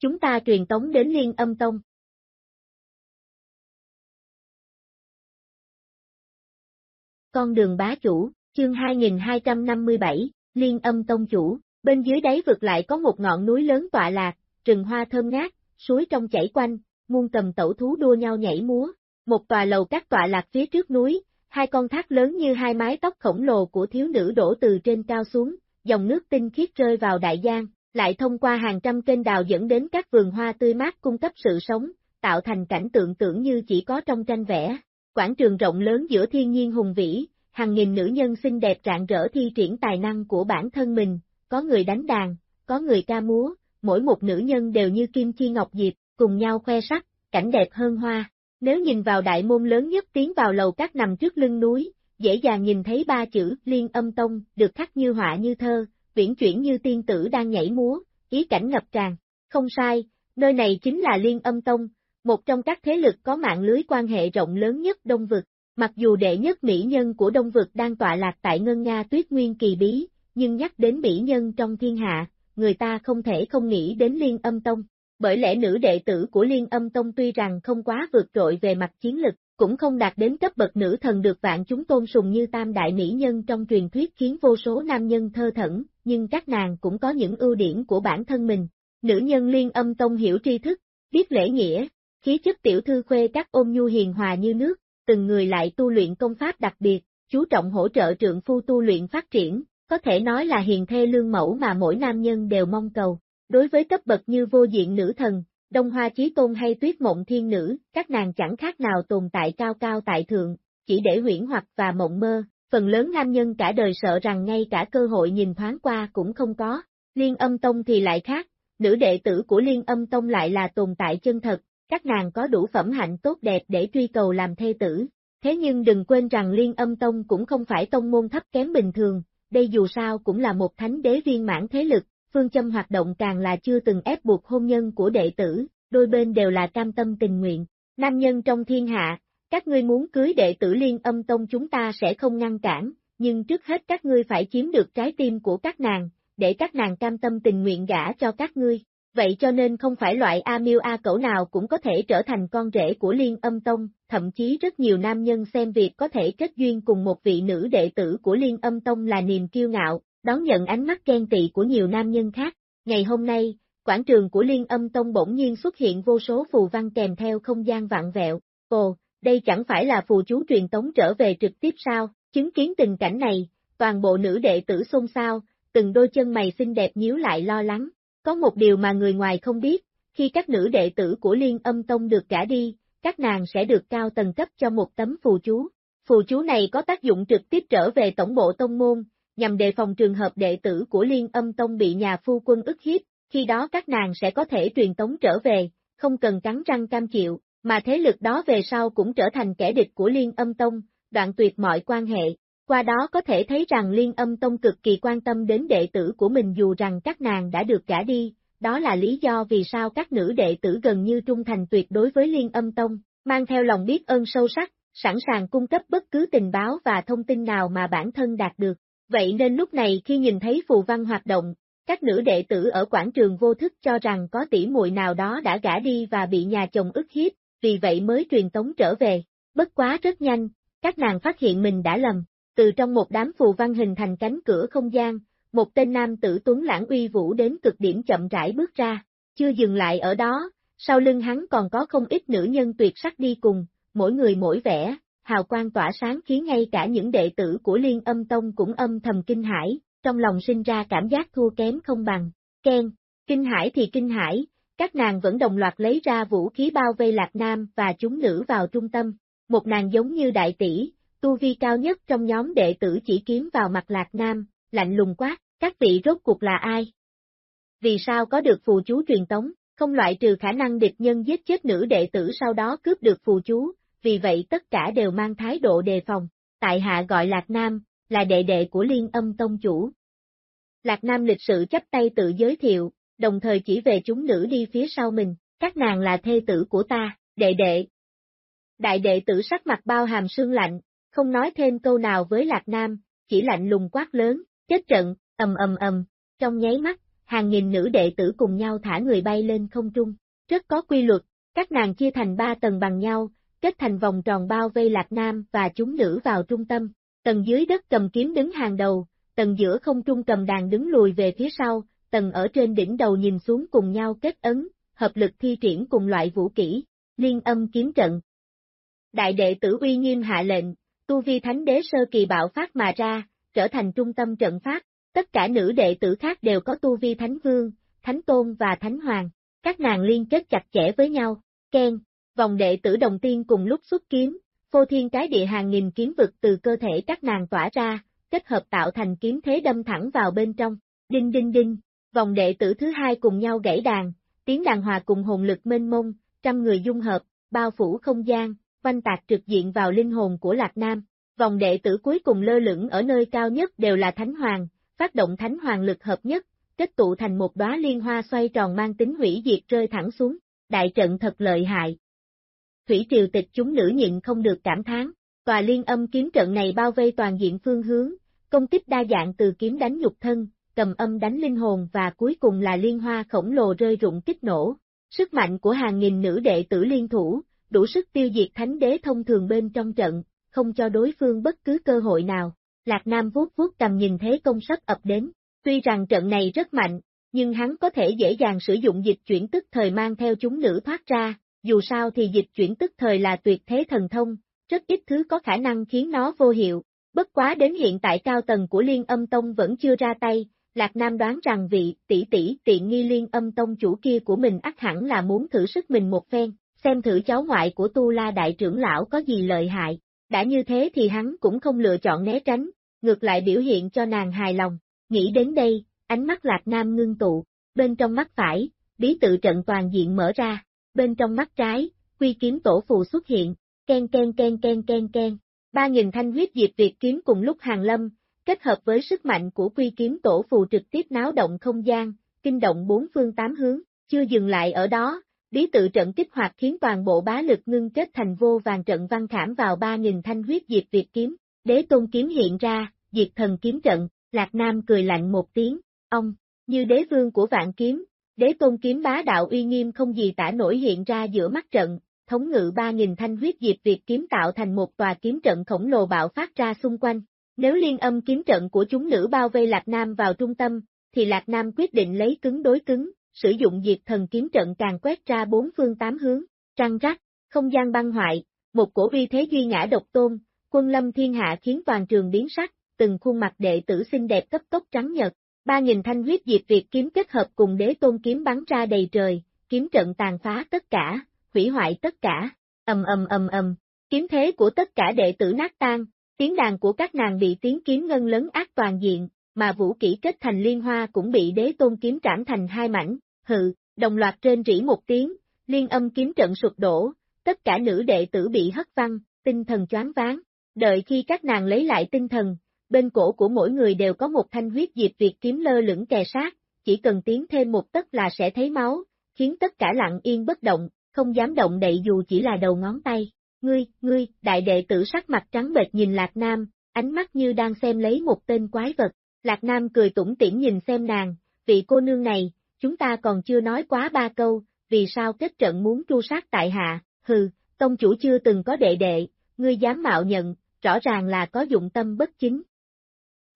Chúng ta truyền tống đến Liên Âm Tông. Con đường bá chủ, chương 2257, Liên Âm Tông chủ, bên dưới đáy vực lại có một ngọn núi lớn tọa lạc, rừng hoa thơm ngát, suối trong chảy quanh, muôn tầm tẩu thú đua nhau nhảy múa, một tòa lầu các tọa lạc phía trước núi, hai con thác lớn như hai mái tóc khổng lồ của thiếu nữ đổ từ trên cao xuống, dòng nước tinh khiết rơi vào đại giang, lại thông qua hàng trăm kênh đào dẫn đến các vườn hoa tươi mát cung cấp sự sống, tạo thành cảnh tượng tưởng như chỉ có trong tranh vẽ. Quảng trường rộng lớn giữa thiên nhiên hùng vĩ, hàng nghìn nữ nhân xinh đẹp rạng rỡ thi triển tài năng của bản thân mình, có người đánh đàn, có người ca múa, mỗi một nữ nhân đều như kim chi ngọc diệp, cùng nhau khoe sắc, cảnh đẹp hơn hoa. Nếu nhìn vào đại môn lớn nhất tiến vào lầu các nằm trước lưng núi, dễ dàng nhìn thấy ba chữ Liên Âm Tông được khắc như họa như thơ, viễn chuyển như tiên tử đang nhảy múa, ý cảnh ngập tràn. Không sai, nơi này chính là Liên Âm Tông, một trong các thế lực có mạng lưới quan hệ rộng lớn nhất Đông Vực. Mặc dù đệ nhất mỹ nhân của Đông Vực đang tọa lạc tại Ngân Nga Tuyết Nguyên kỳ bí, nhưng nhắc đến mỹ nhân trong thiên hạ, người ta không thể không nghĩ đến Liên Âm Tông bởi lẽ nữ đệ tử của Liên Âm Tông tuy rằng không quá vượt trội về mặt chiến lực, cũng không đạt đến cấp bậc nữ thần được vạn chúng tôn sùng như tam đại mỹ nhân trong truyền thuyết khiến vô số nam nhân thơ thẩn, nhưng các nàng cũng có những ưu điểm của bản thân mình. Nữ nhân Liên Âm Tông hiểu tri thức, biết lễ nghĩa, khí chất tiểu thư khuê các ôm nhu hiền hòa như nước, từng người lại tu luyện công pháp đặc biệt, chú trọng hỗ trợ trượng phu tu luyện phát triển, có thể nói là hiền thê lương mẫu mà mỗi nam nhân đều mong cầu. Đối với cấp bậc như vô diện nữ thần, Đông Hoa Chí Tôn hay Tuyết Mộng Thiên Nữ, các nàng chẳng khác nào tồn tại cao cao tại thượng, chỉ để huyễn hoặc và mộng mơ, phần lớn nam nhân cả đời sợ rằng ngay cả cơ hội nhìn thoáng qua cũng không có. Liên âm tông thì lại khác, nữ đệ tử của Liên âm tông lại là tồn tại chân thật, các nàng có đủ phẩm hạnh tốt đẹp để truy cầu làm thê tử. Thế nhưng đừng quên rằng Liên âm tông cũng không phải tông môn thấp kém bình thường, đây dù sao cũng là một thánh đế viên mãn thế lực, phương châm hoạt động càng là chưa từng ép buộc hôn nhân của đệ tử, đôi bên đều là cam tâm tình nguyện. Nam nhân trong thiên hạ, các ngươi muốn cưới đệ tử liên âm tông chúng ta sẽ không ngăn cản, nhưng trước hết các ngươi phải chiếm được trái tim của các nàng, để các nàng cam tâm tình nguyện gả cho các ngươi. Vậy cho nên không phải loại A miêu A cẩu nào cũng có thể trở thành con rể của liên âm tông, thậm chí rất nhiều nam nhân xem việc có thể kết duyên cùng một vị nữ đệ tử của Liên Âm Tông là niềm kiêu ngạo, đón nhận ánh mắt ghen tị của nhiều nam nhân khác. Ngày hôm nay, quảng trường của Liên Âm Tông bỗng nhiên xuất hiện vô số phù văn kèm theo không gian vạn vẹo. Ồ, đây chẳng phải là phù chú truyền tống trở về trực tiếp sao? Chứng kiến tình cảnh này, toàn bộ nữ đệ tử xôn xao, từng đôi chân mày xinh đẹp nhíu lại lo lắng. Có một điều mà người ngoài không biết, khi các nữ đệ tử của Liên Âm Tông được gả đi, các nàng sẽ được cao tầng cấp cho một tấm phù chú. Phù chú này có tác dụng trực tiếp trở về tổng bộ tông môn, nhằm đề phòng trường hợp đệ tử của Liên Âm Tông bị nhà phu quân ức hiếp, khi đó các nàng sẽ có thể truyền tống trở về, không cần cắn răng cam chịu, mà thế lực đó về sau cũng trở thành kẻ địch của Liên Âm Tông, đoạn tuyệt mọi quan hệ. Qua đó có thể thấy rằng Liên Âm Tông cực kỳ quan tâm đến đệ tử của mình dù rằng các nàng đã được gả đi, đó là lý do vì sao các nữ đệ tử gần như trung thành tuyệt đối với Liên Âm Tông, mang theo lòng biết ơn sâu sắc, sẵn sàng cung cấp bất cứ tình báo và thông tin nào mà bản thân đạt được. Vậy nên lúc này khi nhìn thấy phù văn hoạt động, các nữ đệ tử ở quảng trường vô thức cho rằng có tỷ muội nào đó đã gả đi và bị nhà chồng ức hiếp, vì vậy mới truyền tống trở về. Bất quá rất nhanh, các nàng phát hiện mình đã lầm, từ trong một đám phù văn hình thành cánh cửa không gian, một tên nam tử tuấn lãng uy vũ đến cực điểm chậm rãi bước ra, chưa dừng lại ở đó, sau lưng hắn còn có không ít nữ nhân tuyệt sắc đi cùng, mỗi người mỗi vẻ, hào quang tỏa sáng khiến ngay cả những đệ tử của Liên Âm Tông cũng âm thầm kinh hãi, trong lòng sinh ra cảm giác thua kém không bằng. Ken, kinh hãi thì kinh hãi, các nàng vẫn đồng loạt lấy ra vũ khí bao vây Lạc Nam và chúng nữ vào trung tâm. Một nàng giống như đại tỷ, tu vi cao nhất trong nhóm đệ tử chỉ kiếm vào mặt Lạc Nam, lạnh lùng quát, các vị rốt cuộc là ai? Vì sao có được phù chú truyền tống, không loại trừ khả năng địch nhân giết chết nữ đệ tử sau đó cướp được phù chú, vì vậy tất cả đều mang thái độ đề phòng. Tại hạ gọi Lạc Nam, là đệ đệ của Liên âm tông chủ. Lạc Nam lịch sự chấp tay tự giới thiệu, đồng thời chỉ về chúng nữ đi phía sau mình, các nàng là thê tử của ta, đệ đệ. Đại đệ tử sắc mặt bao hàm sương lạnh, không nói thêm câu nào với Lạc Nam, chỉ lạnh lùng quát lớn, chết trận, ầm ầm ầm, trong nháy mắt, hàng nghìn nữ đệ tử cùng nhau thả người bay lên không trung, rất có quy luật, các nàng chia thành ba tầng bằng nhau, kết thành vòng tròn bao vây Lạc Nam và chúng nữ vào trung tâm, tầng dưới đất cầm kiếm đứng hàng đầu, tầng giữa không trung cầm đàn đứng lùi về phía sau, tầng ở trên đỉnh đầu nhìn xuống cùng nhau kết ấn, hợp lực thi triển cùng loại vũ kỹ, liên âm kiếm trận. Đại đệ tử uy nghiêm hạ lệnh, tu vi thánh đế sơ kỳ bạo phát mà ra, trở thành trung tâm trận phát, tất cả nữ đệ tử khác đều có tu vi thánh vương, thánh tôn và thánh hoàng, các nàng liên kết chặt chẽ với nhau, khen vòng đệ tử đồng tiên cùng lúc xuất kiếm, phô thiên cái địa hàng nghìn kiếm vực từ cơ thể các nàng tỏa ra, kết hợp tạo thành kiếm thế đâm thẳng vào bên trong, đinh đinh đinh, vòng đệ tử thứ hai cùng nhau gãy đàn, tiếng đàn hòa cùng hồn lực mênh mông, trăm người dung hợp, bao phủ không gian, quanh tạc trực diện vào linh hồn của Lạc Nam. Vòng đệ tử cuối cùng lơ lửng ở nơi cao nhất đều là Thánh Hoàng, phát động Thánh Hoàng lực hợp nhất, kết tụ thành một đóa liên hoa xoay tròn mang tính hủy diệt rơi thẳng xuống, đại trận thật lợi hại. Thủy triều tịch chúng nữ nhịn không được cảm thán, tòa liên âm kiếm trận này bao vây toàn diện phương hướng, công kích đa dạng từ kiếm đánh nhục thân, cầm âm đánh linh hồn và cuối cùng là liên hoa khổng lồ rơi rụng kích nổ. Sức mạnh của hàng nghìn nữ đệ tử liên thủ, đủ sức tiêu diệt thánh đế thông thường bên trong trận, không cho đối phương bất cứ cơ hội nào. Lạc Nam vuốt vuốt cầm nhìn thế công sắp ập đến, tuy rằng trận này rất mạnh, nhưng hắn có thể dễ dàng sử dụng dịch chuyển tức thời mang theo chúng nữ thoát ra, dù sao thì dịch chuyển tức thời là tuyệt thế thần thông, rất ít thứ có khả năng khiến nó vô hiệu. Bất quá đến hiện tại cao tầng của Liên Âm Tông vẫn chưa ra tay, Lạc Nam đoán rằng vị tỷ tỷ tiện nghi Liên Âm Tông chủ kia của mình ắt hẳn là muốn thử sức mình một phen, xem thử cháu ngoại của Tu La Đại trưởng lão có gì lợi hại. Đã như thế thì hắn cũng không lựa chọn né tránh, ngược lại biểu hiện cho nàng hài lòng. Nghĩ đến đây, ánh mắt Lạc Nam ngưng tụ, bên trong mắt phải, bí tự trận toàn diện mở ra, bên trong mắt trái, quy kiếm tổ phù xuất hiện, ken ken ken ken ken ken. Ba nghìn thanh huyết diệt Việt kiếm cùng lúc hàng lâm, kết hợp với sức mạnh của quy kiếm tổ phù trực tiếp náo động không gian, kinh động bốn phương tám hướng, chưa dừng lại ở đó, bí tự trận kích hoạt khiến toàn bộ bá lực ngưng kết thành vô vàng trận văn khảm vào ba nghìn thanh huyết diệt Việt kiếm, đế tôn kiếm hiện ra, diệt thần kiếm trận, Lạc Nam cười lạnh một tiếng, ông, như đế vương của vạn kiếm, đế tôn kiếm bá đạo uy nghiêm không gì tả nổi hiện ra giữa mắt trận, thống ngự 3.000 thanh huyết diệp Việt kiếm tạo thành một tòa kiếm trận khổng lồ bạo phát ra xung quanh. Nếu liên âm kiếm trận của chúng nữ bao vây Lạc Nam vào trung tâm, thì Lạc Nam quyết định lấy cứng đối cứng, sử dụng diệt thần kiếm trận càng quét ra bốn phương tám hướng, trăng rắc, không gian băng hoại, một cổ vi thế duy ngã độc tôn, quân lâm thiên hạ khiến toàn trường biến sắc, từng khuôn mặt đệ tử xinh đẹp cấp tốc trắng nhật, ba nghìn thanh huyết diệt Việt kiếm kết hợp cùng đế tôn kiếm bắn ra đầy trời, kiếm trận tàn phá tất cả, hủy hoại tất cả, ầm ầm ầm ầm, kiếm thế của tất cả đệ tử nát tan, tiếng đàn của các nàng bị tiếng kiếm ngân lớn ác toàn diện, mà vũ kỹ kết thành liên hoa cũng bị đế tôn kiếm trảm thành hai mảnh, hừ, đồng loạt trên rỉ một tiếng, liên âm kiếm trận sụp đổ, tất cả nữ đệ tử bị hất văng, tinh thần choáng váng, đợi khi các nàng lấy lại tinh thần, bên cổ của mỗi người đều có một thanh huyết diệp Việt kiếm lơ lửng kề sát, chỉ cần tiến thêm một tấc là sẽ thấy máu, khiến tất cả lặng yên bất động, không dám động đậy dù chỉ là đầu ngón tay. Ngươi, ngươi, đại đệ tử sắc mặt trắng bệch nhìn Lạc Nam, ánh mắt như đang xem lấy một tên quái vật. Lạc Nam cười tủm tỉm nhìn xem nàng, vị cô nương này, chúng ta còn chưa nói quá ba câu, vì sao kết trận muốn tru sát tại hạ, hừ, tông chủ chưa từng có đệ đệ, ngươi dám mạo nhận, rõ ràng là có dụng tâm bất chính.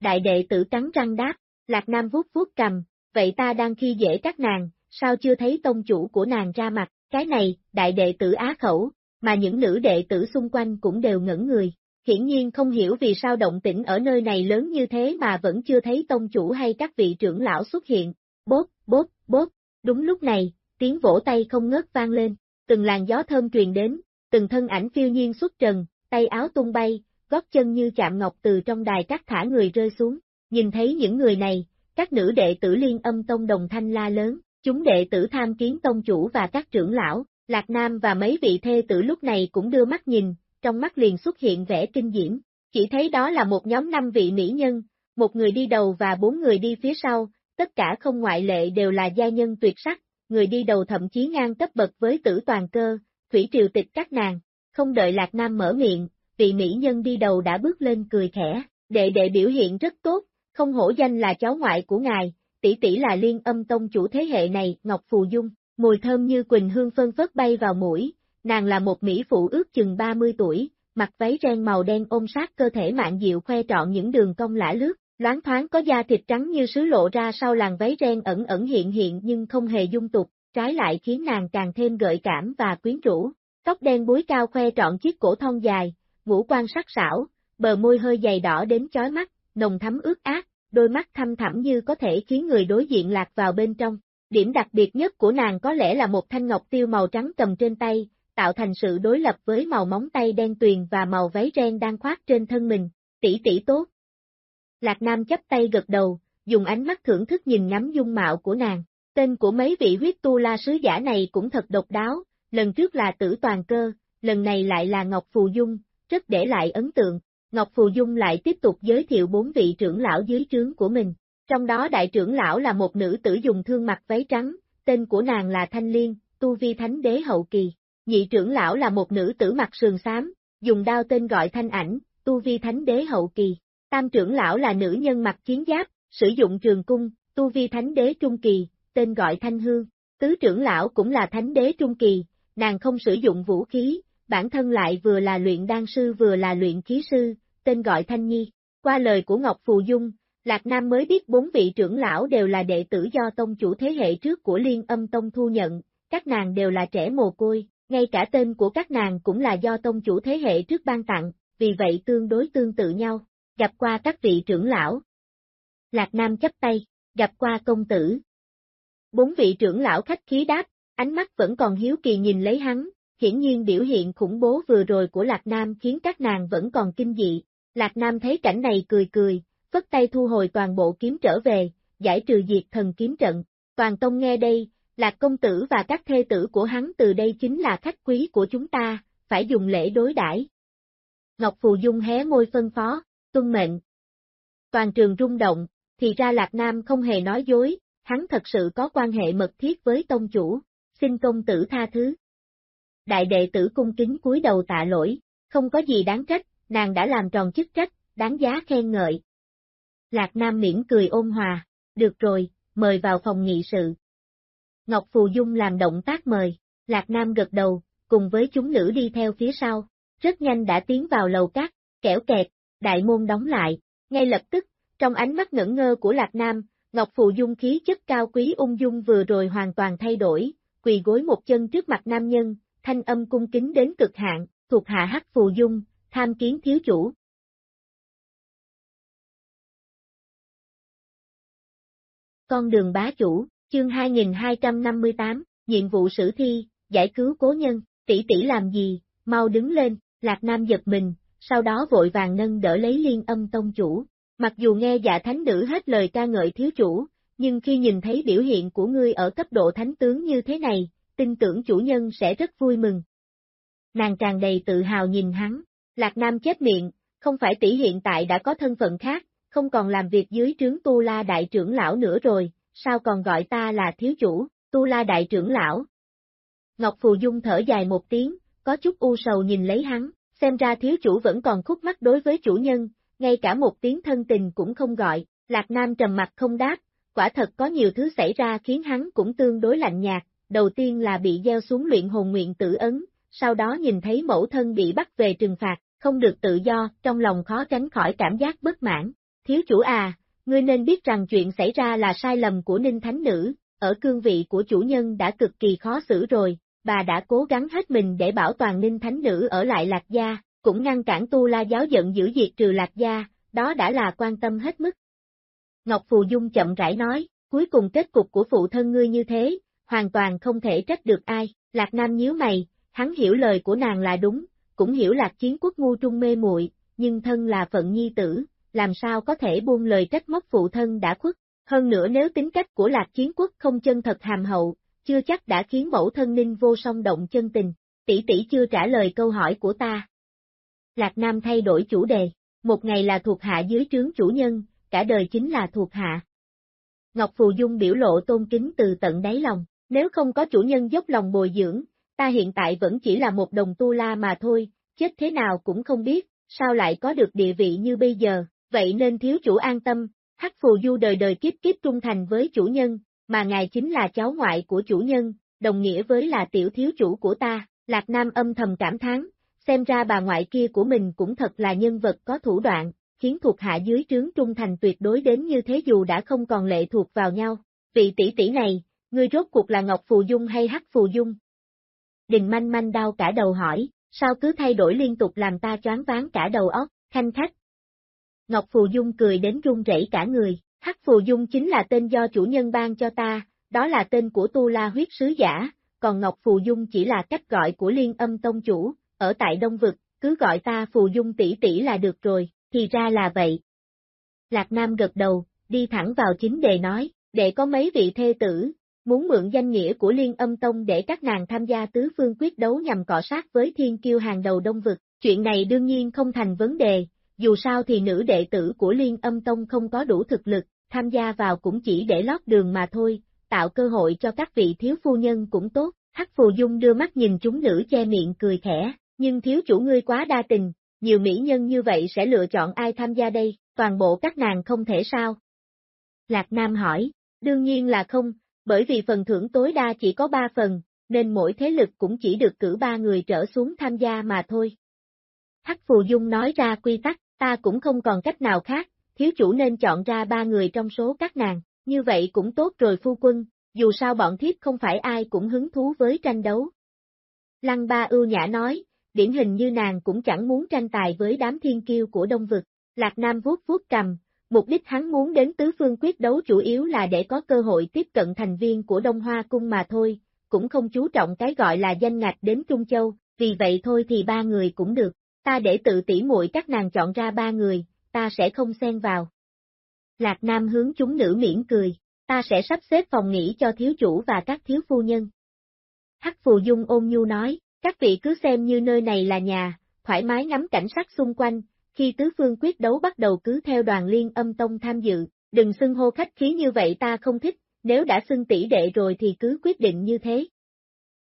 Đại đệ tử cắn răng đáp, Lạc Nam vuốt vuốt cầm, vậy ta đang khi dễ các nàng, sao chưa thấy tông chủ của nàng ra mặt, cái này, đại đệ tử á khẩu, mà những nữ đệ tử xung quanh cũng đều ngẩn người, hiển nhiên không hiểu vì sao động tĩnh ở nơi này lớn như thế mà vẫn chưa thấy tông chủ hay các vị trưởng lão xuất hiện, Bốp, bốp, bốp, đúng lúc này, tiếng vỗ tay không ngớt vang lên, từng làn gió thơm truyền đến, từng thân ảnh phiêu nhiên xuất trần, tay áo tung bay, gót chân như chạm ngọc từ trong đài cắt thả người rơi xuống, nhìn thấy những người này, các nữ đệ tử liên âm tông đồng thanh la lớn, chúng đệ tử tham kiến tông chủ và các trưởng lão, Lạc Nam và mấy vị thê tử lúc này cũng đưa mắt nhìn, trong mắt liền xuất hiện vẻ kinh diễm, chỉ thấy đó là một nhóm năm vị mỹ nhân, một người đi đầu và bốn người đi phía sau, tất cả không ngoại lệ đều là gia nhân tuyệt sắc, người đi đầu thậm chí ngang cấp bậc với tử toàn cơ, thủy triều tịch các nàng, không đợi Lạc Nam mở miệng, vị mỹ nhân đi đầu đã bước lên cười khẽ, đệ đệ biểu hiện rất tốt, không hổ danh là cháu ngoại của ngài, tỷ tỷ là liên âm tông chủ thế hệ này, Ngọc Phù Dung, mùi thơm như quỳnh hương phân phất bay vào mũi, nàng là một mỹ phụ ước chừng 30 tuổi, mặc váy ren màu đen ôm sát cơ thể mạng diệu khoe trọn những đường cong lã lướt, loáng thoáng có da thịt trắng như sứ lộ ra sau làn váy ren ẩn ẩn hiện hiện nhưng không hề dung tục, trái lại khiến nàng càng thêm gợi cảm và quyến rũ. Tóc đen búi cao khoe trọn chiếc cổ thon dài, ngũ quan sắc sảo, bờ môi hơi dày đỏ đến chói mắt, nồng thắm ướt át, đôi mắt thâm thẳm như có thể khiến người đối diện lạc vào bên trong. Điểm đặc biệt nhất của nàng có lẽ là một thanh ngọc tiêu màu trắng cầm trên tay, tạo thành sự đối lập với màu móng tay đen tuyền và màu váy ren đang khoác trên thân mình. Tỷ tỷ tốt. Lạc Nam chấp tay gật đầu, dùng ánh mắt thưởng thức nhìn ngắm dung mạo của nàng. Tên của mấy vị huyết tu la sứ giả này cũng thật độc đáo, lần trước là tử toàn cơ, lần này lại là Ngọc Phù Dung, rất để lại ấn tượng. Ngọc Phù Dung lại tiếp tục giới thiệu bốn vị trưởng lão dưới trướng của mình. Trong đó đại trưởng lão là một nữ tử dùng thương mặc váy trắng, tên của nàng là Thanh Liên, tu vi thánh đế hậu kỳ. Nhị trưởng lão là một nữ tử mặc sườn xám, dùng đao tên gọi Thanh Ảnh, tu vi thánh đế hậu kỳ. Tam trưởng lão là nữ nhân mặc chiến giáp, sử dụng trường cung, tu vi thánh đế trung kỳ, tên gọi Thanh Hương. Tứ trưởng lão cũng là thánh đế trung kỳ, nàng không sử dụng vũ khí, bản thân lại vừa là luyện đan sư vừa là luyện khí sư, tên gọi Thanh Nhi. Qua lời của Ngọc Phù Dung, Lạc Nam mới biết bốn vị trưởng lão đều là đệ tử do tông chủ thế hệ trước của Liên âm tông thu nhận, các nàng đều là trẻ mồ côi, ngay cả tên của các nàng cũng là do tông chủ thế hệ trước ban tặng, vì vậy tương đối tương tự nhau, gặp qua các vị trưởng lão. Lạc Nam chấp tay, gặp qua công tử. Bốn vị trưởng lão khách khí đáp, ánh mắt vẫn còn hiếu kỳ nhìn lấy hắn, hiển nhiên biểu hiện khủng bố vừa rồi của Lạc Nam khiến các nàng vẫn còn kinh dị. Lạc Nam thấy cảnh này cười cười, phất tay thu hồi toàn bộ kiếm trở về, giải trừ diệt thần kiếm trận. Toàn Tông nghe đây, Lạc công tử và các thê tử của hắn từ đây chính là khách quý của chúng ta, phải dùng lễ đối đãi. Ngọc Phù Dung hé môi phân phó, tuân mệnh. Toàn trường rung động, thì ra Lạc Nam không hề nói dối, hắn thật sự có quan hệ mật thiết với tông chủ, xin công tử tha thứ đại đệ tử cung kính cúi đầu tạ lỗi, không có gì đáng trách, nàng đã làm tròn chức trách, đáng giá khen ngợi. Lạc Nam miễn cười ôn hòa, được rồi, mời vào phòng nghị sự. Ngọc Phù Dung làm động tác mời, Lạc Nam gật đầu, cùng với chúng nữ đi theo phía sau, rất nhanh đã tiến vào lầu cát, kẻo kẹt, đại môn đóng lại, ngay lập tức, trong ánh mắt ngẩn ngơ của Lạc Nam, Ngọc Phù Dung khí chất cao quý ung dung vừa rồi hoàn toàn thay đổi, quỳ gối một chân trước mặt nam nhân, thanh âm cung kính đến cực hạn, thuộc hạ Hắc Phù Dung, tham kiến thiếu chủ. Con đường bá chủ, chương 2258, nhiệm vụ sử thi, giải cứu cố nhân, tỷ tỷ làm gì, mau đứng lên, Lạc Nam giật mình, sau đó vội vàng nâng đỡ lấy liên âm tông chủ. Mặc dù nghe dạ thánh nữ hết lời ca ngợi thiếu chủ, nhưng khi nhìn thấy biểu hiện của ngươi ở cấp độ thánh tướng như thế này, tin tưởng chủ nhân sẽ rất vui mừng. Nàng tràn đầy tự hào nhìn hắn, Lạc Nam chết miệng, không phải tỷ hiện tại đã có thân phận khác, không còn làm việc dưới trướng Tu La Đại trưởng lão nữa rồi, sao còn gọi ta là thiếu chủ, Tu La Đại trưởng lão. Ngọc Phù Dung thở dài một tiếng, có chút u sầu nhìn lấy hắn, xem ra thiếu chủ vẫn còn khúc mắc đối với chủ nhân, ngay cả một tiếng thân tình cũng không gọi, Lạc Nam trầm mặt không đáp, quả thật có nhiều thứ xảy ra khiến hắn cũng tương đối lạnh nhạt, đầu tiên là bị gieo xuống luyện hồn nguyện tử ấn, sau đó nhìn thấy mẫu thân bị bắt về trừng phạt, không được tự do, trong lòng khó tránh khỏi cảm giác bất mãn. Thiếu chủ à, ngươi nên biết rằng chuyện xảy ra là sai lầm của Ninh Thánh Nữ, ở cương vị của chủ nhân đã cực kỳ khó xử rồi, bà đã cố gắng hết mình để bảo toàn Ninh Thánh Nữ ở lại Lạc Gia, cũng ngăn cản Tu La giáo giận giữ diệt trừ Lạc Gia, đó đã là quan tâm hết mức. Ngọc Phù Dung chậm rãi nói, cuối cùng kết cục của phụ thân ngươi như thế, hoàn toàn không thể trách được ai, Lạc Nam nhíu mày, hắn hiểu lời của nàng là đúng, cũng hiểu Lạc Chiến Quốc ngu trung mê muội, nhưng thân là phận nhi tử, làm sao có thể buông lời trách móc phụ thân đã khuất, hơn nữa nếu tính cách của Lạc Chiến Quốc không chân thật hàm hậu, chưa chắc đã khiến mẫu thân ninh vô song động chân tình, tỷ tỷ chưa trả lời câu hỏi của ta. Lạc Nam thay đổi chủ đề, một ngày là thuộc hạ dưới trướng chủ nhân, cả đời chính là thuộc hạ. Ngọc Phù Dung biểu lộ tôn kính từ tận đáy lòng, nếu không có chủ nhân dốc lòng bồi dưỡng, ta hiện tại vẫn chỉ là một đồng tu la mà thôi, chết thế nào cũng không biết, sao lại có được địa vị như bây giờ, vậy nên thiếu chủ an tâm, Hắc Phù Du đời đời kiếp kiếp trung thành với chủ nhân, mà ngài chính là cháu ngoại của chủ nhân, đồng nghĩa với là tiểu thiếu chủ của ta, Lạc Nam âm thầm cảm thán, xem ra bà ngoại kia của mình cũng thật là nhân vật có thủ đoạn, khiến thuộc hạ dưới trướng trung thành tuyệt đối đến như thế dù đã không còn lệ thuộc vào nhau. Vị tỷ tỷ này, ngươi rốt cuộc là Ngọc Phù Dung hay Hắc Phù Dung? Đình manh manh đau cả đầu hỏi, sao cứ thay đổi liên tục làm ta choáng váng cả đầu óc, khanh khách. Ngọc Phù Dung cười đến run rẩy cả người, Hắc Phù Dung chính là tên do chủ nhân ban cho ta, đó là tên của Tu La huyết sứ giả, còn Ngọc Phù Dung chỉ là cách gọi của liên âm tông chủ, ở tại Đông Vực, cứ gọi ta Phù Dung tỷ tỷ là được rồi, thì ra là vậy. Lạc Nam gật đầu, đi thẳng vào chính đề nói, để có mấy vị thê tử, muốn mượn danh nghĩa của Liên Âm Tông để các nàng tham gia tứ phương quyết đấu nhằm cọ sát với thiên kiêu hàng đầu Đông Vực, chuyện này đương nhiên không thành vấn đề, dù sao thì nữ đệ tử của Liên Âm Tông không có đủ thực lực, tham gia vào cũng chỉ để lót đường mà thôi, tạo cơ hội cho các vị thiếu phu nhân cũng tốt. Hắc Phù Dung đưa mắt nhìn chúng nữ che miệng cười khẽ, nhưng thiếu chủ ngươi quá đa tình, nhiều mỹ nhân như vậy sẽ lựa chọn ai tham gia đây, toàn bộ các nàng không thể sao? Lạc Nam hỏi, đương nhiên là không, bởi vì phần thưởng tối đa chỉ có ba phần, nên mỗi thế lực cũng chỉ được cử ba người trở xuống tham gia mà thôi. Hắc Phù Dung nói ra quy tắc, ta cũng không còn cách nào khác, thiếu chủ nên chọn ra ba người trong số các nàng, như vậy cũng tốt rồi phu quân, dù sao bọn thiếp không phải ai cũng hứng thú với tranh đấu. Lăng ba ưu nhã nói, điển hình như nàng cũng chẳng muốn tranh tài với đám thiên kiêu của Đông Vực, Lạc Nam vuốt vuốt cầm, mục đích hắn muốn đến tứ phương quyết đấu chủ yếu là để có cơ hội tiếp cận thành viên của Đông Hoa Cung mà thôi, cũng không chú trọng cái gọi là danh ngạch đến Trung Châu, vì vậy thôi thì ba người cũng được, ta để tự tỉ muội các nàng chọn ra ba người, ta sẽ không xen vào. Lạc Nam hướng chúng nữ miễn cười, ta sẽ sắp xếp phòng nghỉ cho thiếu chủ và các thiếu phu nhân. Hắc Phù Dung ôn nhu nói, các vị cứ xem như nơi này là nhà, thoải mái ngắm cảnh sắc xung quanh, khi tứ phương quyết đấu bắt đầu cứ theo đoàn liên âm tông tham dự, đừng xưng hô khách khí như vậy ta không thích, nếu đã xưng tỷ đệ rồi thì cứ quyết định như thế.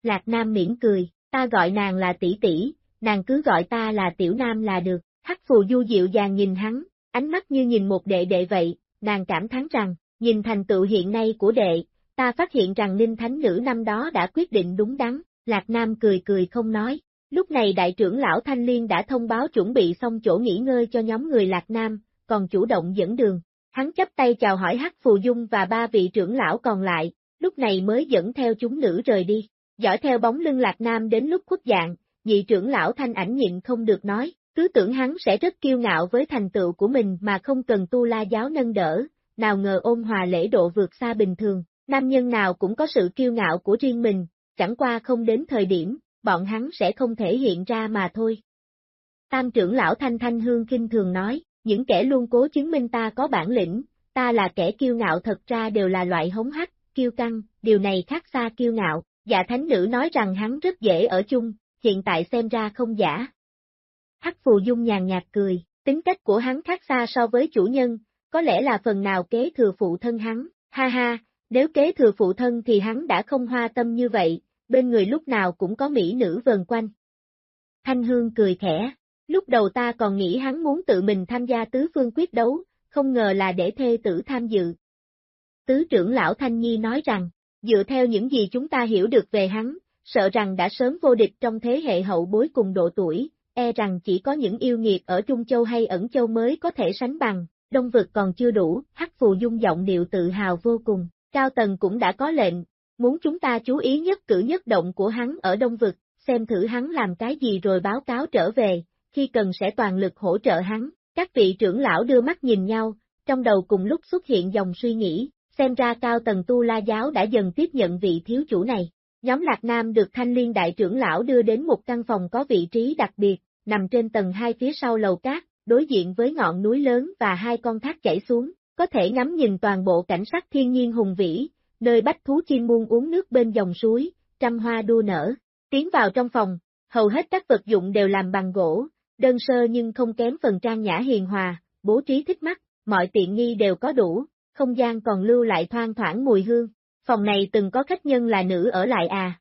Lạc Nam miễn cười, ta gọi nàng là tỷ tỷ, nàng cứ gọi ta là tiểu nam là được, hắc phù du dịu dàng nhìn hắn, ánh mắt như nhìn một đệ đệ vậy, nàng cảm thán rằng, nhìn thành tựu hiện nay của đệ, ta phát hiện rằng ninh thánh nữ năm đó đã quyết định đúng đắn, Lạc Nam cười cười không nói. Lúc này đại trưởng lão Thanh Liên đã thông báo chuẩn bị xong chỗ nghỉ ngơi cho nhóm người Lạc Nam, còn chủ động dẫn đường. Hắn chấp tay chào hỏi Hắc Phù Dung và ba vị trưởng lão còn lại, lúc này mới dẫn theo chúng nữ rời đi. Dõi theo bóng lưng Lạc Nam đến lúc khuất dạng, nhị trưởng lão Thanh ảnh nhịn không được nói, cứ tưởng hắn sẽ rất kiêu ngạo với thành tựu của mình mà không cần tu la giáo nâng đỡ, nào ngờ ôn hòa lễ độ vượt xa bình thường, nam nhân nào cũng có sự kiêu ngạo của riêng mình, chẳng qua không đến thời điểm, bọn hắn sẽ không thể hiện ra mà thôi. Tam trưởng lão Thanh Thanh Hương kinh thường nói, những kẻ luôn cố chứng minh ta có bản lĩnh, ta là kẻ kiêu ngạo thật ra đều là loại hống hách, kiêu căng, điều này khác xa kiêu ngạo, dạ thánh nữ nói rằng hắn rất dễ ở chung, hiện tại xem ra không giả. Hắc phù dung nhàn nhạt cười, tính cách của hắn khác xa so với chủ nhân, có lẽ là phần nào kế thừa phụ thân hắn, ha ha, nếu kế thừa phụ thân thì hắn đã không hoa tâm như vậy, bên người lúc nào cũng có mỹ nữ vần quanh. Thanh Hương cười khẽ, lúc đầu ta còn nghĩ hắn muốn tự mình tham gia tứ phương quyết đấu, không ngờ là để thê tử tham dự. Tứ trưởng lão Thanh Nhi nói rằng, dựa theo những gì chúng ta hiểu được về hắn, sợ rằng đã sớm vô địch trong thế hệ hậu bối cùng độ tuổi, e rằng chỉ có những yêu nghiệt ở Trung Châu hay ẩn châu mới có thể sánh bằng, đông vực còn chưa đủ, hắc phù dung giọng điệu tự hào vô cùng, cao tầng cũng đã có lệnh, muốn chúng ta chú ý nhất cử nhất động của hắn ở đông vực, xem thử hắn làm cái gì rồi báo cáo trở về, khi cần sẽ toàn lực hỗ trợ hắn, các vị trưởng lão đưa mắt nhìn nhau, trong đầu cùng lúc xuất hiện dòng suy nghĩ, xem ra cao tầng tu la giáo đã dần tiếp nhận vị thiếu chủ này. Nhóm Lạc Nam được thanh liên đại trưởng lão đưa đến một căn phòng có vị trí đặc biệt, nằm trên tầng hai phía sau lầu cát, đối diện với ngọn núi lớn và hai con thác chảy xuống, có thể ngắm nhìn toàn bộ cảnh sắc thiên nhiên hùng vĩ, nơi bách thú chim muôn uống nước bên dòng suối, trăm hoa đua nở. Tiến vào trong phòng, hầu hết các vật dụng đều làm bằng gỗ, đơn sơ nhưng không kém phần trang nhã hiền hòa, bố trí thích mắt, mọi tiện nghi đều có đủ, không gian còn lưu lại thoang thoảng mùi hương. Phòng này từng có khách nhân là nữ ở lại à?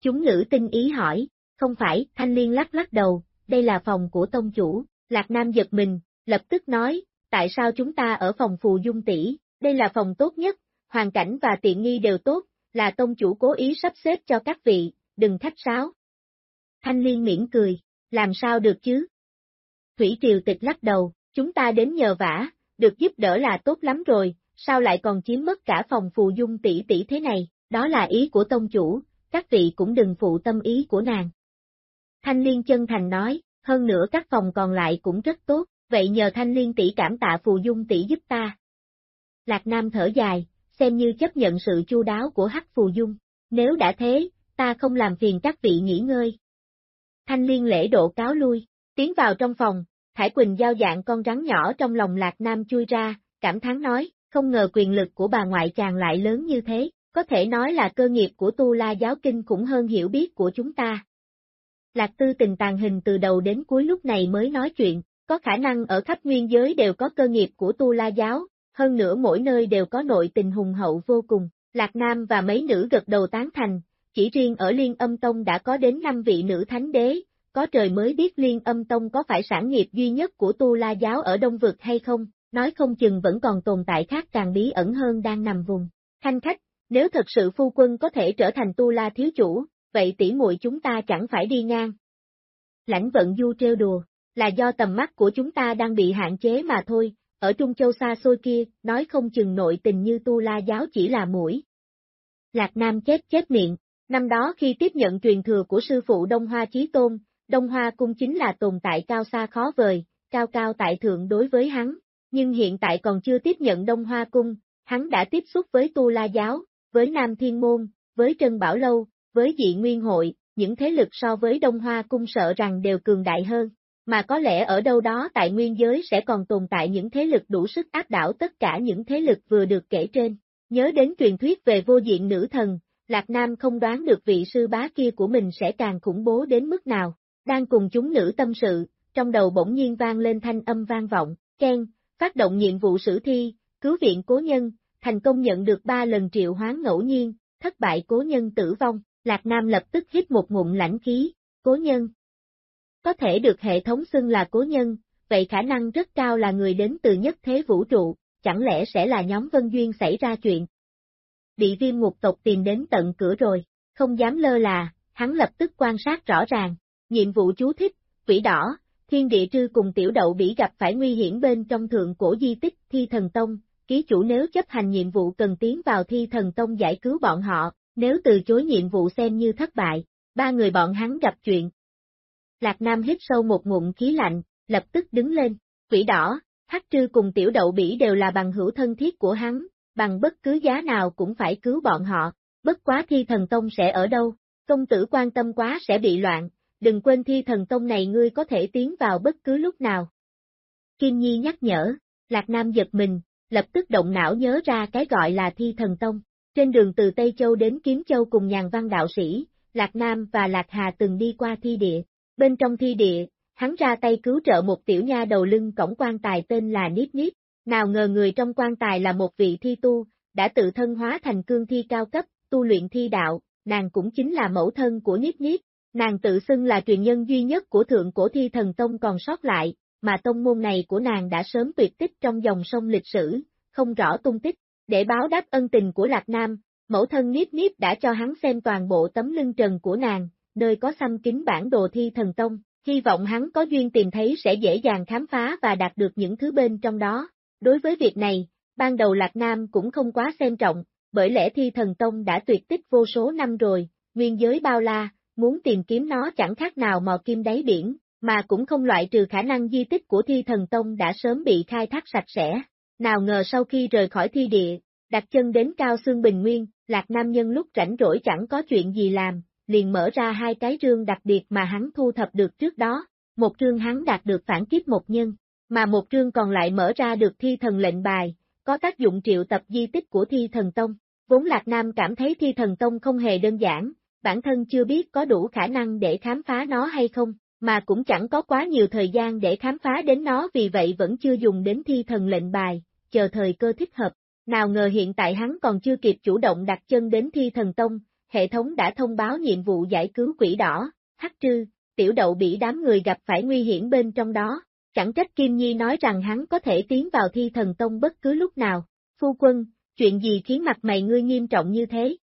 Chúng nữ tinh ý hỏi, không phải, thanh liên lắc lắc đầu, đây là phòng của tông chủ, Lạc Nam giật mình, lập tức nói, tại sao chúng ta ở phòng phù dung tỷ, đây là phòng tốt nhất, hoàn cảnh và tiện nghi đều tốt, là tông chủ cố ý sắp xếp cho các vị, đừng khách sáo. Thanh Liên miễn cười, làm sao được chứ? Thủy Triều Tịch lắc đầu, chúng ta đến nhờ vả, được giúp đỡ là tốt lắm rồi, sao lại còn chiếm mất cả phòng phù dung tỷ tỷ thế này, đó là ý của tông chủ, các vị cũng đừng phụ tâm ý của nàng. Thanh Liên chân thành nói, hơn nữa các phòng còn lại cũng rất tốt, vậy nhờ Thanh Liên tỷ cảm tạ phù dung tỷ giúp ta. Lạc Nam thở dài, xem như chấp nhận sự chu đáo của Hắc Phù Dung, nếu đã thế, ta không làm phiền các vị nghỉ ngơi. Thanh Liên lễ độ cáo lui, tiến vào trong phòng, Thải Quỳnh giao dạng con rắn nhỏ trong lòng Lạc Nam chui ra, cảm thán nói, không ngờ quyền lực của bà ngoại chàng lại lớn như thế, có thể nói là cơ nghiệp của Tu La Giáo Kinh cũng hơn hiểu biết của chúng ta. Lạc Tư tình tàn hình từ đầu đến cuối lúc này mới nói chuyện, có khả năng ở khắp nguyên giới đều có cơ nghiệp của Tu La Giáo, hơn nữa mỗi nơi đều có nội tình hùng hậu vô cùng. Lạc Nam và mấy nữ gật đầu tán thành, chỉ riêng ở Liên Âm Tông đã có đến 5 vị nữ thánh đế, có trời mới biết Liên Âm Tông có phải sản nghiệp duy nhất của Tu La Giáo ở Đông Vực hay không, nói không chừng vẫn còn tồn tại khác càng bí ẩn hơn đang nằm vùng. Thanh khách, nếu thật sự phu quân có thể trở thành Tu La thiếu chủ, vậy tỷ muội chúng ta chẳng phải đi ngang. Lãnh vận du trêu đùa, là do tầm mắt của chúng ta đang bị hạn chế mà thôi, ở Trung Châu xa xôi kia, nói không chừng nội tình như tu la giáo chỉ là mũi. Lạc Nam chết chết miệng, năm đó khi tiếp nhận truyền thừa của sư phụ Đông Hoa Chí Tôn, Đông Hoa Cung chính là tồn tại cao xa khó vời, cao cao tại thượng đối với hắn, nhưng hiện tại còn chưa tiếp nhận Đông Hoa Cung, hắn đã tiếp xúc với Tu La Giáo, với Nam Thiên Môn, với Trân Bảo Lâu, với dị nguyên hội, những thế lực so với Đông Hoa Cung sợ rằng đều cường đại hơn, mà có lẽ ở đâu đó tại nguyên giới sẽ còn tồn tại những thế lực đủ sức áp đảo tất cả những thế lực vừa được kể trên. Nhớ đến truyền thuyết về vô diện nữ thần, Lạc Nam không đoán được vị sư bá kia của mình sẽ càng khủng bố đến mức nào. Đang cùng chúng nữ tâm sự, trong đầu bỗng nhiên vang lên thanh âm vang vọng, khen phát động nhiệm vụ sử thi, cứu viện cố nhân, thành công nhận được ba lần triệu hoán ngẫu nhiên, thất bại cố nhân tử vong, Lạc Nam lập tức hít một ngụm lãnh khí, cố nhân, có thể được hệ thống xưng là cố nhân, vậy khả năng rất cao là người đến từ nhất thế vũ trụ, chẳng lẽ sẽ là nhóm Vân Duyên xảy ra chuyện. Bị viêm ngục tộc tìm đến tận cửa rồi, không dám lơ là, hắn lập tức quan sát rõ ràng. Nhiệm vụ chú thích, quỷ đỏ, thiên địa trư cùng tiểu đậu bị gặp phải nguy hiểm bên trong thượng cổ di tích thi thần tông, ký chủ nếu chấp hành nhiệm vụ cần tiến vào thi thần tông giải cứu bọn họ, nếu từ chối nhiệm vụ xem như thất bại, ba người bọn hắn gặp chuyện. Lạc Nam hít sâu một ngụm khí lạnh, lập tức đứng lên, quỷ đỏ, hắc trư cùng tiểu đậu bỉ đều là bằng hữu thân thiết của hắn, bằng bất cứ giá nào cũng phải cứu bọn họ, bất quá thi thần tông sẽ ở đâu, công tử quan tâm quá sẽ bị loạn, đừng quên thi thần tông này ngươi có thể tiến vào bất cứ lúc nào. Kim Nhi nhắc nhở, Lạc Nam giật mình, lập tức động não nhớ ra cái gọi là thi thần tông. Trên đường từ Tây Châu đến Kiếm Châu cùng nhàn văn đạo sĩ, Lạc Nam và Lạc Hà từng đi qua thi địa. Bên trong thi địa, hắn ra tay cứu trợ một tiểu nha đầu lưng cổng quan tài tên là Niếp Niếp. Nào ngờ người trong quan tài là một vị thi tu, đã tự thân hóa thành cương thi cao cấp, tu luyện thi đạo, nàng cũng chính là mẫu thân của Niếp Niếp. Nàng tự xưng là truyền nhân duy nhất của thượng cổ thi thần tông còn sót lại, mà tông môn này của nàng đã sớm tuyệt tích trong dòng sông lịch sử, không rõ tung tích. Để báo đáp ân tình của Lạc Nam, mẫu thân Niếp Niếp đã cho hắn xem toàn bộ tấm lưng trần của nàng, nơi có xăm kính bản đồ thi thần tông, hy vọng hắn có duyên tìm thấy sẽ dễ dàng khám phá và đạt được những thứ bên trong đó. Đối với việc này, ban đầu Lạc Nam cũng không quá xem trọng, bởi lẽ thi thần tông đã tuyệt tích vô số năm rồi, nguyên giới bao la, muốn tìm kiếm nó chẳng khác nào mò kim đáy biển, mà cũng không loại trừ khả năng di tích của thi thần tông đã sớm bị khai thác sạch sẽ. Nào ngờ sau khi rời khỏi thi địa, đặt chân đến cao xương bình nguyên, lạc nam nhân lúc rảnh rỗi chẳng có chuyện gì làm, liền mở ra hai cái rương đặc biệt mà hắn thu thập được trước đó, một rương hắn đạt được phản kiếp một nhân, mà một rương còn lại mở ra được thi thần lệnh bài, có tác dụng triệu tập di tích của thi thần tông. Vốn Lạc Nam cảm thấy thi thần tông không hề đơn giản, bản thân chưa biết có đủ khả năng để khám phá nó hay không, mà cũng chẳng có quá nhiều thời gian để khám phá đến nó vì vậy vẫn chưa dùng đến thi thần lệnh bài, chờ thời cơ thích hợp. Nào ngờ hiện tại hắn còn chưa kịp chủ động đặt chân đến thi thần tông, hệ thống đã thông báo nhiệm vụ giải cứu quỷ đỏ, hắc trư, tiểu đậu bị đám người gặp phải nguy hiểm bên trong đó, chẳng trách Kim Nhi nói rằng hắn có thể tiến vào thi thần tông bất cứ lúc nào. Phu quân, chuyện gì khiến mặt mày ngươi nghiêm trọng như thế?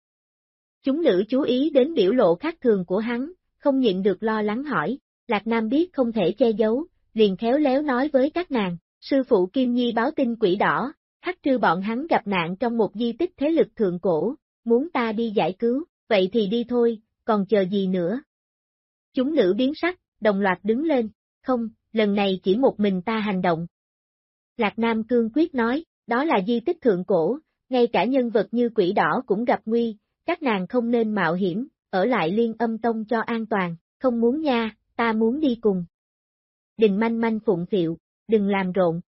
Chúng nữ chú ý đến biểu lộ khác thường của hắn, không nhịn được lo lắng hỏi, Lạc Nam biết không thể che giấu, liền khéo léo nói với các nàng, sư phụ Kim Nhi báo tin quỷ đỏ, hắc trư bọn hắn gặp nạn trong một di tích thế lực thượng cổ, muốn ta đi giải cứu, vậy thì đi thôi, còn chờ gì nữa. Chúng nữ biến sắc, đồng loạt đứng lên, không, lần này chỉ một mình ta hành động. Lạc Nam cương quyết nói, đó là di tích thượng cổ, ngay cả nhân vật như quỷ đỏ cũng gặp nguy, các nàng không nên mạo hiểm, ở lại liên âm tông cho an toàn, không muốn nha, ta muốn đi cùng. Đình manh manh phụng phiệu, đừng làm rộn.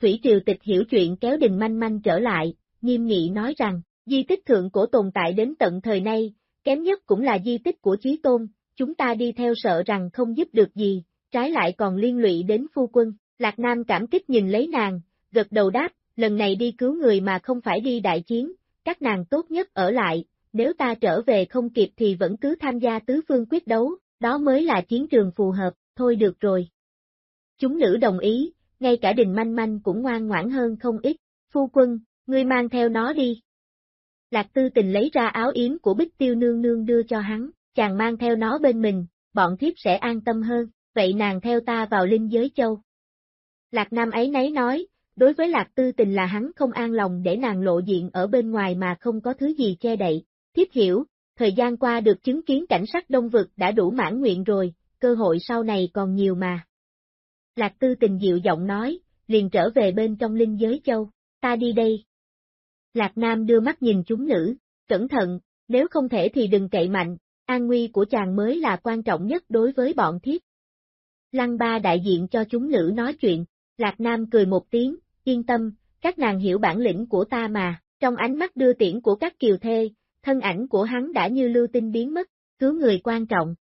Thủy Triều Tịch hiểu chuyện kéo Đình manh manh trở lại, nghiêm nghị nói rằng, di tích thượng cổ tồn tại đến tận thời nay, kém nhất cũng là di tích của Chí Tôn, chúng ta đi theo sợ rằng không giúp được gì, trái lại còn liên lụy đến phu quân. Lạc Nam cảm kích nhìn lấy nàng, gật đầu đáp, lần này đi cứu người mà không phải đi đại chiến, các nàng tốt nhất ở lại, nếu ta trở về không kịp thì vẫn cứ tham gia tứ phương quyết đấu, đó mới là chiến trường phù hợp, thôi được rồi. Chúng nữ đồng ý, ngay cả đình manh manh cũng ngoan ngoãn hơn không ít, phu quân, ngươi mang theo nó đi. Lạc tư tình lấy ra áo yếm của bích tiêu nương nương đưa cho hắn, chàng mang theo nó bên mình, bọn thiếp sẽ an tâm hơn, vậy nàng theo ta vào linh giới châu. Lạc nam ấy nấy nói, đối với lạc tư tình là hắn không an lòng để nàng lộ diện ở bên ngoài mà không có thứ gì che đậy, thiếp hiểu, thời gian qua được chứng kiến cảnh sắc đông vực đã đủ mãn nguyện rồi, cơ hội sau này còn nhiều mà. Lạc tư tình dịu giọng nói, liền trở về bên trong linh giới châu, ta đi đây. Lạc Nam đưa mắt nhìn chúng nữ, cẩn thận, nếu không thể thì đừng cậy mạnh, an nguy của chàng mới là quan trọng nhất đối với bọn thiếp. Lăng ba đại diện cho chúng nữ nói chuyện, Lạc Nam cười một tiếng, yên tâm, các nàng hiểu bản lĩnh của ta mà, trong ánh mắt đưa tiễn của các kiều thê, thân ảnh của hắn đã như lưu tinh biến mất, cứu người quan trọng.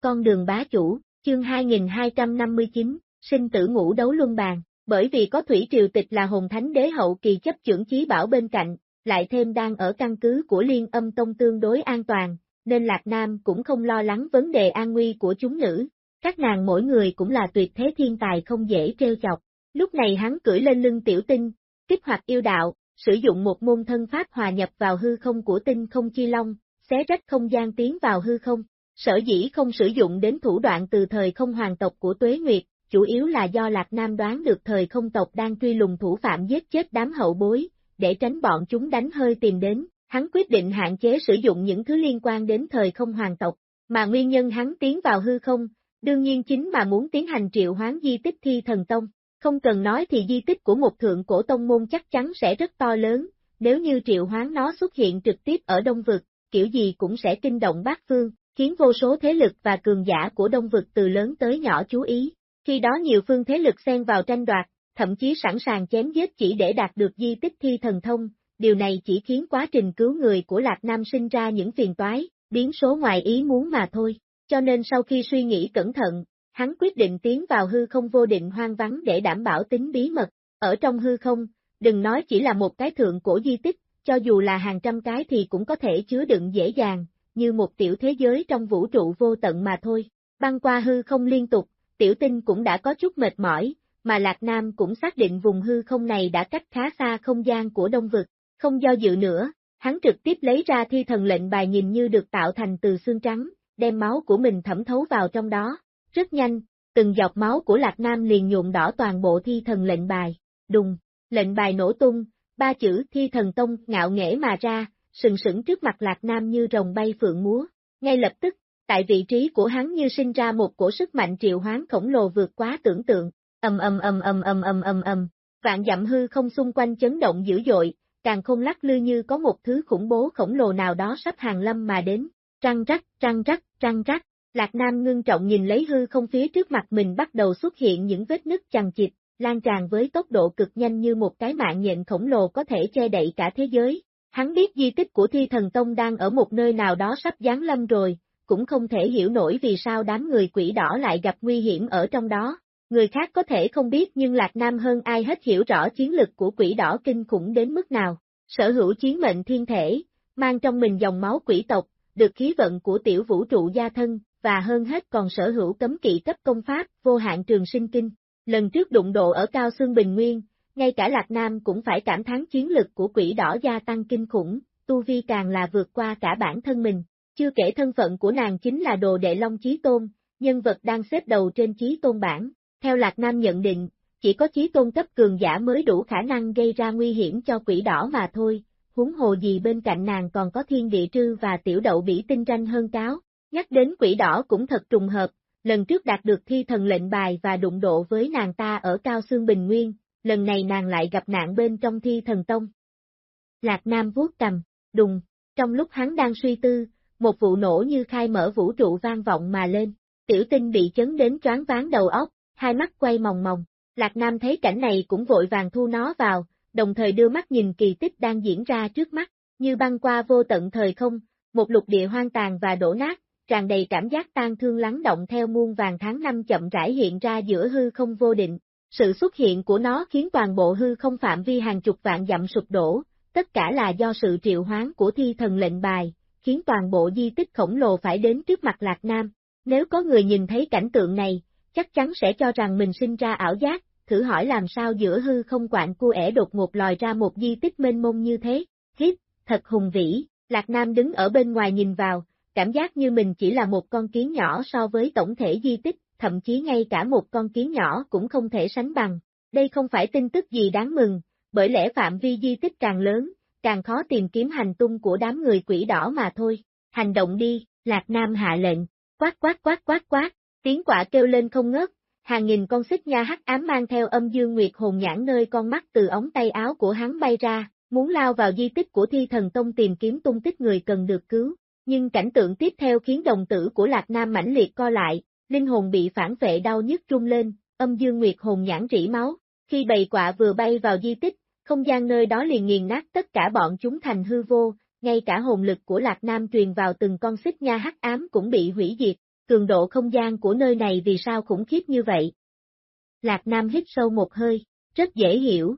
Con đường bá chủ, chương 2259, sinh tử ngũ đấu luân bàn, bởi vì có Thủy Triều Tịch là hồn thánh đế hậu kỳ chấp trưởng chí bảo bên cạnh, lại thêm đang ở căn cứ của liên âm tông tương đối an toàn, nên Lạc Nam cũng không lo lắng vấn đề an nguy của chúng nữ. Các nàng mỗi người cũng là tuyệt thế thiên tài không dễ trêu chọc. Lúc này hắn cưỡi lên lưng tiểu tinh, kích hoạt yêu đạo, sử dụng một môn thân pháp hòa nhập vào hư không của tinh không chi long, xé rách không gian tiến vào hư không. Sở dĩ không sử dụng đến thủ đoạn từ thời không hoàng tộc của Tuế Nguyệt, chủ yếu là do Lạc Nam đoán được thời không tộc đang truy lùng thủ phạm giết chết đám hậu bối, để tránh bọn chúng đánh hơi tìm đến, hắn quyết định hạn chế sử dụng những thứ liên quan đến thời không hoàng tộc, mà nguyên nhân hắn tiến vào hư không, đương nhiên chính mà muốn tiến hành triệu hoán di tích thi thần tông. Không cần nói thì di tích của một thượng cổ tông môn chắc chắn sẽ rất to lớn, nếu như triệu hoán nó xuất hiện trực tiếp ở Đông Vực, kiểu gì cũng sẽ kinh động bát phương, khiến vô số thế lực và cường giả của Đông Vực từ lớn tới nhỏ chú ý. Khi đó nhiều phương thế lực xen vào tranh đoạt, thậm chí sẵn sàng chém giết chỉ để đạt được di tích thi thần thông, điều này chỉ khiến quá trình cứu người của Lạc Nam sinh ra những phiền toái, biến số ngoài ý muốn mà thôi. Cho nên sau khi suy nghĩ cẩn thận, hắn quyết định tiến vào hư không vô định hoang vắng để đảm bảo tính bí mật. Ở trong hư không, đừng nói chỉ là một cái thượng cổ di tích, cho dù là hàng trăm cái thì cũng có thể chứa đựng dễ dàng, như một tiểu thế giới trong vũ trụ vô tận mà thôi. Băng qua hư không liên tục, tiểu tinh cũng đã có chút mệt mỏi, mà Lạc Nam cũng xác định vùng hư không này đã cách khá xa không gian của đông vực, không do dự nữa, hắn trực tiếp lấy ra thi thần lệnh bài nhìn như được tạo thành từ xương trắng, đem máu của mình thẩm thấu vào trong đó, rất nhanh, từng giọt máu của Lạc Nam liền nhuộm đỏ toàn bộ thi thần lệnh bài, đùng, lệnh bài nổ tung, ba chữ thi thần tông ngạo nghễ mà ra, sừng sững trước mặt Lạc Nam như rồng bay phượng múa, ngay lập tức, tại vị trí của hắn như sinh ra một cổ sức mạnh triệu hoán khổng lồ vượt quá tưởng tượng, ầm ầm ầm ầm ầm ầm ầm ầm, vạn dặm hư không xung quanh chấn động dữ dội, càng không lắc lư như có một thứ khủng bố khổng lồ nào đó sắp hàng lâm mà đến, trăng rắc, trăng rắc, trăng rắc, Lạc Nam ngưng trọng nhìn lấy hư không phía trước mặt mình bắt đầu xuất hiện những vết nứt chằng chịt, lan tràn với tốc độ cực nhanh như một cái mạng nhện khổng lồ có thể che đậy cả thế giới. Hắn biết di tích của Thi Thần Tông đang ở một nơi nào đó sắp giáng lâm rồi, cũng không thể hiểu nổi vì sao đám người quỷ đỏ lại gặp nguy hiểm ở trong đó. Người khác có thể không biết nhưng Lạc Nam hơn ai hết hiểu rõ chiến lực của quỷ đỏ kinh khủng đến mức nào. Sở hữu chiến mệnh thiên thể, mang trong mình dòng máu quỷ tộc, được khí vận của tiểu vũ trụ gia thân, và hơn hết còn sở hữu cấm kỵ cấp công pháp, vô hạn trường sinh kinh. Lần trước đụng độ ở Cao Xương Bình Nguyên, ngay cả Lạc Nam cũng phải cảm thán chiến lực của quỷ đỏ gia tăng kinh khủng, tu vi càng là vượt qua cả bản thân mình. Chưa kể thân phận của nàng chính là đồ đệ Long Chí Tôn, nhân vật đang xếp đầu trên Chí Tôn bảng. Theo Lạc Nam nhận định, chỉ có Chí Tôn cấp cường giả mới đủ khả năng gây ra nguy hiểm cho quỷ đỏ mà thôi, huống hồ gì bên cạnh nàng còn có thiên địa trư và tiểu đậu bỉ tinh tranh hơn cáo. Nhắc đến quỷ đỏ cũng thật trùng hợp, lần trước đạt được thi thần lệnh bài và đụng độ với nàng ta ở Cao Sương Bình Nguyên, lần này nàng lại gặp nạn bên trong thi thần tông. Lạc Nam vuốt cầm, đùng, trong lúc hắn đang suy tư, một vụ nổ như khai mở vũ trụ vang vọng mà lên, tiểu tinh bị chấn đến choáng váng đầu óc, hai mắt quay mòng mòng, Lạc Nam thấy cảnh này cũng vội vàng thu nó vào, đồng thời đưa mắt nhìn kỳ tích đang diễn ra trước mắt, như băng qua vô tận thời không, một lục địa hoang tàn và đổ nát, tràn đầy cảm giác tan thương lắng động theo muôn vàng tháng năm chậm rãi hiện ra giữa hư không vô định. Sự xuất hiện của nó khiến toàn bộ hư không phạm vi hàng chục vạn dặm sụp đổ, tất cả là do sự triệu hoán của thi thần lệnh bài, khiến toàn bộ di tích khổng lồ phải đến trước mặt Lạc Nam. Nếu có người nhìn thấy cảnh tượng này, chắc chắn sẽ cho rằng mình sinh ra ảo giác, thử hỏi làm sao giữa hư không quạng cua ẻ đột ngột lòi ra một di tích mênh mông như thế, hít, thật hùng vĩ, Lạc Nam đứng ở bên ngoài nhìn vào, cảm giác như mình chỉ là một con kiến nhỏ so với tổng thể di tích, thậm chí ngay cả một con kiến nhỏ cũng không thể sánh bằng. Đây không phải tin tức gì đáng mừng, bởi lẽ phạm vi di tích càng lớn, càng khó tìm kiếm hành tung của đám người quỷ đỏ mà thôi. Hành động đi, Lạc Nam hạ lệnh, quát quát quát quát quát, tiếng quả kêu lên không ngớt, hàng nghìn con xích nha hắc ám mang theo âm dương nguyệt hồn nhãn nơi con mắt từ ống tay áo của hắn bay ra, muốn lao vào di tích của thi thần tông tìm kiếm tung tích người cần được cứu. Nhưng cảnh tượng tiếp theo khiến đồng tử của Lạc Nam mãnh liệt co lại, linh hồn bị phản vệ đau nhức trung lên, âm dương nguyệt hồn nhãn rỉ máu. Khi bầy quạ vừa bay vào di tích, không gian nơi đó liền nghiền nát tất cả bọn chúng thành hư vô, ngay cả hồn lực của Lạc Nam truyền vào từng con xích nha hắc ám cũng bị hủy diệt, cường độ không gian của nơi này vì sao khủng khiếp như vậy. Lạc Nam hít sâu một hơi, rất dễ hiểu.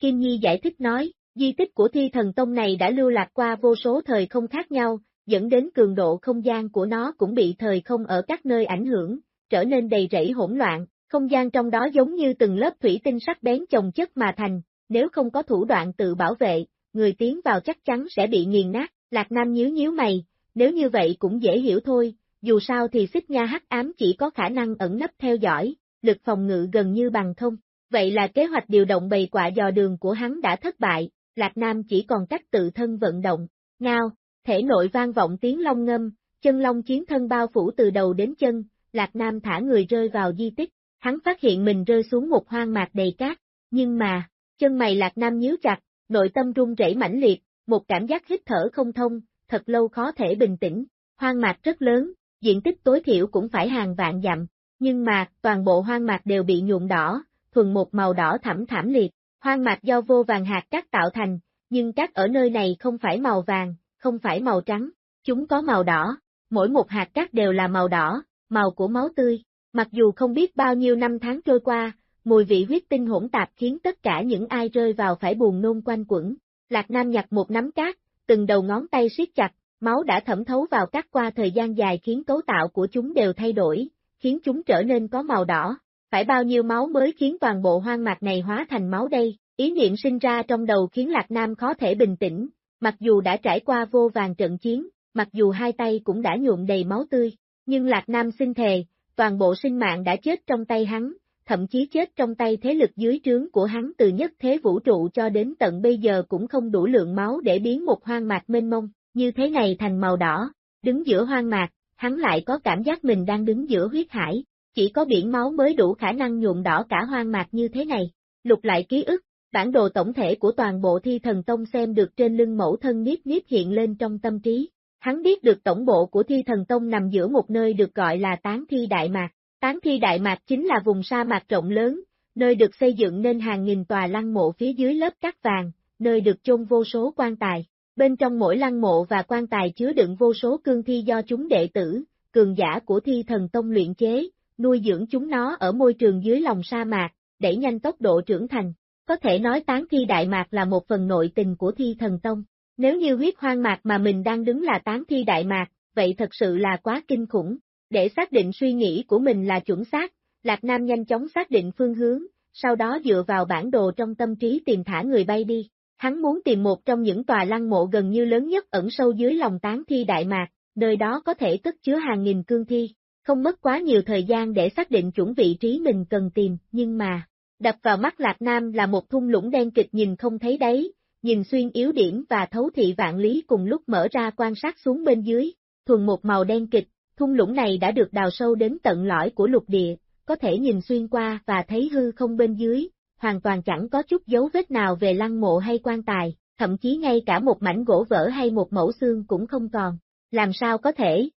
Kim Nhi giải thích nói, di tích của thi thần tông này đã lưu lạc qua vô số thời không khác nhau, dẫn đến cường độ không gian của nó cũng bị thời không ở các nơi ảnh hưởng, trở nên đầy rẫy hỗn loạn, không gian trong đó giống như từng lớp thủy tinh sắc bén chồng chất mà thành, nếu không có thủ đoạn tự bảo vệ, người tiến vào chắc chắn sẽ bị nghiền nát, Lạc Nam nhíu nhíu mày, nếu như vậy cũng dễ hiểu thôi, dù sao thì xích nha hắc ám chỉ có khả năng ẩn nấp theo dõi, lực phòng ngự gần như bằng không. Vậy là kế hoạch điều động bầy quạ dò đường của hắn đã thất bại, Lạc Nam chỉ còn cách tự thân vận động. Ngao, thể nội vang vọng tiếng long ngâm, chân long chiến thân bao phủ từ đầu đến chân, Lạc Nam thả người rơi vào di tích, hắn phát hiện mình rơi xuống một hoang mạc đầy cát, nhưng mà, chân mày Lạc Nam nhíu chặt, nội tâm run rẩy mãnh liệt, một cảm giác hít thở không thông, thật lâu khó thể bình tĩnh, hoang mạc rất lớn, diện tích tối thiểu cũng phải hàng vạn dặm, nhưng mà, toàn bộ hoang mạc đều bị nhuộm đỏ, thuần một màu đỏ thẳm thảm liệt, hoang mạc do vô vàng hạt cát tạo thành, nhưng cát ở nơi này không phải màu vàng, không phải màu trắng, chúng có màu đỏ, mỗi một hạt cát đều là màu đỏ, màu của máu tươi, mặc dù không biết bao nhiêu năm tháng trôi qua, mùi vị huyết tinh hỗn tạp khiến tất cả những ai rơi vào phải buồn nôn quanh quẩn. Lạc Nam nhặt một nắm cát, từng đầu ngón tay siết chặt, máu đã thẩm thấu vào cát qua thời gian dài khiến cấu tạo của chúng đều thay đổi, khiến chúng trở nên có màu đỏ. Phải bao nhiêu máu mới khiến toàn bộ hoang mạc này hóa thành máu đây? Ý niệm sinh ra trong đầu khiến Lạc Nam khó thể bình tĩnh, mặc dù đã trải qua vô vàng trận chiến, mặc dù hai tay cũng đã nhuộm đầy máu tươi, nhưng Lạc Nam xin thề, toàn bộ sinh mạng đã chết trong tay hắn, thậm chí chết trong tay thế lực dưới trướng của hắn từ nhất thế vũ trụ cho đến tận bây giờ cũng không đủ lượng máu để biến một hoang mạc mênh mông, như thế này thành màu đỏ, đứng giữa hoang mạc, hắn lại có cảm giác mình đang đứng giữa huyết hải, chỉ có biển máu mới đủ khả năng nhuộm đỏ cả hoang mạc như thế này. Lục lại ký ức, bản đồ tổng thể của toàn bộ thi thần tông xem được trên lưng mẫu thân Niếp Niếp hiện lên trong tâm trí. Hắn biết được tổng bộ của thi thần tông nằm giữa một nơi được gọi là tán thi Đại Mạc. Tán thi Đại Mạc chính là vùng sa mạc rộng lớn, nơi được xây dựng nên hàng nghìn tòa lăng mộ phía dưới lớp cát vàng, nơi được chôn vô số quan tài. Bên trong mỗi lăng mộ và quan tài chứa đựng vô số cương thi do chúng đệ tử, cường giả của thi thần tông luyện chế, nuôi dưỡng chúng nó ở môi trường dưới lòng sa mạc, đẩy nhanh tốc độ trưởng thành. Có thể nói tán thi Đại Mạc là một phần nội tình của thi thần tông. Nếu như huyết hoang mạc mà mình đang đứng là tán thi Đại Mạc, vậy thật sự là quá kinh khủng. Để xác định suy nghĩ của mình là chuẩn xác, Lạc Nam nhanh chóng xác định phương hướng, sau đó dựa vào bản đồ trong tâm trí tìm thả người bay đi. Hắn muốn tìm một trong những tòa lăng mộ gần như lớn nhất ẩn sâu dưới lòng tán thi Đại Mạc, nơi đó có thể cất chứa hàng nghìn cương thi. Không mất quá nhiều thời gian để xác định chuẩn vị trí mình cần tìm, nhưng mà, đập vào mắt Lạc Nam là một thung lũng đen kịch nhìn không thấy đấy, nhìn xuyên yếu điểm và thấu thị vạn lý cùng lúc mở ra quan sát xuống bên dưới, thuần một màu đen kịch, thung lũng này đã được đào sâu đến tận lõi của lục địa, có thể nhìn xuyên qua và thấy hư không bên dưới, hoàn toàn chẳng có chút dấu vết nào về lăng mộ hay quan tài, thậm chí ngay cả một mảnh gỗ vỡ hay một mẫu xương cũng không còn. Làm sao có thể?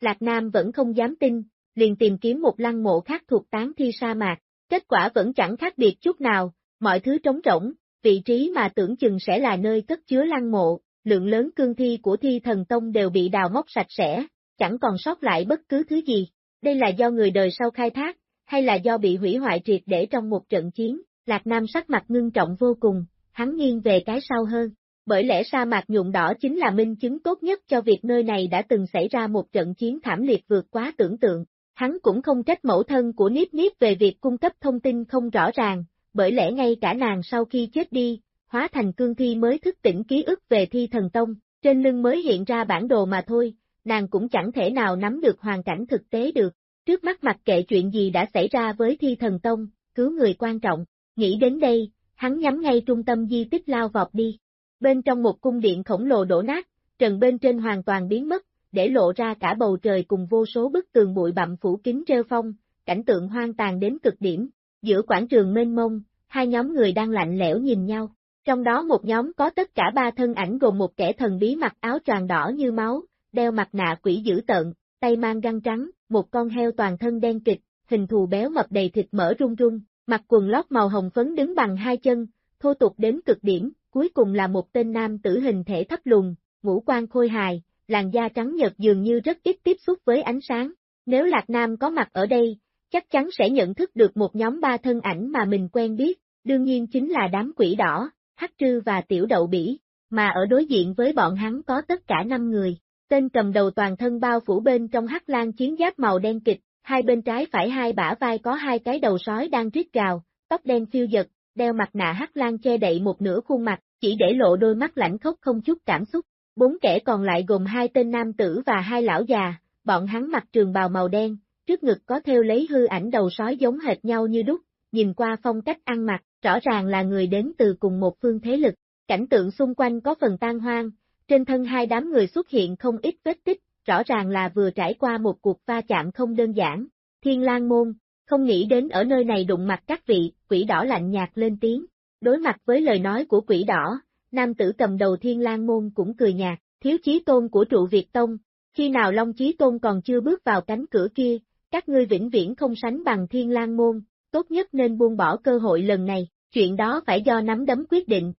Lạc Nam vẫn không dám tin, liền tìm kiếm một lăng mộ khác thuộc tán thi sa mạc, kết quả vẫn chẳng khác biệt chút nào, mọi thứ trống rỗng, vị trí mà tưởng chừng sẽ là nơi cất chứa lăng mộ, lượng lớn cương thi của thi thần tông đều bị đào móc sạch sẽ, chẳng còn sót lại bất cứ thứ gì. Đây là do người đời sau khai thác, hay là do bị hủy hoại triệt để trong một trận chiến, Lạc Nam sắc mặt ngưng trọng vô cùng, hắn nghiêng về cái sau hơn. Bởi lẽ sa mạc nhuộm đỏ chính là minh chứng tốt nhất cho việc nơi này đã từng xảy ra một trận chiến thảm liệt vượt quá tưởng tượng. Hắn cũng không trách mẫu thân của Niếp Niếp về việc cung cấp thông tin không rõ ràng, bởi lẽ ngay cả nàng sau khi chết đi, hóa thành cương thi mới thức tỉnh ký ức về thi thần tông, trên lưng mới hiện ra bản đồ mà thôi, nàng cũng chẳng thể nào nắm được hoàn cảnh thực tế được. Trước mắt mặc kệ chuyện gì đã xảy ra với thi thần tông, cứu người quan trọng, nghĩ đến đây, hắn nhắm ngay trung tâm di tích lao vọt đi. Bên trong một cung điện khổng lồ đổ nát, trần bên trên hoàn toàn biến mất, để lộ ra cả bầu trời cùng vô số bức tường bụi bặm phủ kín treo phong, cảnh tượng hoang tàn đến cực điểm. Giữa quảng trường mênh mông, hai nhóm người đang lạnh lẽo nhìn nhau. Trong đó một nhóm có tất cả ba thân ảnh gồm một kẻ thần bí mặc áo tròn đỏ như máu, đeo mặt nạ quỷ dữ tợn, tay mang găng trắng, một con heo toàn thân đen kịch, hình thù béo mập đầy thịt mỡ rung rung, mặc quần lót màu hồng phấn đứng bằng hai chân, thô tục đến cực điểm, cuối cùng là một tên nam tử hình thể thấp lùn, ngũ quan khôi hài, làn da trắng nhợt dường như rất ít tiếp xúc với ánh sáng. Nếu Lạc Nam có mặt ở đây, chắc chắn sẽ nhận thức được một nhóm ba thân ảnh mà mình quen biết, đương nhiên chính là đám quỷ đỏ, hắc trư và tiểu đậu bỉ, mà ở đối diện với bọn hắn có tất cả năm người. Tên cầm đầu toàn thân bao phủ bên trong hắc lan chiến giáp màu đen kịch, hai bên trái phải hai bả vai có hai cái đầu sói đang rít gào, tóc đen phiêu giật, đeo mặt nạ hắc lan che đậy một nửa khuôn mặt, chỉ để lộ đôi mắt lãnh khốc không chút cảm xúc. Bốn kẻ còn lại gồm hai tên nam tử và hai lão già, bọn hắn mặc trường bào màu đen, trước ngực có theo lấy hư ảnh đầu sói giống hệt nhau như đúc, nhìn qua phong cách ăn mặc, rõ ràng là người đến từ cùng một phương thế lực. Cảnh tượng xung quanh có phần tan hoang, trên thân hai đám người xuất hiện không ít vết tích, rõ ràng là vừa trải qua một cuộc va chạm không đơn giản. Thiên lang môn, không nghĩ đến ở nơi này đụng mặt các vị, quỷ đỏ lạnh nhạt lên tiếng. Đối mặt với lời nói của quỷ đỏ, nam tử cầm đầu thiên lang môn cũng cười nhạt, thiếu chí tôn của trụ Việt Tông, khi nào Long Chí Tôn còn chưa bước vào cánh cửa kia, các ngươi vĩnh viễn không sánh bằng thiên lang môn, tốt nhất nên buông bỏ cơ hội lần này, chuyện đó phải do nắm đấm quyết định.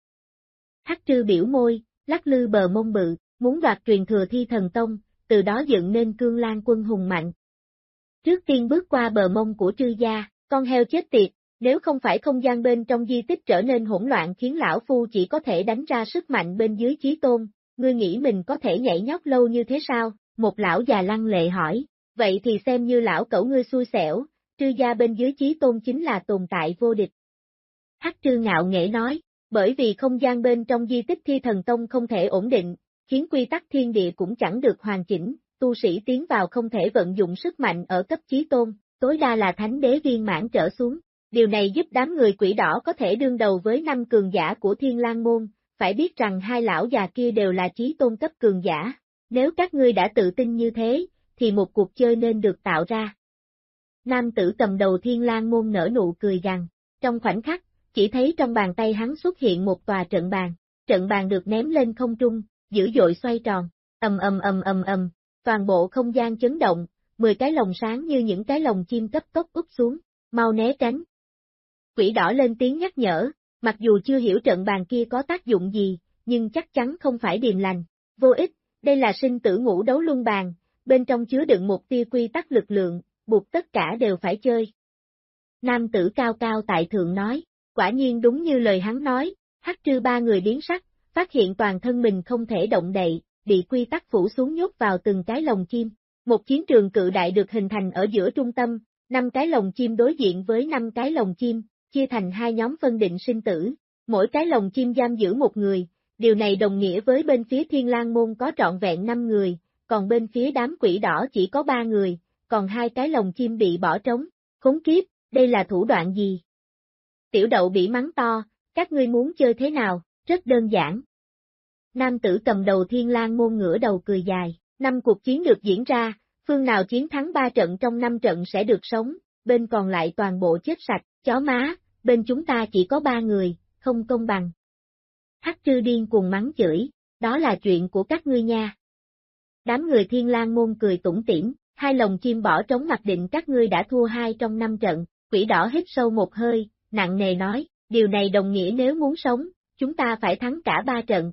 Hắc trư biểu môi, lắc lư bờ mông bự, muốn đoạt truyền thừa thi thần tông, từ đó dựng nên cương lan quân hùng mạnh. Trước tiên bước qua bờ mông của trư gia, con heo chết tiệt, nếu không phải không gian bên trong di tích trở nên hỗn loạn khiến lão phu chỉ có thể đánh ra sức mạnh bên dưới chí tôn, ngươi nghĩ mình có thể nhảy nhóc lâu như thế sao? Một lão già lăng lệ hỏi, vậy thì xem như lão cẩu ngươi xui xẻo, trư gia bên dưới chí tôn chính là tồn tại vô địch. Hắc trư ngạo nghệ nói, bởi vì không gian bên trong di tích thi thần tông không thể ổn định, khiến quy tắc thiên địa cũng chẳng được hoàn chỉnh, tu sĩ tiến vào không thể vận dụng sức mạnh ở cấp chí tôn, tối đa là thánh đế viên mãn trở xuống. Điều này giúp đám người quỷ đỏ có thể đương đầu với năm cường giả của thiên lang môn, phải biết rằng hai lão già kia đều là chí tôn cấp cường giả. Nếu các ngươi đã tự tin như thế, thì một cuộc chơi nên được tạo ra. Nam tử cầm đầu thiên lang môn nở nụ cười rằng, trong khoảnh khắc, chỉ thấy trong bàn tay hắn xuất hiện một tòa trận bàn, trận bàn được ném lên không trung, dữ dội xoay tròn, ầm ầm ầm ầm ầm, toàn bộ không gian chấn động, 10 cái lồng sáng như những cái lồng chim cấp tốc úp xuống, mau né tránh. Quỷ đỏ lên tiếng nhắc nhở, mặc dù chưa hiểu trận bàn kia có tác dụng gì, nhưng chắc chắn không phải điềm lành, vô ích, đây là sinh tử ngũ đấu luân bàn, bên trong chứa đựng một tia quy tắc lực lượng, buộc tất cả đều phải chơi. Nam tử cao cao tại thượng nói, quả nhiên đúng như lời hắn nói, hắc trư ba người biến sắc, phát hiện toàn thân mình không thể động đậy, bị quy tắc phủ xuống nhốt vào từng cái lồng chim. Một chiến trường cự đại được hình thành ở giữa trung tâm, năm cái lồng chim đối diện với năm cái lồng chim, chia thành hai nhóm phân định sinh tử. Mỗi cái lồng chim giam giữ một người, điều này đồng nghĩa với bên phía thiên lang môn có trọn vẹn 5 người, còn bên phía đám quỷ đỏ chỉ có 3 người, còn hai cái lồng chim bị bỏ trống. Khốn kiếp, đây là thủ đoạn gì? Tiểu đậu bị mắng to, các ngươi muốn chơi thế nào, rất đơn giản. Nam tử cầm đầu thiên lang môn ngửa đầu cười dài, năm cuộc chiến được diễn ra, phương nào chiến thắng ba trận trong năm trận sẽ được sống, bên còn lại toàn bộ chết sạch, chó má, bên chúng ta chỉ có ba người, không công bằng. Hắc trư điên cuồng mắng chửi, đó là chuyện của các ngươi nha. Đám người thiên lang môn cười tủm tỉm, hai lồng chim bỏ trống mặc định các ngươi đã thua hai trong năm trận, quỷ đỏ hít sâu một hơi, nặng nề nói, điều này đồng nghĩa nếu muốn sống, chúng ta phải thắng cả ba trận.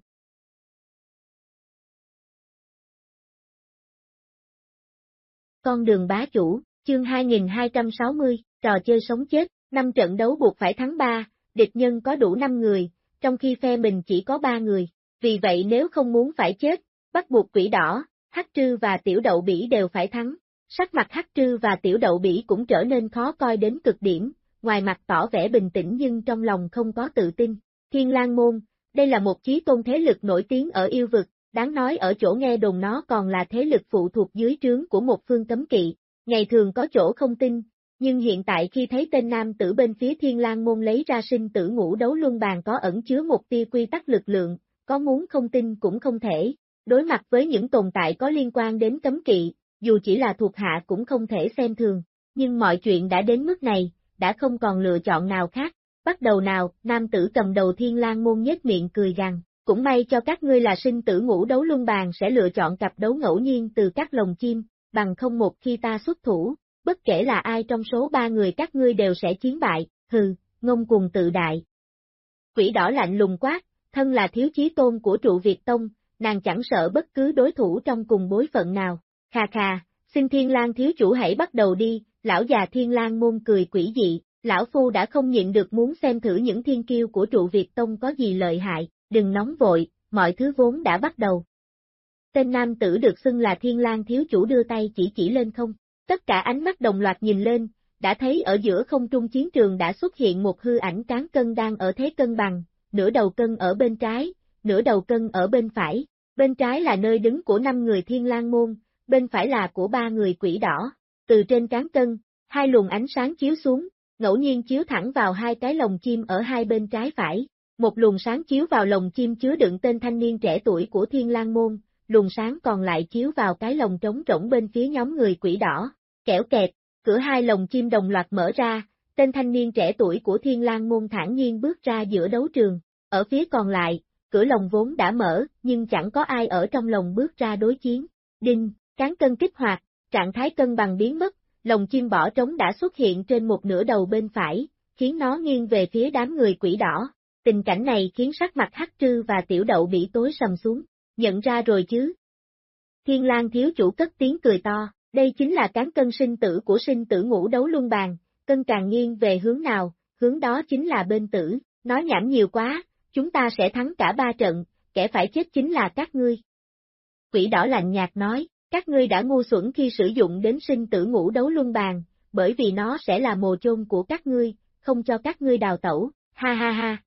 Con đường bá chủ, chương 2260, trò chơi sống chết, năm trận đấu buộc phải thắng ba, địch nhân có đủ 5 người, trong khi phe mình chỉ có 3 người, vì vậy nếu không muốn phải chết, bắt buộc quỷ đỏ, hắc trư và tiểu đậu bỉ đều phải thắng. Sắc mặt hắc trư và tiểu đậu bỉ cũng trở nên khó coi đến cực điểm, ngoài mặt tỏ vẻ bình tĩnh nhưng trong lòng không có tự tin. Thiên lang môn, đây là một chí tôn thế lực nổi tiếng ở yêu vực, đáng nói ở chỗ nghe đồn nó còn là thế lực phụ thuộc dưới trướng của một phương cấm kỵ. Ngày thường có chỗ không tin, nhưng hiện tại khi thấy tên nam tử bên phía thiên lang môn lấy ra sinh tử ngũ đấu luân bàn có ẩn chứa một tia quy tắc lực lượng, có muốn không tin cũng không thể. Đối mặt với những tồn tại có liên quan đến cấm kỵ, dù chỉ là thuộc hạ cũng không thể xem thường, nhưng mọi chuyện đã đến mức này, đã không còn lựa chọn nào khác. Bắt đầu nào, nam tử cầm đầu thiên lang môn nhếch miệng cười gằn, cũng may cho các ngươi là sinh tử ngũ đấu luân bàn sẽ lựa chọn cặp đấu ngẫu nhiên từ các lồng chim, bằng không một khi ta xuất thủ, bất kể là ai trong số ba người các ngươi đều sẽ chiến bại, hừ, ngông cùng tự đại. Quỷ đỏ lạnh lùng quát, thân là thiếu chí tôn của trụ Việt Tông, nàng chẳng sợ bất cứ đối thủ trong cùng bối phận nào, kha kha, xin thiên lang thiếu chủ hãy bắt đầu đi, lão già thiên lang môn cười quỷ dị, lão phu đã không nhịn được muốn xem thử những thiên kiêu của trụ Việt Tông có gì lợi hại, đừng nóng vội, mọi thứ vốn đã bắt đầu. Tên nam tử được xưng là thiên lang thiếu chủ đưa tay chỉ chỉ lên không, tất cả ánh mắt đồng loạt nhìn lên, đã thấy ở giữa không trung chiến trường đã xuất hiện một hư ảnh cán cân đang ở thế cân bằng, nửa đầu cân ở bên trái, nửa đầu cân ở bên phải, bên trái là nơi đứng của năm người thiên lang môn, bên phải là của ba người quỷ đỏ. Từ trên cán cân, hai luồng ánh sáng chiếu xuống, ngẫu nhiên chiếu thẳng vào hai cái lồng chim ở hai bên trái phải. Một luồng sáng chiếu vào lồng chim chứa đựng tên thanh niên trẻ tuổi của Thiên Lang Môn, luồng sáng còn lại chiếu vào cái lồng trống rỗng bên phía nhóm người quỷ đỏ. Kẻo kẹt, cửa hai lồng chim đồng loạt mở ra, tên thanh niên trẻ tuổi của Thiên Lang Môn thản nhiên bước ra giữa đấu trường. Ở phía còn lại, cửa lồng vốn đã mở, nhưng chẳng có ai ở trong lồng bước ra đối chiến. Đinh, cán cân kích hoạt, trạng thái cân bằng biến mất, lồng chim bỏ trống đã xuất hiện trên một nửa đầu bên phải, khiến nó nghiêng về phía đám người quỷ đỏ. Tình cảnh này khiến sắc mặt hắc trư và tiểu đậu bị tối sầm xuống, nhận ra rồi chứ. Thiên lang thiếu chủ cất tiếng cười to, đây chính là cán cân sinh tử của sinh tử ngũ đấu luân bàn, cân càng nghiêng về hướng nào, hướng đó chính là bên tử, nói nhảm nhiều quá, chúng ta sẽ thắng cả ba trận, kẻ phải chết chính là các ngươi. Quỷ đỏ lạnh nhạt nói, các ngươi đã ngu xuẩn khi sử dụng đến sinh tử ngũ đấu luân bàn, bởi vì nó sẽ là mồ chôn của các ngươi, không cho các ngươi đào tẩu, ha ha ha.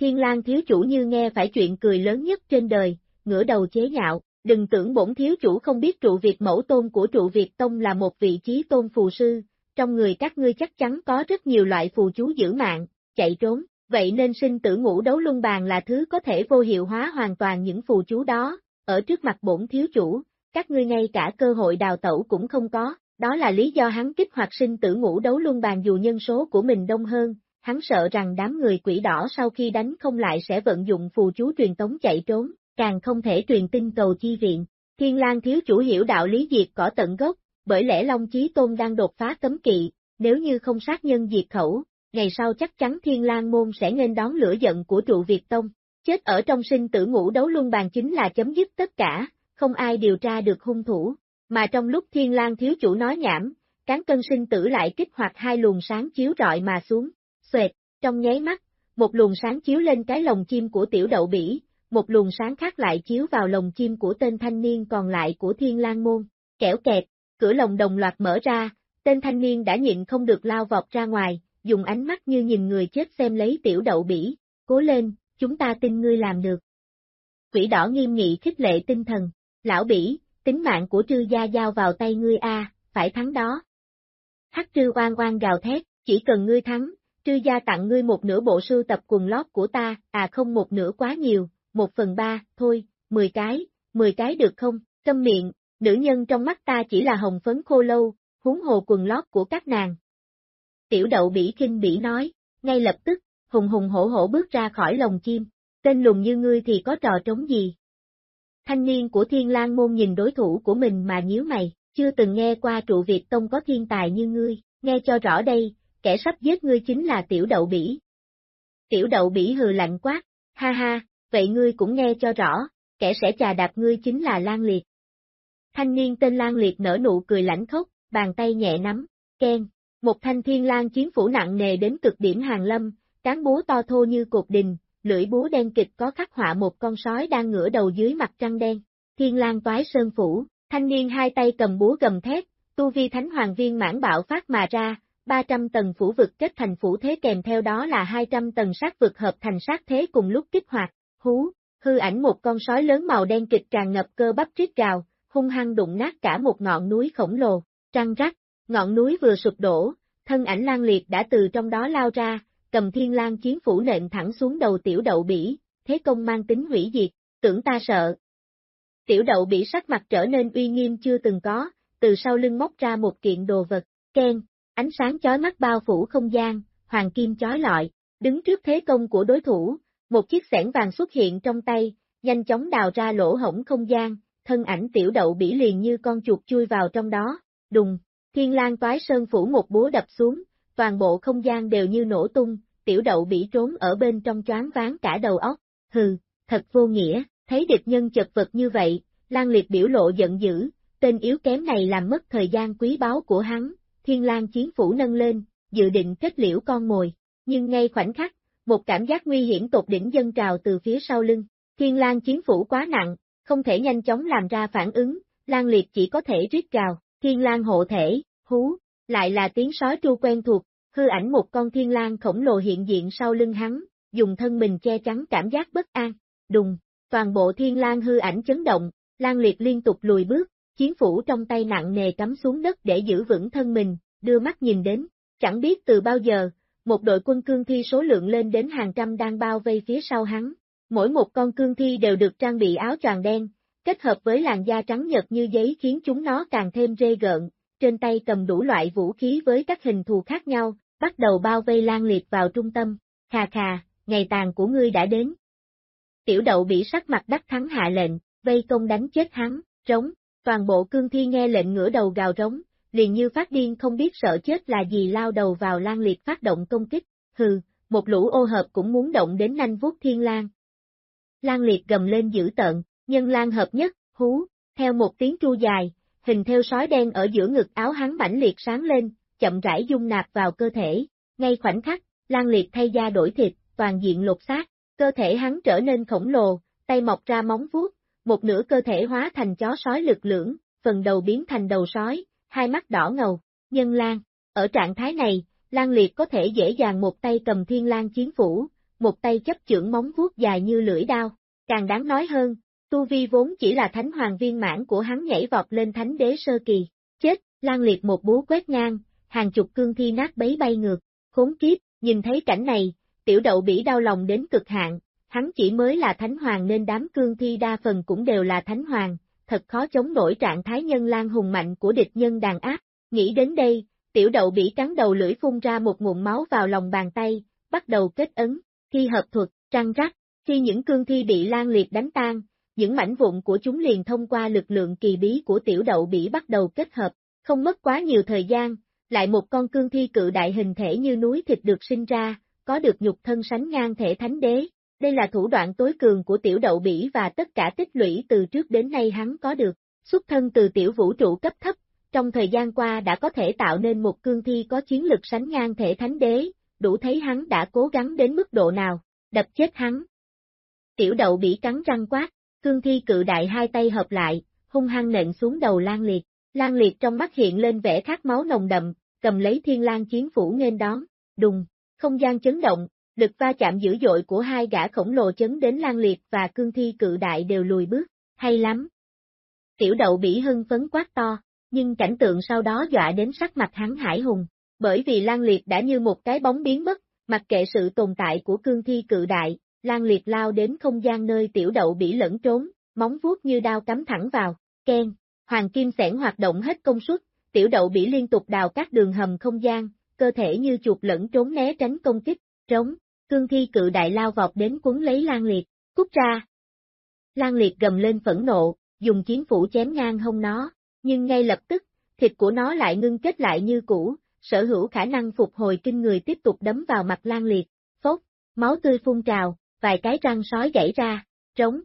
Thiên lang thiếu chủ như nghe phải chuyện cười lớn nhất trên đời, ngửa đầu chế nhạo, đừng tưởng bổn thiếu chủ không biết trụ Việt mẫu tôn của trụ Việt Tông là một vị trí tôn phù sư, trong người các ngươi chắc chắn có rất nhiều loại phù chú giữ mạng, chạy trốn, vậy nên sinh tử ngũ đấu luân bàn là thứ có thể vô hiệu hóa hoàn toàn những phù chú đó, ở trước mặt bổn thiếu chủ, các ngươi ngay cả cơ hội đào tẩu cũng không có, đó là lý do hắn kích hoạt sinh tử ngũ đấu luân bàn dù nhân số của mình đông hơn, hắn sợ rằng đám người quỷ đỏ sau khi đánh không lại sẽ vận dụng phù chú truyền tống chạy trốn, càng không thể truyền tin cầu chi viện. Thiên lang thiếu chủ hiểu đạo lý diệt cỏ tận gốc, bởi lẽ Long Chí Tôn đang đột phá cấm kỵ, nếu như không sát nhân diệt khẩu, ngày sau chắc chắn Thiên lang môn sẽ nên đón lửa giận của trụ Việt Tông. Chết ở trong sinh tử ngũ đấu luân bàn chính là chấm dứt tất cả, không ai điều tra được hung thủ, mà trong lúc Thiên lang thiếu chủ nói nhảm, cán cân sinh tử lại kích hoạt hai luồng sáng chiếu rọi mà xuống, xoẹt, trong nháy mắt, một luồng sáng chiếu lên cái lồng chim của tiểu đậu bỉ, một luồng sáng khác lại chiếu vào lồng chim của tên thanh niên còn lại của Thiên lang môn, kẻo kẹt, cửa lồng đồng loạt mở ra, tên thanh niên đã nhịn không được lao vọt ra ngoài, dùng ánh mắt như nhìn người chết xem lấy tiểu đậu bỉ, cố lên, chúng ta tin ngươi làm được. Quỷ đỏ nghiêm nghị khích lệ tinh thần, Lão bỉ, tính mạng của trư gia giao vào tay ngươi a, phải thắng đó. Hắc trư oan oan gào thét, chỉ cần ngươi thắng, trư gia tặng ngươi một nửa bộ sưu tập quần lót của ta, à không một nửa quá nhiều, một phần ba, thôi, mười cái, mười cái được không, câm miệng, nữ nhân trong mắt ta chỉ là hồng phấn khô lâu, huống hồ quần lót của các nàng. Tiểu đậu bỉ kinh bỉ nói, ngay lập tức, hùng hùng hổ hổ bước ra khỏi lồng chim, tên lùng như ngươi thì có trò trống gì, Thanh niên của Thiên Lang môn nhìn đối thủ của mình mà nhíu mày, chưa từng nghe qua trụ Việt Tông có thiên tài như ngươi, nghe cho rõ đây, kẻ sắp giết ngươi chính là tiểu đậu bỉ. Tiểu đậu bỉ hừ lạnh quát, ha ha, vậy ngươi cũng nghe cho rõ, kẻ sẽ chà đạp ngươi chính là Lan Liệt. Thanh niên tên Lan Liệt nở nụ cười lãnh khốc, bàn tay nhẹ nắm, khen, một thanh thiên lang chiến phủ nặng nề đến cực điểm hàng lâm, cán búa to thô như cột đình, lưỡi búa đen kịch có khắc họa một con sói đang ngửa đầu dưới mặt trăng đen. Thiên lang toái sơn phủ, thanh niên hai tay cầm búa gầm thét, tu vi thánh hoàng viên mãn bạo phát mà ra, 300 tầng phủ vực kết thành phủ thế kèm theo đó là 200 tầng sát vực hợp thành sát thế cùng lúc kích hoạt, hú, hư ảnh một con sói lớn màu đen kịch tràn ngập cơ bắp trít gào, hung hăng đụng nát cả một ngọn núi khổng lồ, trăng rắc, ngọn núi vừa sụp đổ, thân ảnh lang liệt đã từ trong đó lao ra, cầm thiên lang chiến phủ nện thẳng xuống đầu tiểu đậu bỉ, thế công mang tính hủy diệt, tưởng ta sợ. Tiểu đậu bỉ sắc mặt trở nên uy nghiêm chưa từng có, từ sau lưng móc ra một kiện đồ vật, khen ánh sáng chói mắt bao phủ không gian, hoàng kim chói lọi, đứng trước thế công của đối thủ, một chiếc xẻng vàng xuất hiện trong tay, nhanh chóng đào ra lỗ hổng không gian, thân ảnh tiểu đậu bỉ liền như con chuột chui vào trong đó, đùng, thiên lang toái sơn phủ một búa đập xuống, toàn bộ không gian đều như nổ tung, tiểu đậu bị trốn ở bên trong choáng ván cả đầu óc, hừ, thật vô nghĩa, thấy địch nhân chật vật như vậy, Lan Liệt biểu lộ giận dữ, tên yếu kém này làm mất thời gian quý báu của hắn, thiên lang chiến phủ nâng lên, dự định kết liễu con mồi, nhưng ngay khoảnh khắc, một cảm giác nguy hiểm tột đỉnh dân trào từ phía sau lưng, thiên lang chiến phủ quá nặng, không thể nhanh chóng làm ra phản ứng, Lan Liệt chỉ có thể rít gào, thiên lang hộ thể, hú, lại là tiếng sói tru quen thuộc, hư ảnh một con thiên lang khổng lồ hiện diện sau lưng hắn, dùng thân mình che chắn cảm giác bất an, đùng, toàn bộ thiên lang hư ảnh chấn động, lang liệt liên tục lùi bước, chiến phủ trong tay nặng nề cắm xuống đất để giữ vững thân mình, đưa mắt nhìn đến, chẳng biết từ bao giờ, một đội quân cương thi số lượng lên đến hàng trăm đang bao vây phía sau hắn, mỗi một con cương thi đều được trang bị áo choàng đen, kết hợp với làn da trắng nhật như giấy khiến chúng nó càng thêm rê gợn, trên tay cầm đủ loại vũ khí với các hình thù khác nhau, bắt đầu bao vây lan liệt vào trung tâm, khà khà, ngày tàn của ngươi đã đến. Tiểu đậu bị sắc mặt đắc thắng hạ lệnh, vây công đánh chết hắn, rống. toàn bộ cương thi nghe lệnh ngửa đầu gào rống, liền như phát điên không biết sợ chết là gì lao đầu vào lan liệt phát động công kích, hừ, một lũ ô hợp cũng muốn động đến nanh vuốt thiên lan. Lan liệt gầm lên dữ tợn, nhân lan hợp nhất, hú, theo một tiếng tru dài, hình theo sói đen ở giữa ngực áo hắn mãnh liệt sáng lên, chậm rãi dung nạp vào cơ thể, ngay khoảnh khắc, lan liệt thay da đổi thịt, toàn diện lột xác, cơ thể hắn trở nên khổng lồ, tay mọc ra móng vuốt, một nửa cơ thể hóa thành chó sói lực lưỡng, phần đầu biến thành đầu sói, hai mắt đỏ ngầu, nhân lan. Ở trạng thái này, Lan Liệt có thể dễ dàng một tay cầm thiên lan chiến phủ, một tay chấp chưởng móng vuốt dài như lưỡi đao. Càng đáng nói hơn, Tu Vi vốn chỉ là thánh hoàng viên mãn của hắn nhảy vọt lên thánh đế sơ kỳ. Chết, Lan Liệt một bú quét ngang, hàng chục cương thi nát bấy bay ngược. Khốn kiếp, nhìn thấy cảnh này, tiểu đậu bỉ đau lòng đến cực hạn, hắn chỉ mới là thánh hoàng nên đám cương thi đa phần cũng đều là thánh hoàng, thật khó chống nổi trạng thái nhân lan hùng mạnh của địch nhân đàn áp. Nghĩ đến đây, tiểu đậu bỉ cắn đầu lưỡi phun ra một nguồn máu vào lòng bàn tay, bắt đầu kết ấn, khi hợp thuật, trăng rắc, khi những cương thi bị lan liệt đánh tan, những mảnh vụn của chúng liền thông qua lực lượng kỳ bí của tiểu đậu bỉ bắt đầu kết hợp, không mất quá nhiều thời gian, lại một con cương thi cự đại hình thể như núi thịt được sinh ra, có được nhục thân sánh ngang thể thánh đế. Đây là thủ đoạn tối cường của tiểu đậu bỉ và tất cả tích lũy từ trước đến nay hắn có được. Xuất thân từ tiểu vũ trụ cấp thấp, trong thời gian qua đã có thể tạo nên một cương thi có chiến lực sánh ngang thể thánh đế, đủ thấy hắn đã cố gắng đến mức độ nào, đập chết hắn. Tiểu đậu bỉ cắn răng quát, cương thi cự đại hai tay hợp lại, hung hăng nện xuống đầu Lan Liệt. Lan Liệt trong mắt hiện lên vẻ khát máu nồng đậm, cầm lấy thiên lang chiến phủ nghênh đón, đùng, không gian chấn động, lực va chạm dữ dội của hai gã khổng lồ chấn đến Lan Liệt và cương thi cự đại đều lùi bước, hay lắm. Tiểu đậu bỉ hưng phấn quát to, nhưng cảnh tượng sau đó dọa đến sắc mặt hắn hải hùng, bởi vì Lan Liệt đã như một cái bóng biến mất, mặc kệ sự tồn tại của cương thi cự đại, Lan Liệt lao đến không gian nơi tiểu đậu bỉ lẫn trốn, móng vuốt như đao cắm thẳng vào, ken, hoàng kim sẻn hoạt động hết công suất, tiểu đậu bỉ liên tục đào các đường hầm không gian, cơ thể như chuột lẫn trốn né tránh công kích, trống, cương thi cự đại lao vọt đến cuốn lấy Lan Liệt, cút ra. Lan Liệt gầm lên phẫn nộ, dùng chiến phủ chém ngang hông nó, nhưng ngay lập tức, thịt của nó lại ngưng kết lại như cũ, sở hữu khả năng phục hồi kinh người tiếp tục đấm vào mặt Lan Liệt, phốt, máu tươi phun trào, vài cái răng sói gãy ra, trống.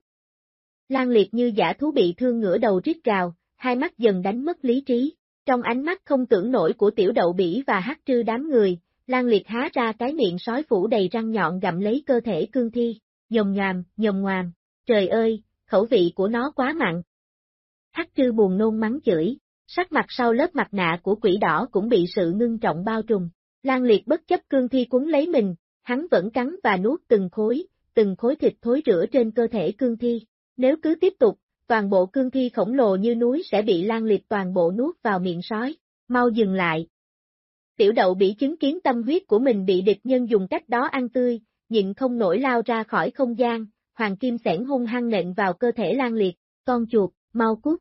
Lan Liệt như giả thú bị thương ngửa đầu rít gào, hai mắt dần đánh mất lý trí, trong ánh mắt không tưởng nổi của tiểu đậu bỉ và hát trư đám người, Lan Liệt há ra cái miệng sói phủ đầy răng nhọn gặm lấy cơ thể cương thi, nhồng nhàm, nhồng ngoàm, trời ơi, khẩu vị của nó quá mặn. Hắc trư buồn nôn mắng chửi, sắc mặt sau lớp mặt nạ của quỷ đỏ cũng bị sự ngưng trọng bao trùm. Lan Liệt bất chấp cương thi cuốn lấy mình, hắn vẫn cắn và nuốt từng khối, từng khối thịt thối rữa trên cơ thể cương thi. Nếu cứ tiếp tục, toàn bộ cương thi khổng lồ như núi sẽ bị lan liệt toàn bộ nuốt vào miệng sói. Mau dừng lại. Tiểu đậu bị chứng kiến tâm huyết của mình bị địch nhân dùng cách đó ăn tươi, nhịn không nổi lao ra khỏi không gian, hoàng kim sẻn hung hăng nện vào cơ thể lan liệt, con chuột, mau cút.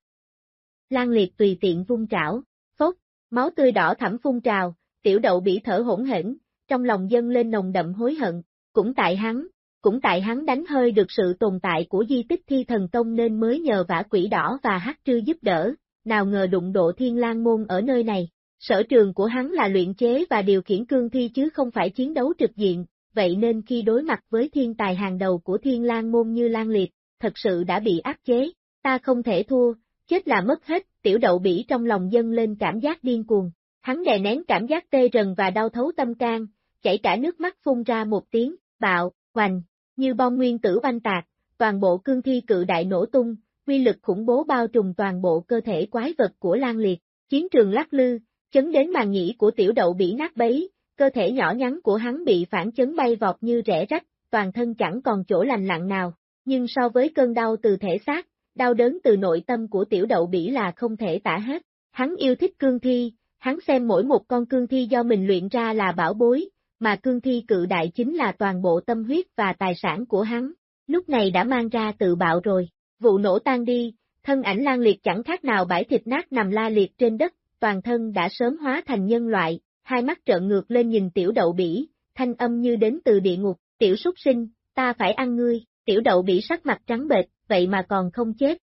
Lan liệt tùy tiện vung trảo, phốt, máu tươi đỏ thẳm phun trào, tiểu đậu bị thở hỗn hển, trong lòng dân lên nồng đậm hối hận, cũng tại hắn, cũng tại hắn đánh hơi được sự tồn tại của di tích thi thần tông nên mới nhờ vả quỷ đỏ và hắc trư giúp đỡ, nào ngờ đụng độ thiên lang môn ở nơi này. Sở trường của hắn là luyện chế và điều khiển cương thi chứ không phải chiến đấu trực diện, vậy nên khi đối mặt với thiên tài hàng đầu của thiên lang môn như lang liệt, thật sự đã bị áp chế, ta không thể thua, chết là mất hết, tiểu đậu bỉ trong lòng dân lên cảm giác điên cuồng, hắn đè nén cảm giác tê rần và đau thấu tâm can, chảy cả nước mắt phun ra một tiếng, bạo, hoành, như bom nguyên tử oanh tạc, toàn bộ cương thi cự đại nổ tung, quy lực khủng bố bao trùm toàn bộ cơ thể quái vật của Lan Liệt, chiến trường lắc lư, chấn đến màn nhĩ của tiểu đậu bị nát bấy, cơ thể nhỏ nhắn của hắn bị phản chấn bay vọt như rẽ rách, toàn thân chẳng còn chỗ lành lặng nào, nhưng so với cơn đau từ thể xác, đau đớn từ nội tâm của tiểu đậu bỉ là không thể tả hết. Hắn yêu thích cương thi, hắn xem mỗi một con cương thi do mình luyện ra là bảo bối, mà cương thi cự đại chính là toàn bộ tâm huyết và tài sản của hắn, lúc này đã mang ra tự bạo rồi, vụ nổ tan đi, thân ảnh lan liệt chẳng khác nào bãi thịt nát nằm la liệt trên đất, toàn thân đã sớm hóa thành nhân loại, hai mắt trợn ngược lên nhìn tiểu đậu bỉ, thanh âm như đến từ địa ngục, tiểu súc sinh, ta phải ăn ngươi, tiểu đậu bỉ sắc mặt trắng bệch, vậy mà còn không chết.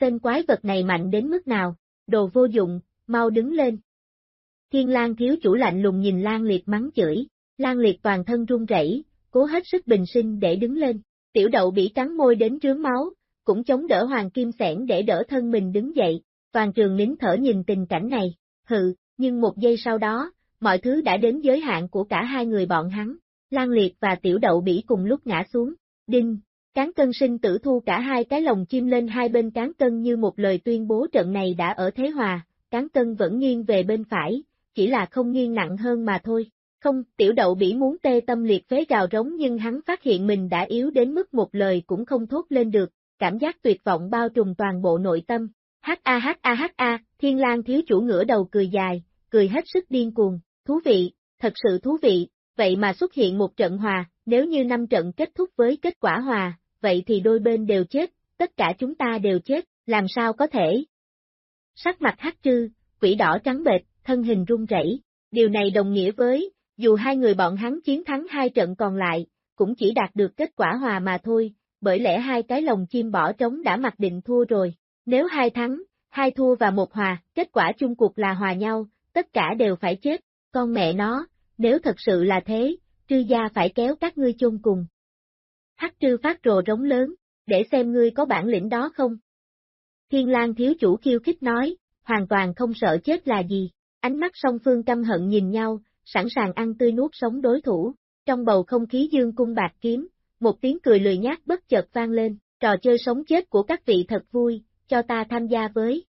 Tên quái vật này mạnh đến mức nào, đồ vô dụng, mau đứng lên. Thiên lang thiếu chủ lạnh lùng nhìn lang liệt mắng chửi, lang liệt toàn thân run rẩy, cố hết sức bình sinh để đứng lên, tiểu đậu bị cắn môi đến trướng máu, cũng chống đỡ hoàng kim sẻn để đỡ thân mình đứng dậy, toàn trường nín thở nhìn tình cảnh này, hừ, nhưng một giây sau đó, mọi thứ đã đến giới hạn của cả hai người bọn hắn, Lan Liệt và Tiểu Đậu bị cùng lúc ngã xuống, đinh, cán cân sinh tử thu cả hai cái lồng chim lên hai bên cán cân như một lời tuyên bố trận này đã ở thế hòa, cán cân vẫn nghiêng về bên phải, chỉ là không nghiêng nặng hơn mà thôi. Không, tiểu đậu bỉ muốn tê tâm liệt phế gào rống nhưng hắn phát hiện mình đã yếu đến mức một lời cũng không thốt lên được, cảm giác tuyệt vọng bao trùm toàn bộ nội tâm. H a h a h a, thiên lang thiếu chủ ngửa đầu cười dài, cười hết sức điên cuồng, thú vị, thật sự thú vị, vậy mà xuất hiện một trận hòa, nếu như năm trận kết thúc với kết quả hòa, vậy thì đôi bên đều chết, tất cả chúng ta đều chết, làm sao có thể? Sắc mặt hắc trư, quỷ đỏ trắng bệch, thân hình run rẩy. điều này đồng nghĩa với, dù hai người bọn hắn chiến thắng hai trận còn lại, cũng chỉ đạt được kết quả hòa mà thôi, bởi lẽ hai cái lồng chim bỏ trống đã mặc định thua rồi, nếu hai thắng, hai thua và một hòa, kết quả chung cuộc là hòa nhau, tất cả đều phải chết, con mẹ nó, nếu thật sự là thế, trư gia phải kéo các ngươi chung cùng. Hắc trư phát rồ rống lớn, để xem ngươi có bản lĩnh đó không? Thiên lang thiếu chủ khiêu khích nói, hoàn toàn không sợ chết là gì, ánh mắt song phương căm hận nhìn nhau, sẵn sàng ăn tươi nuốt sống đối thủ, trong bầu không khí dương cung bạc kiếm, một tiếng cười lười nhát bất chợt vang lên, trò chơi sống chết của các vị thật vui, cho ta tham gia với.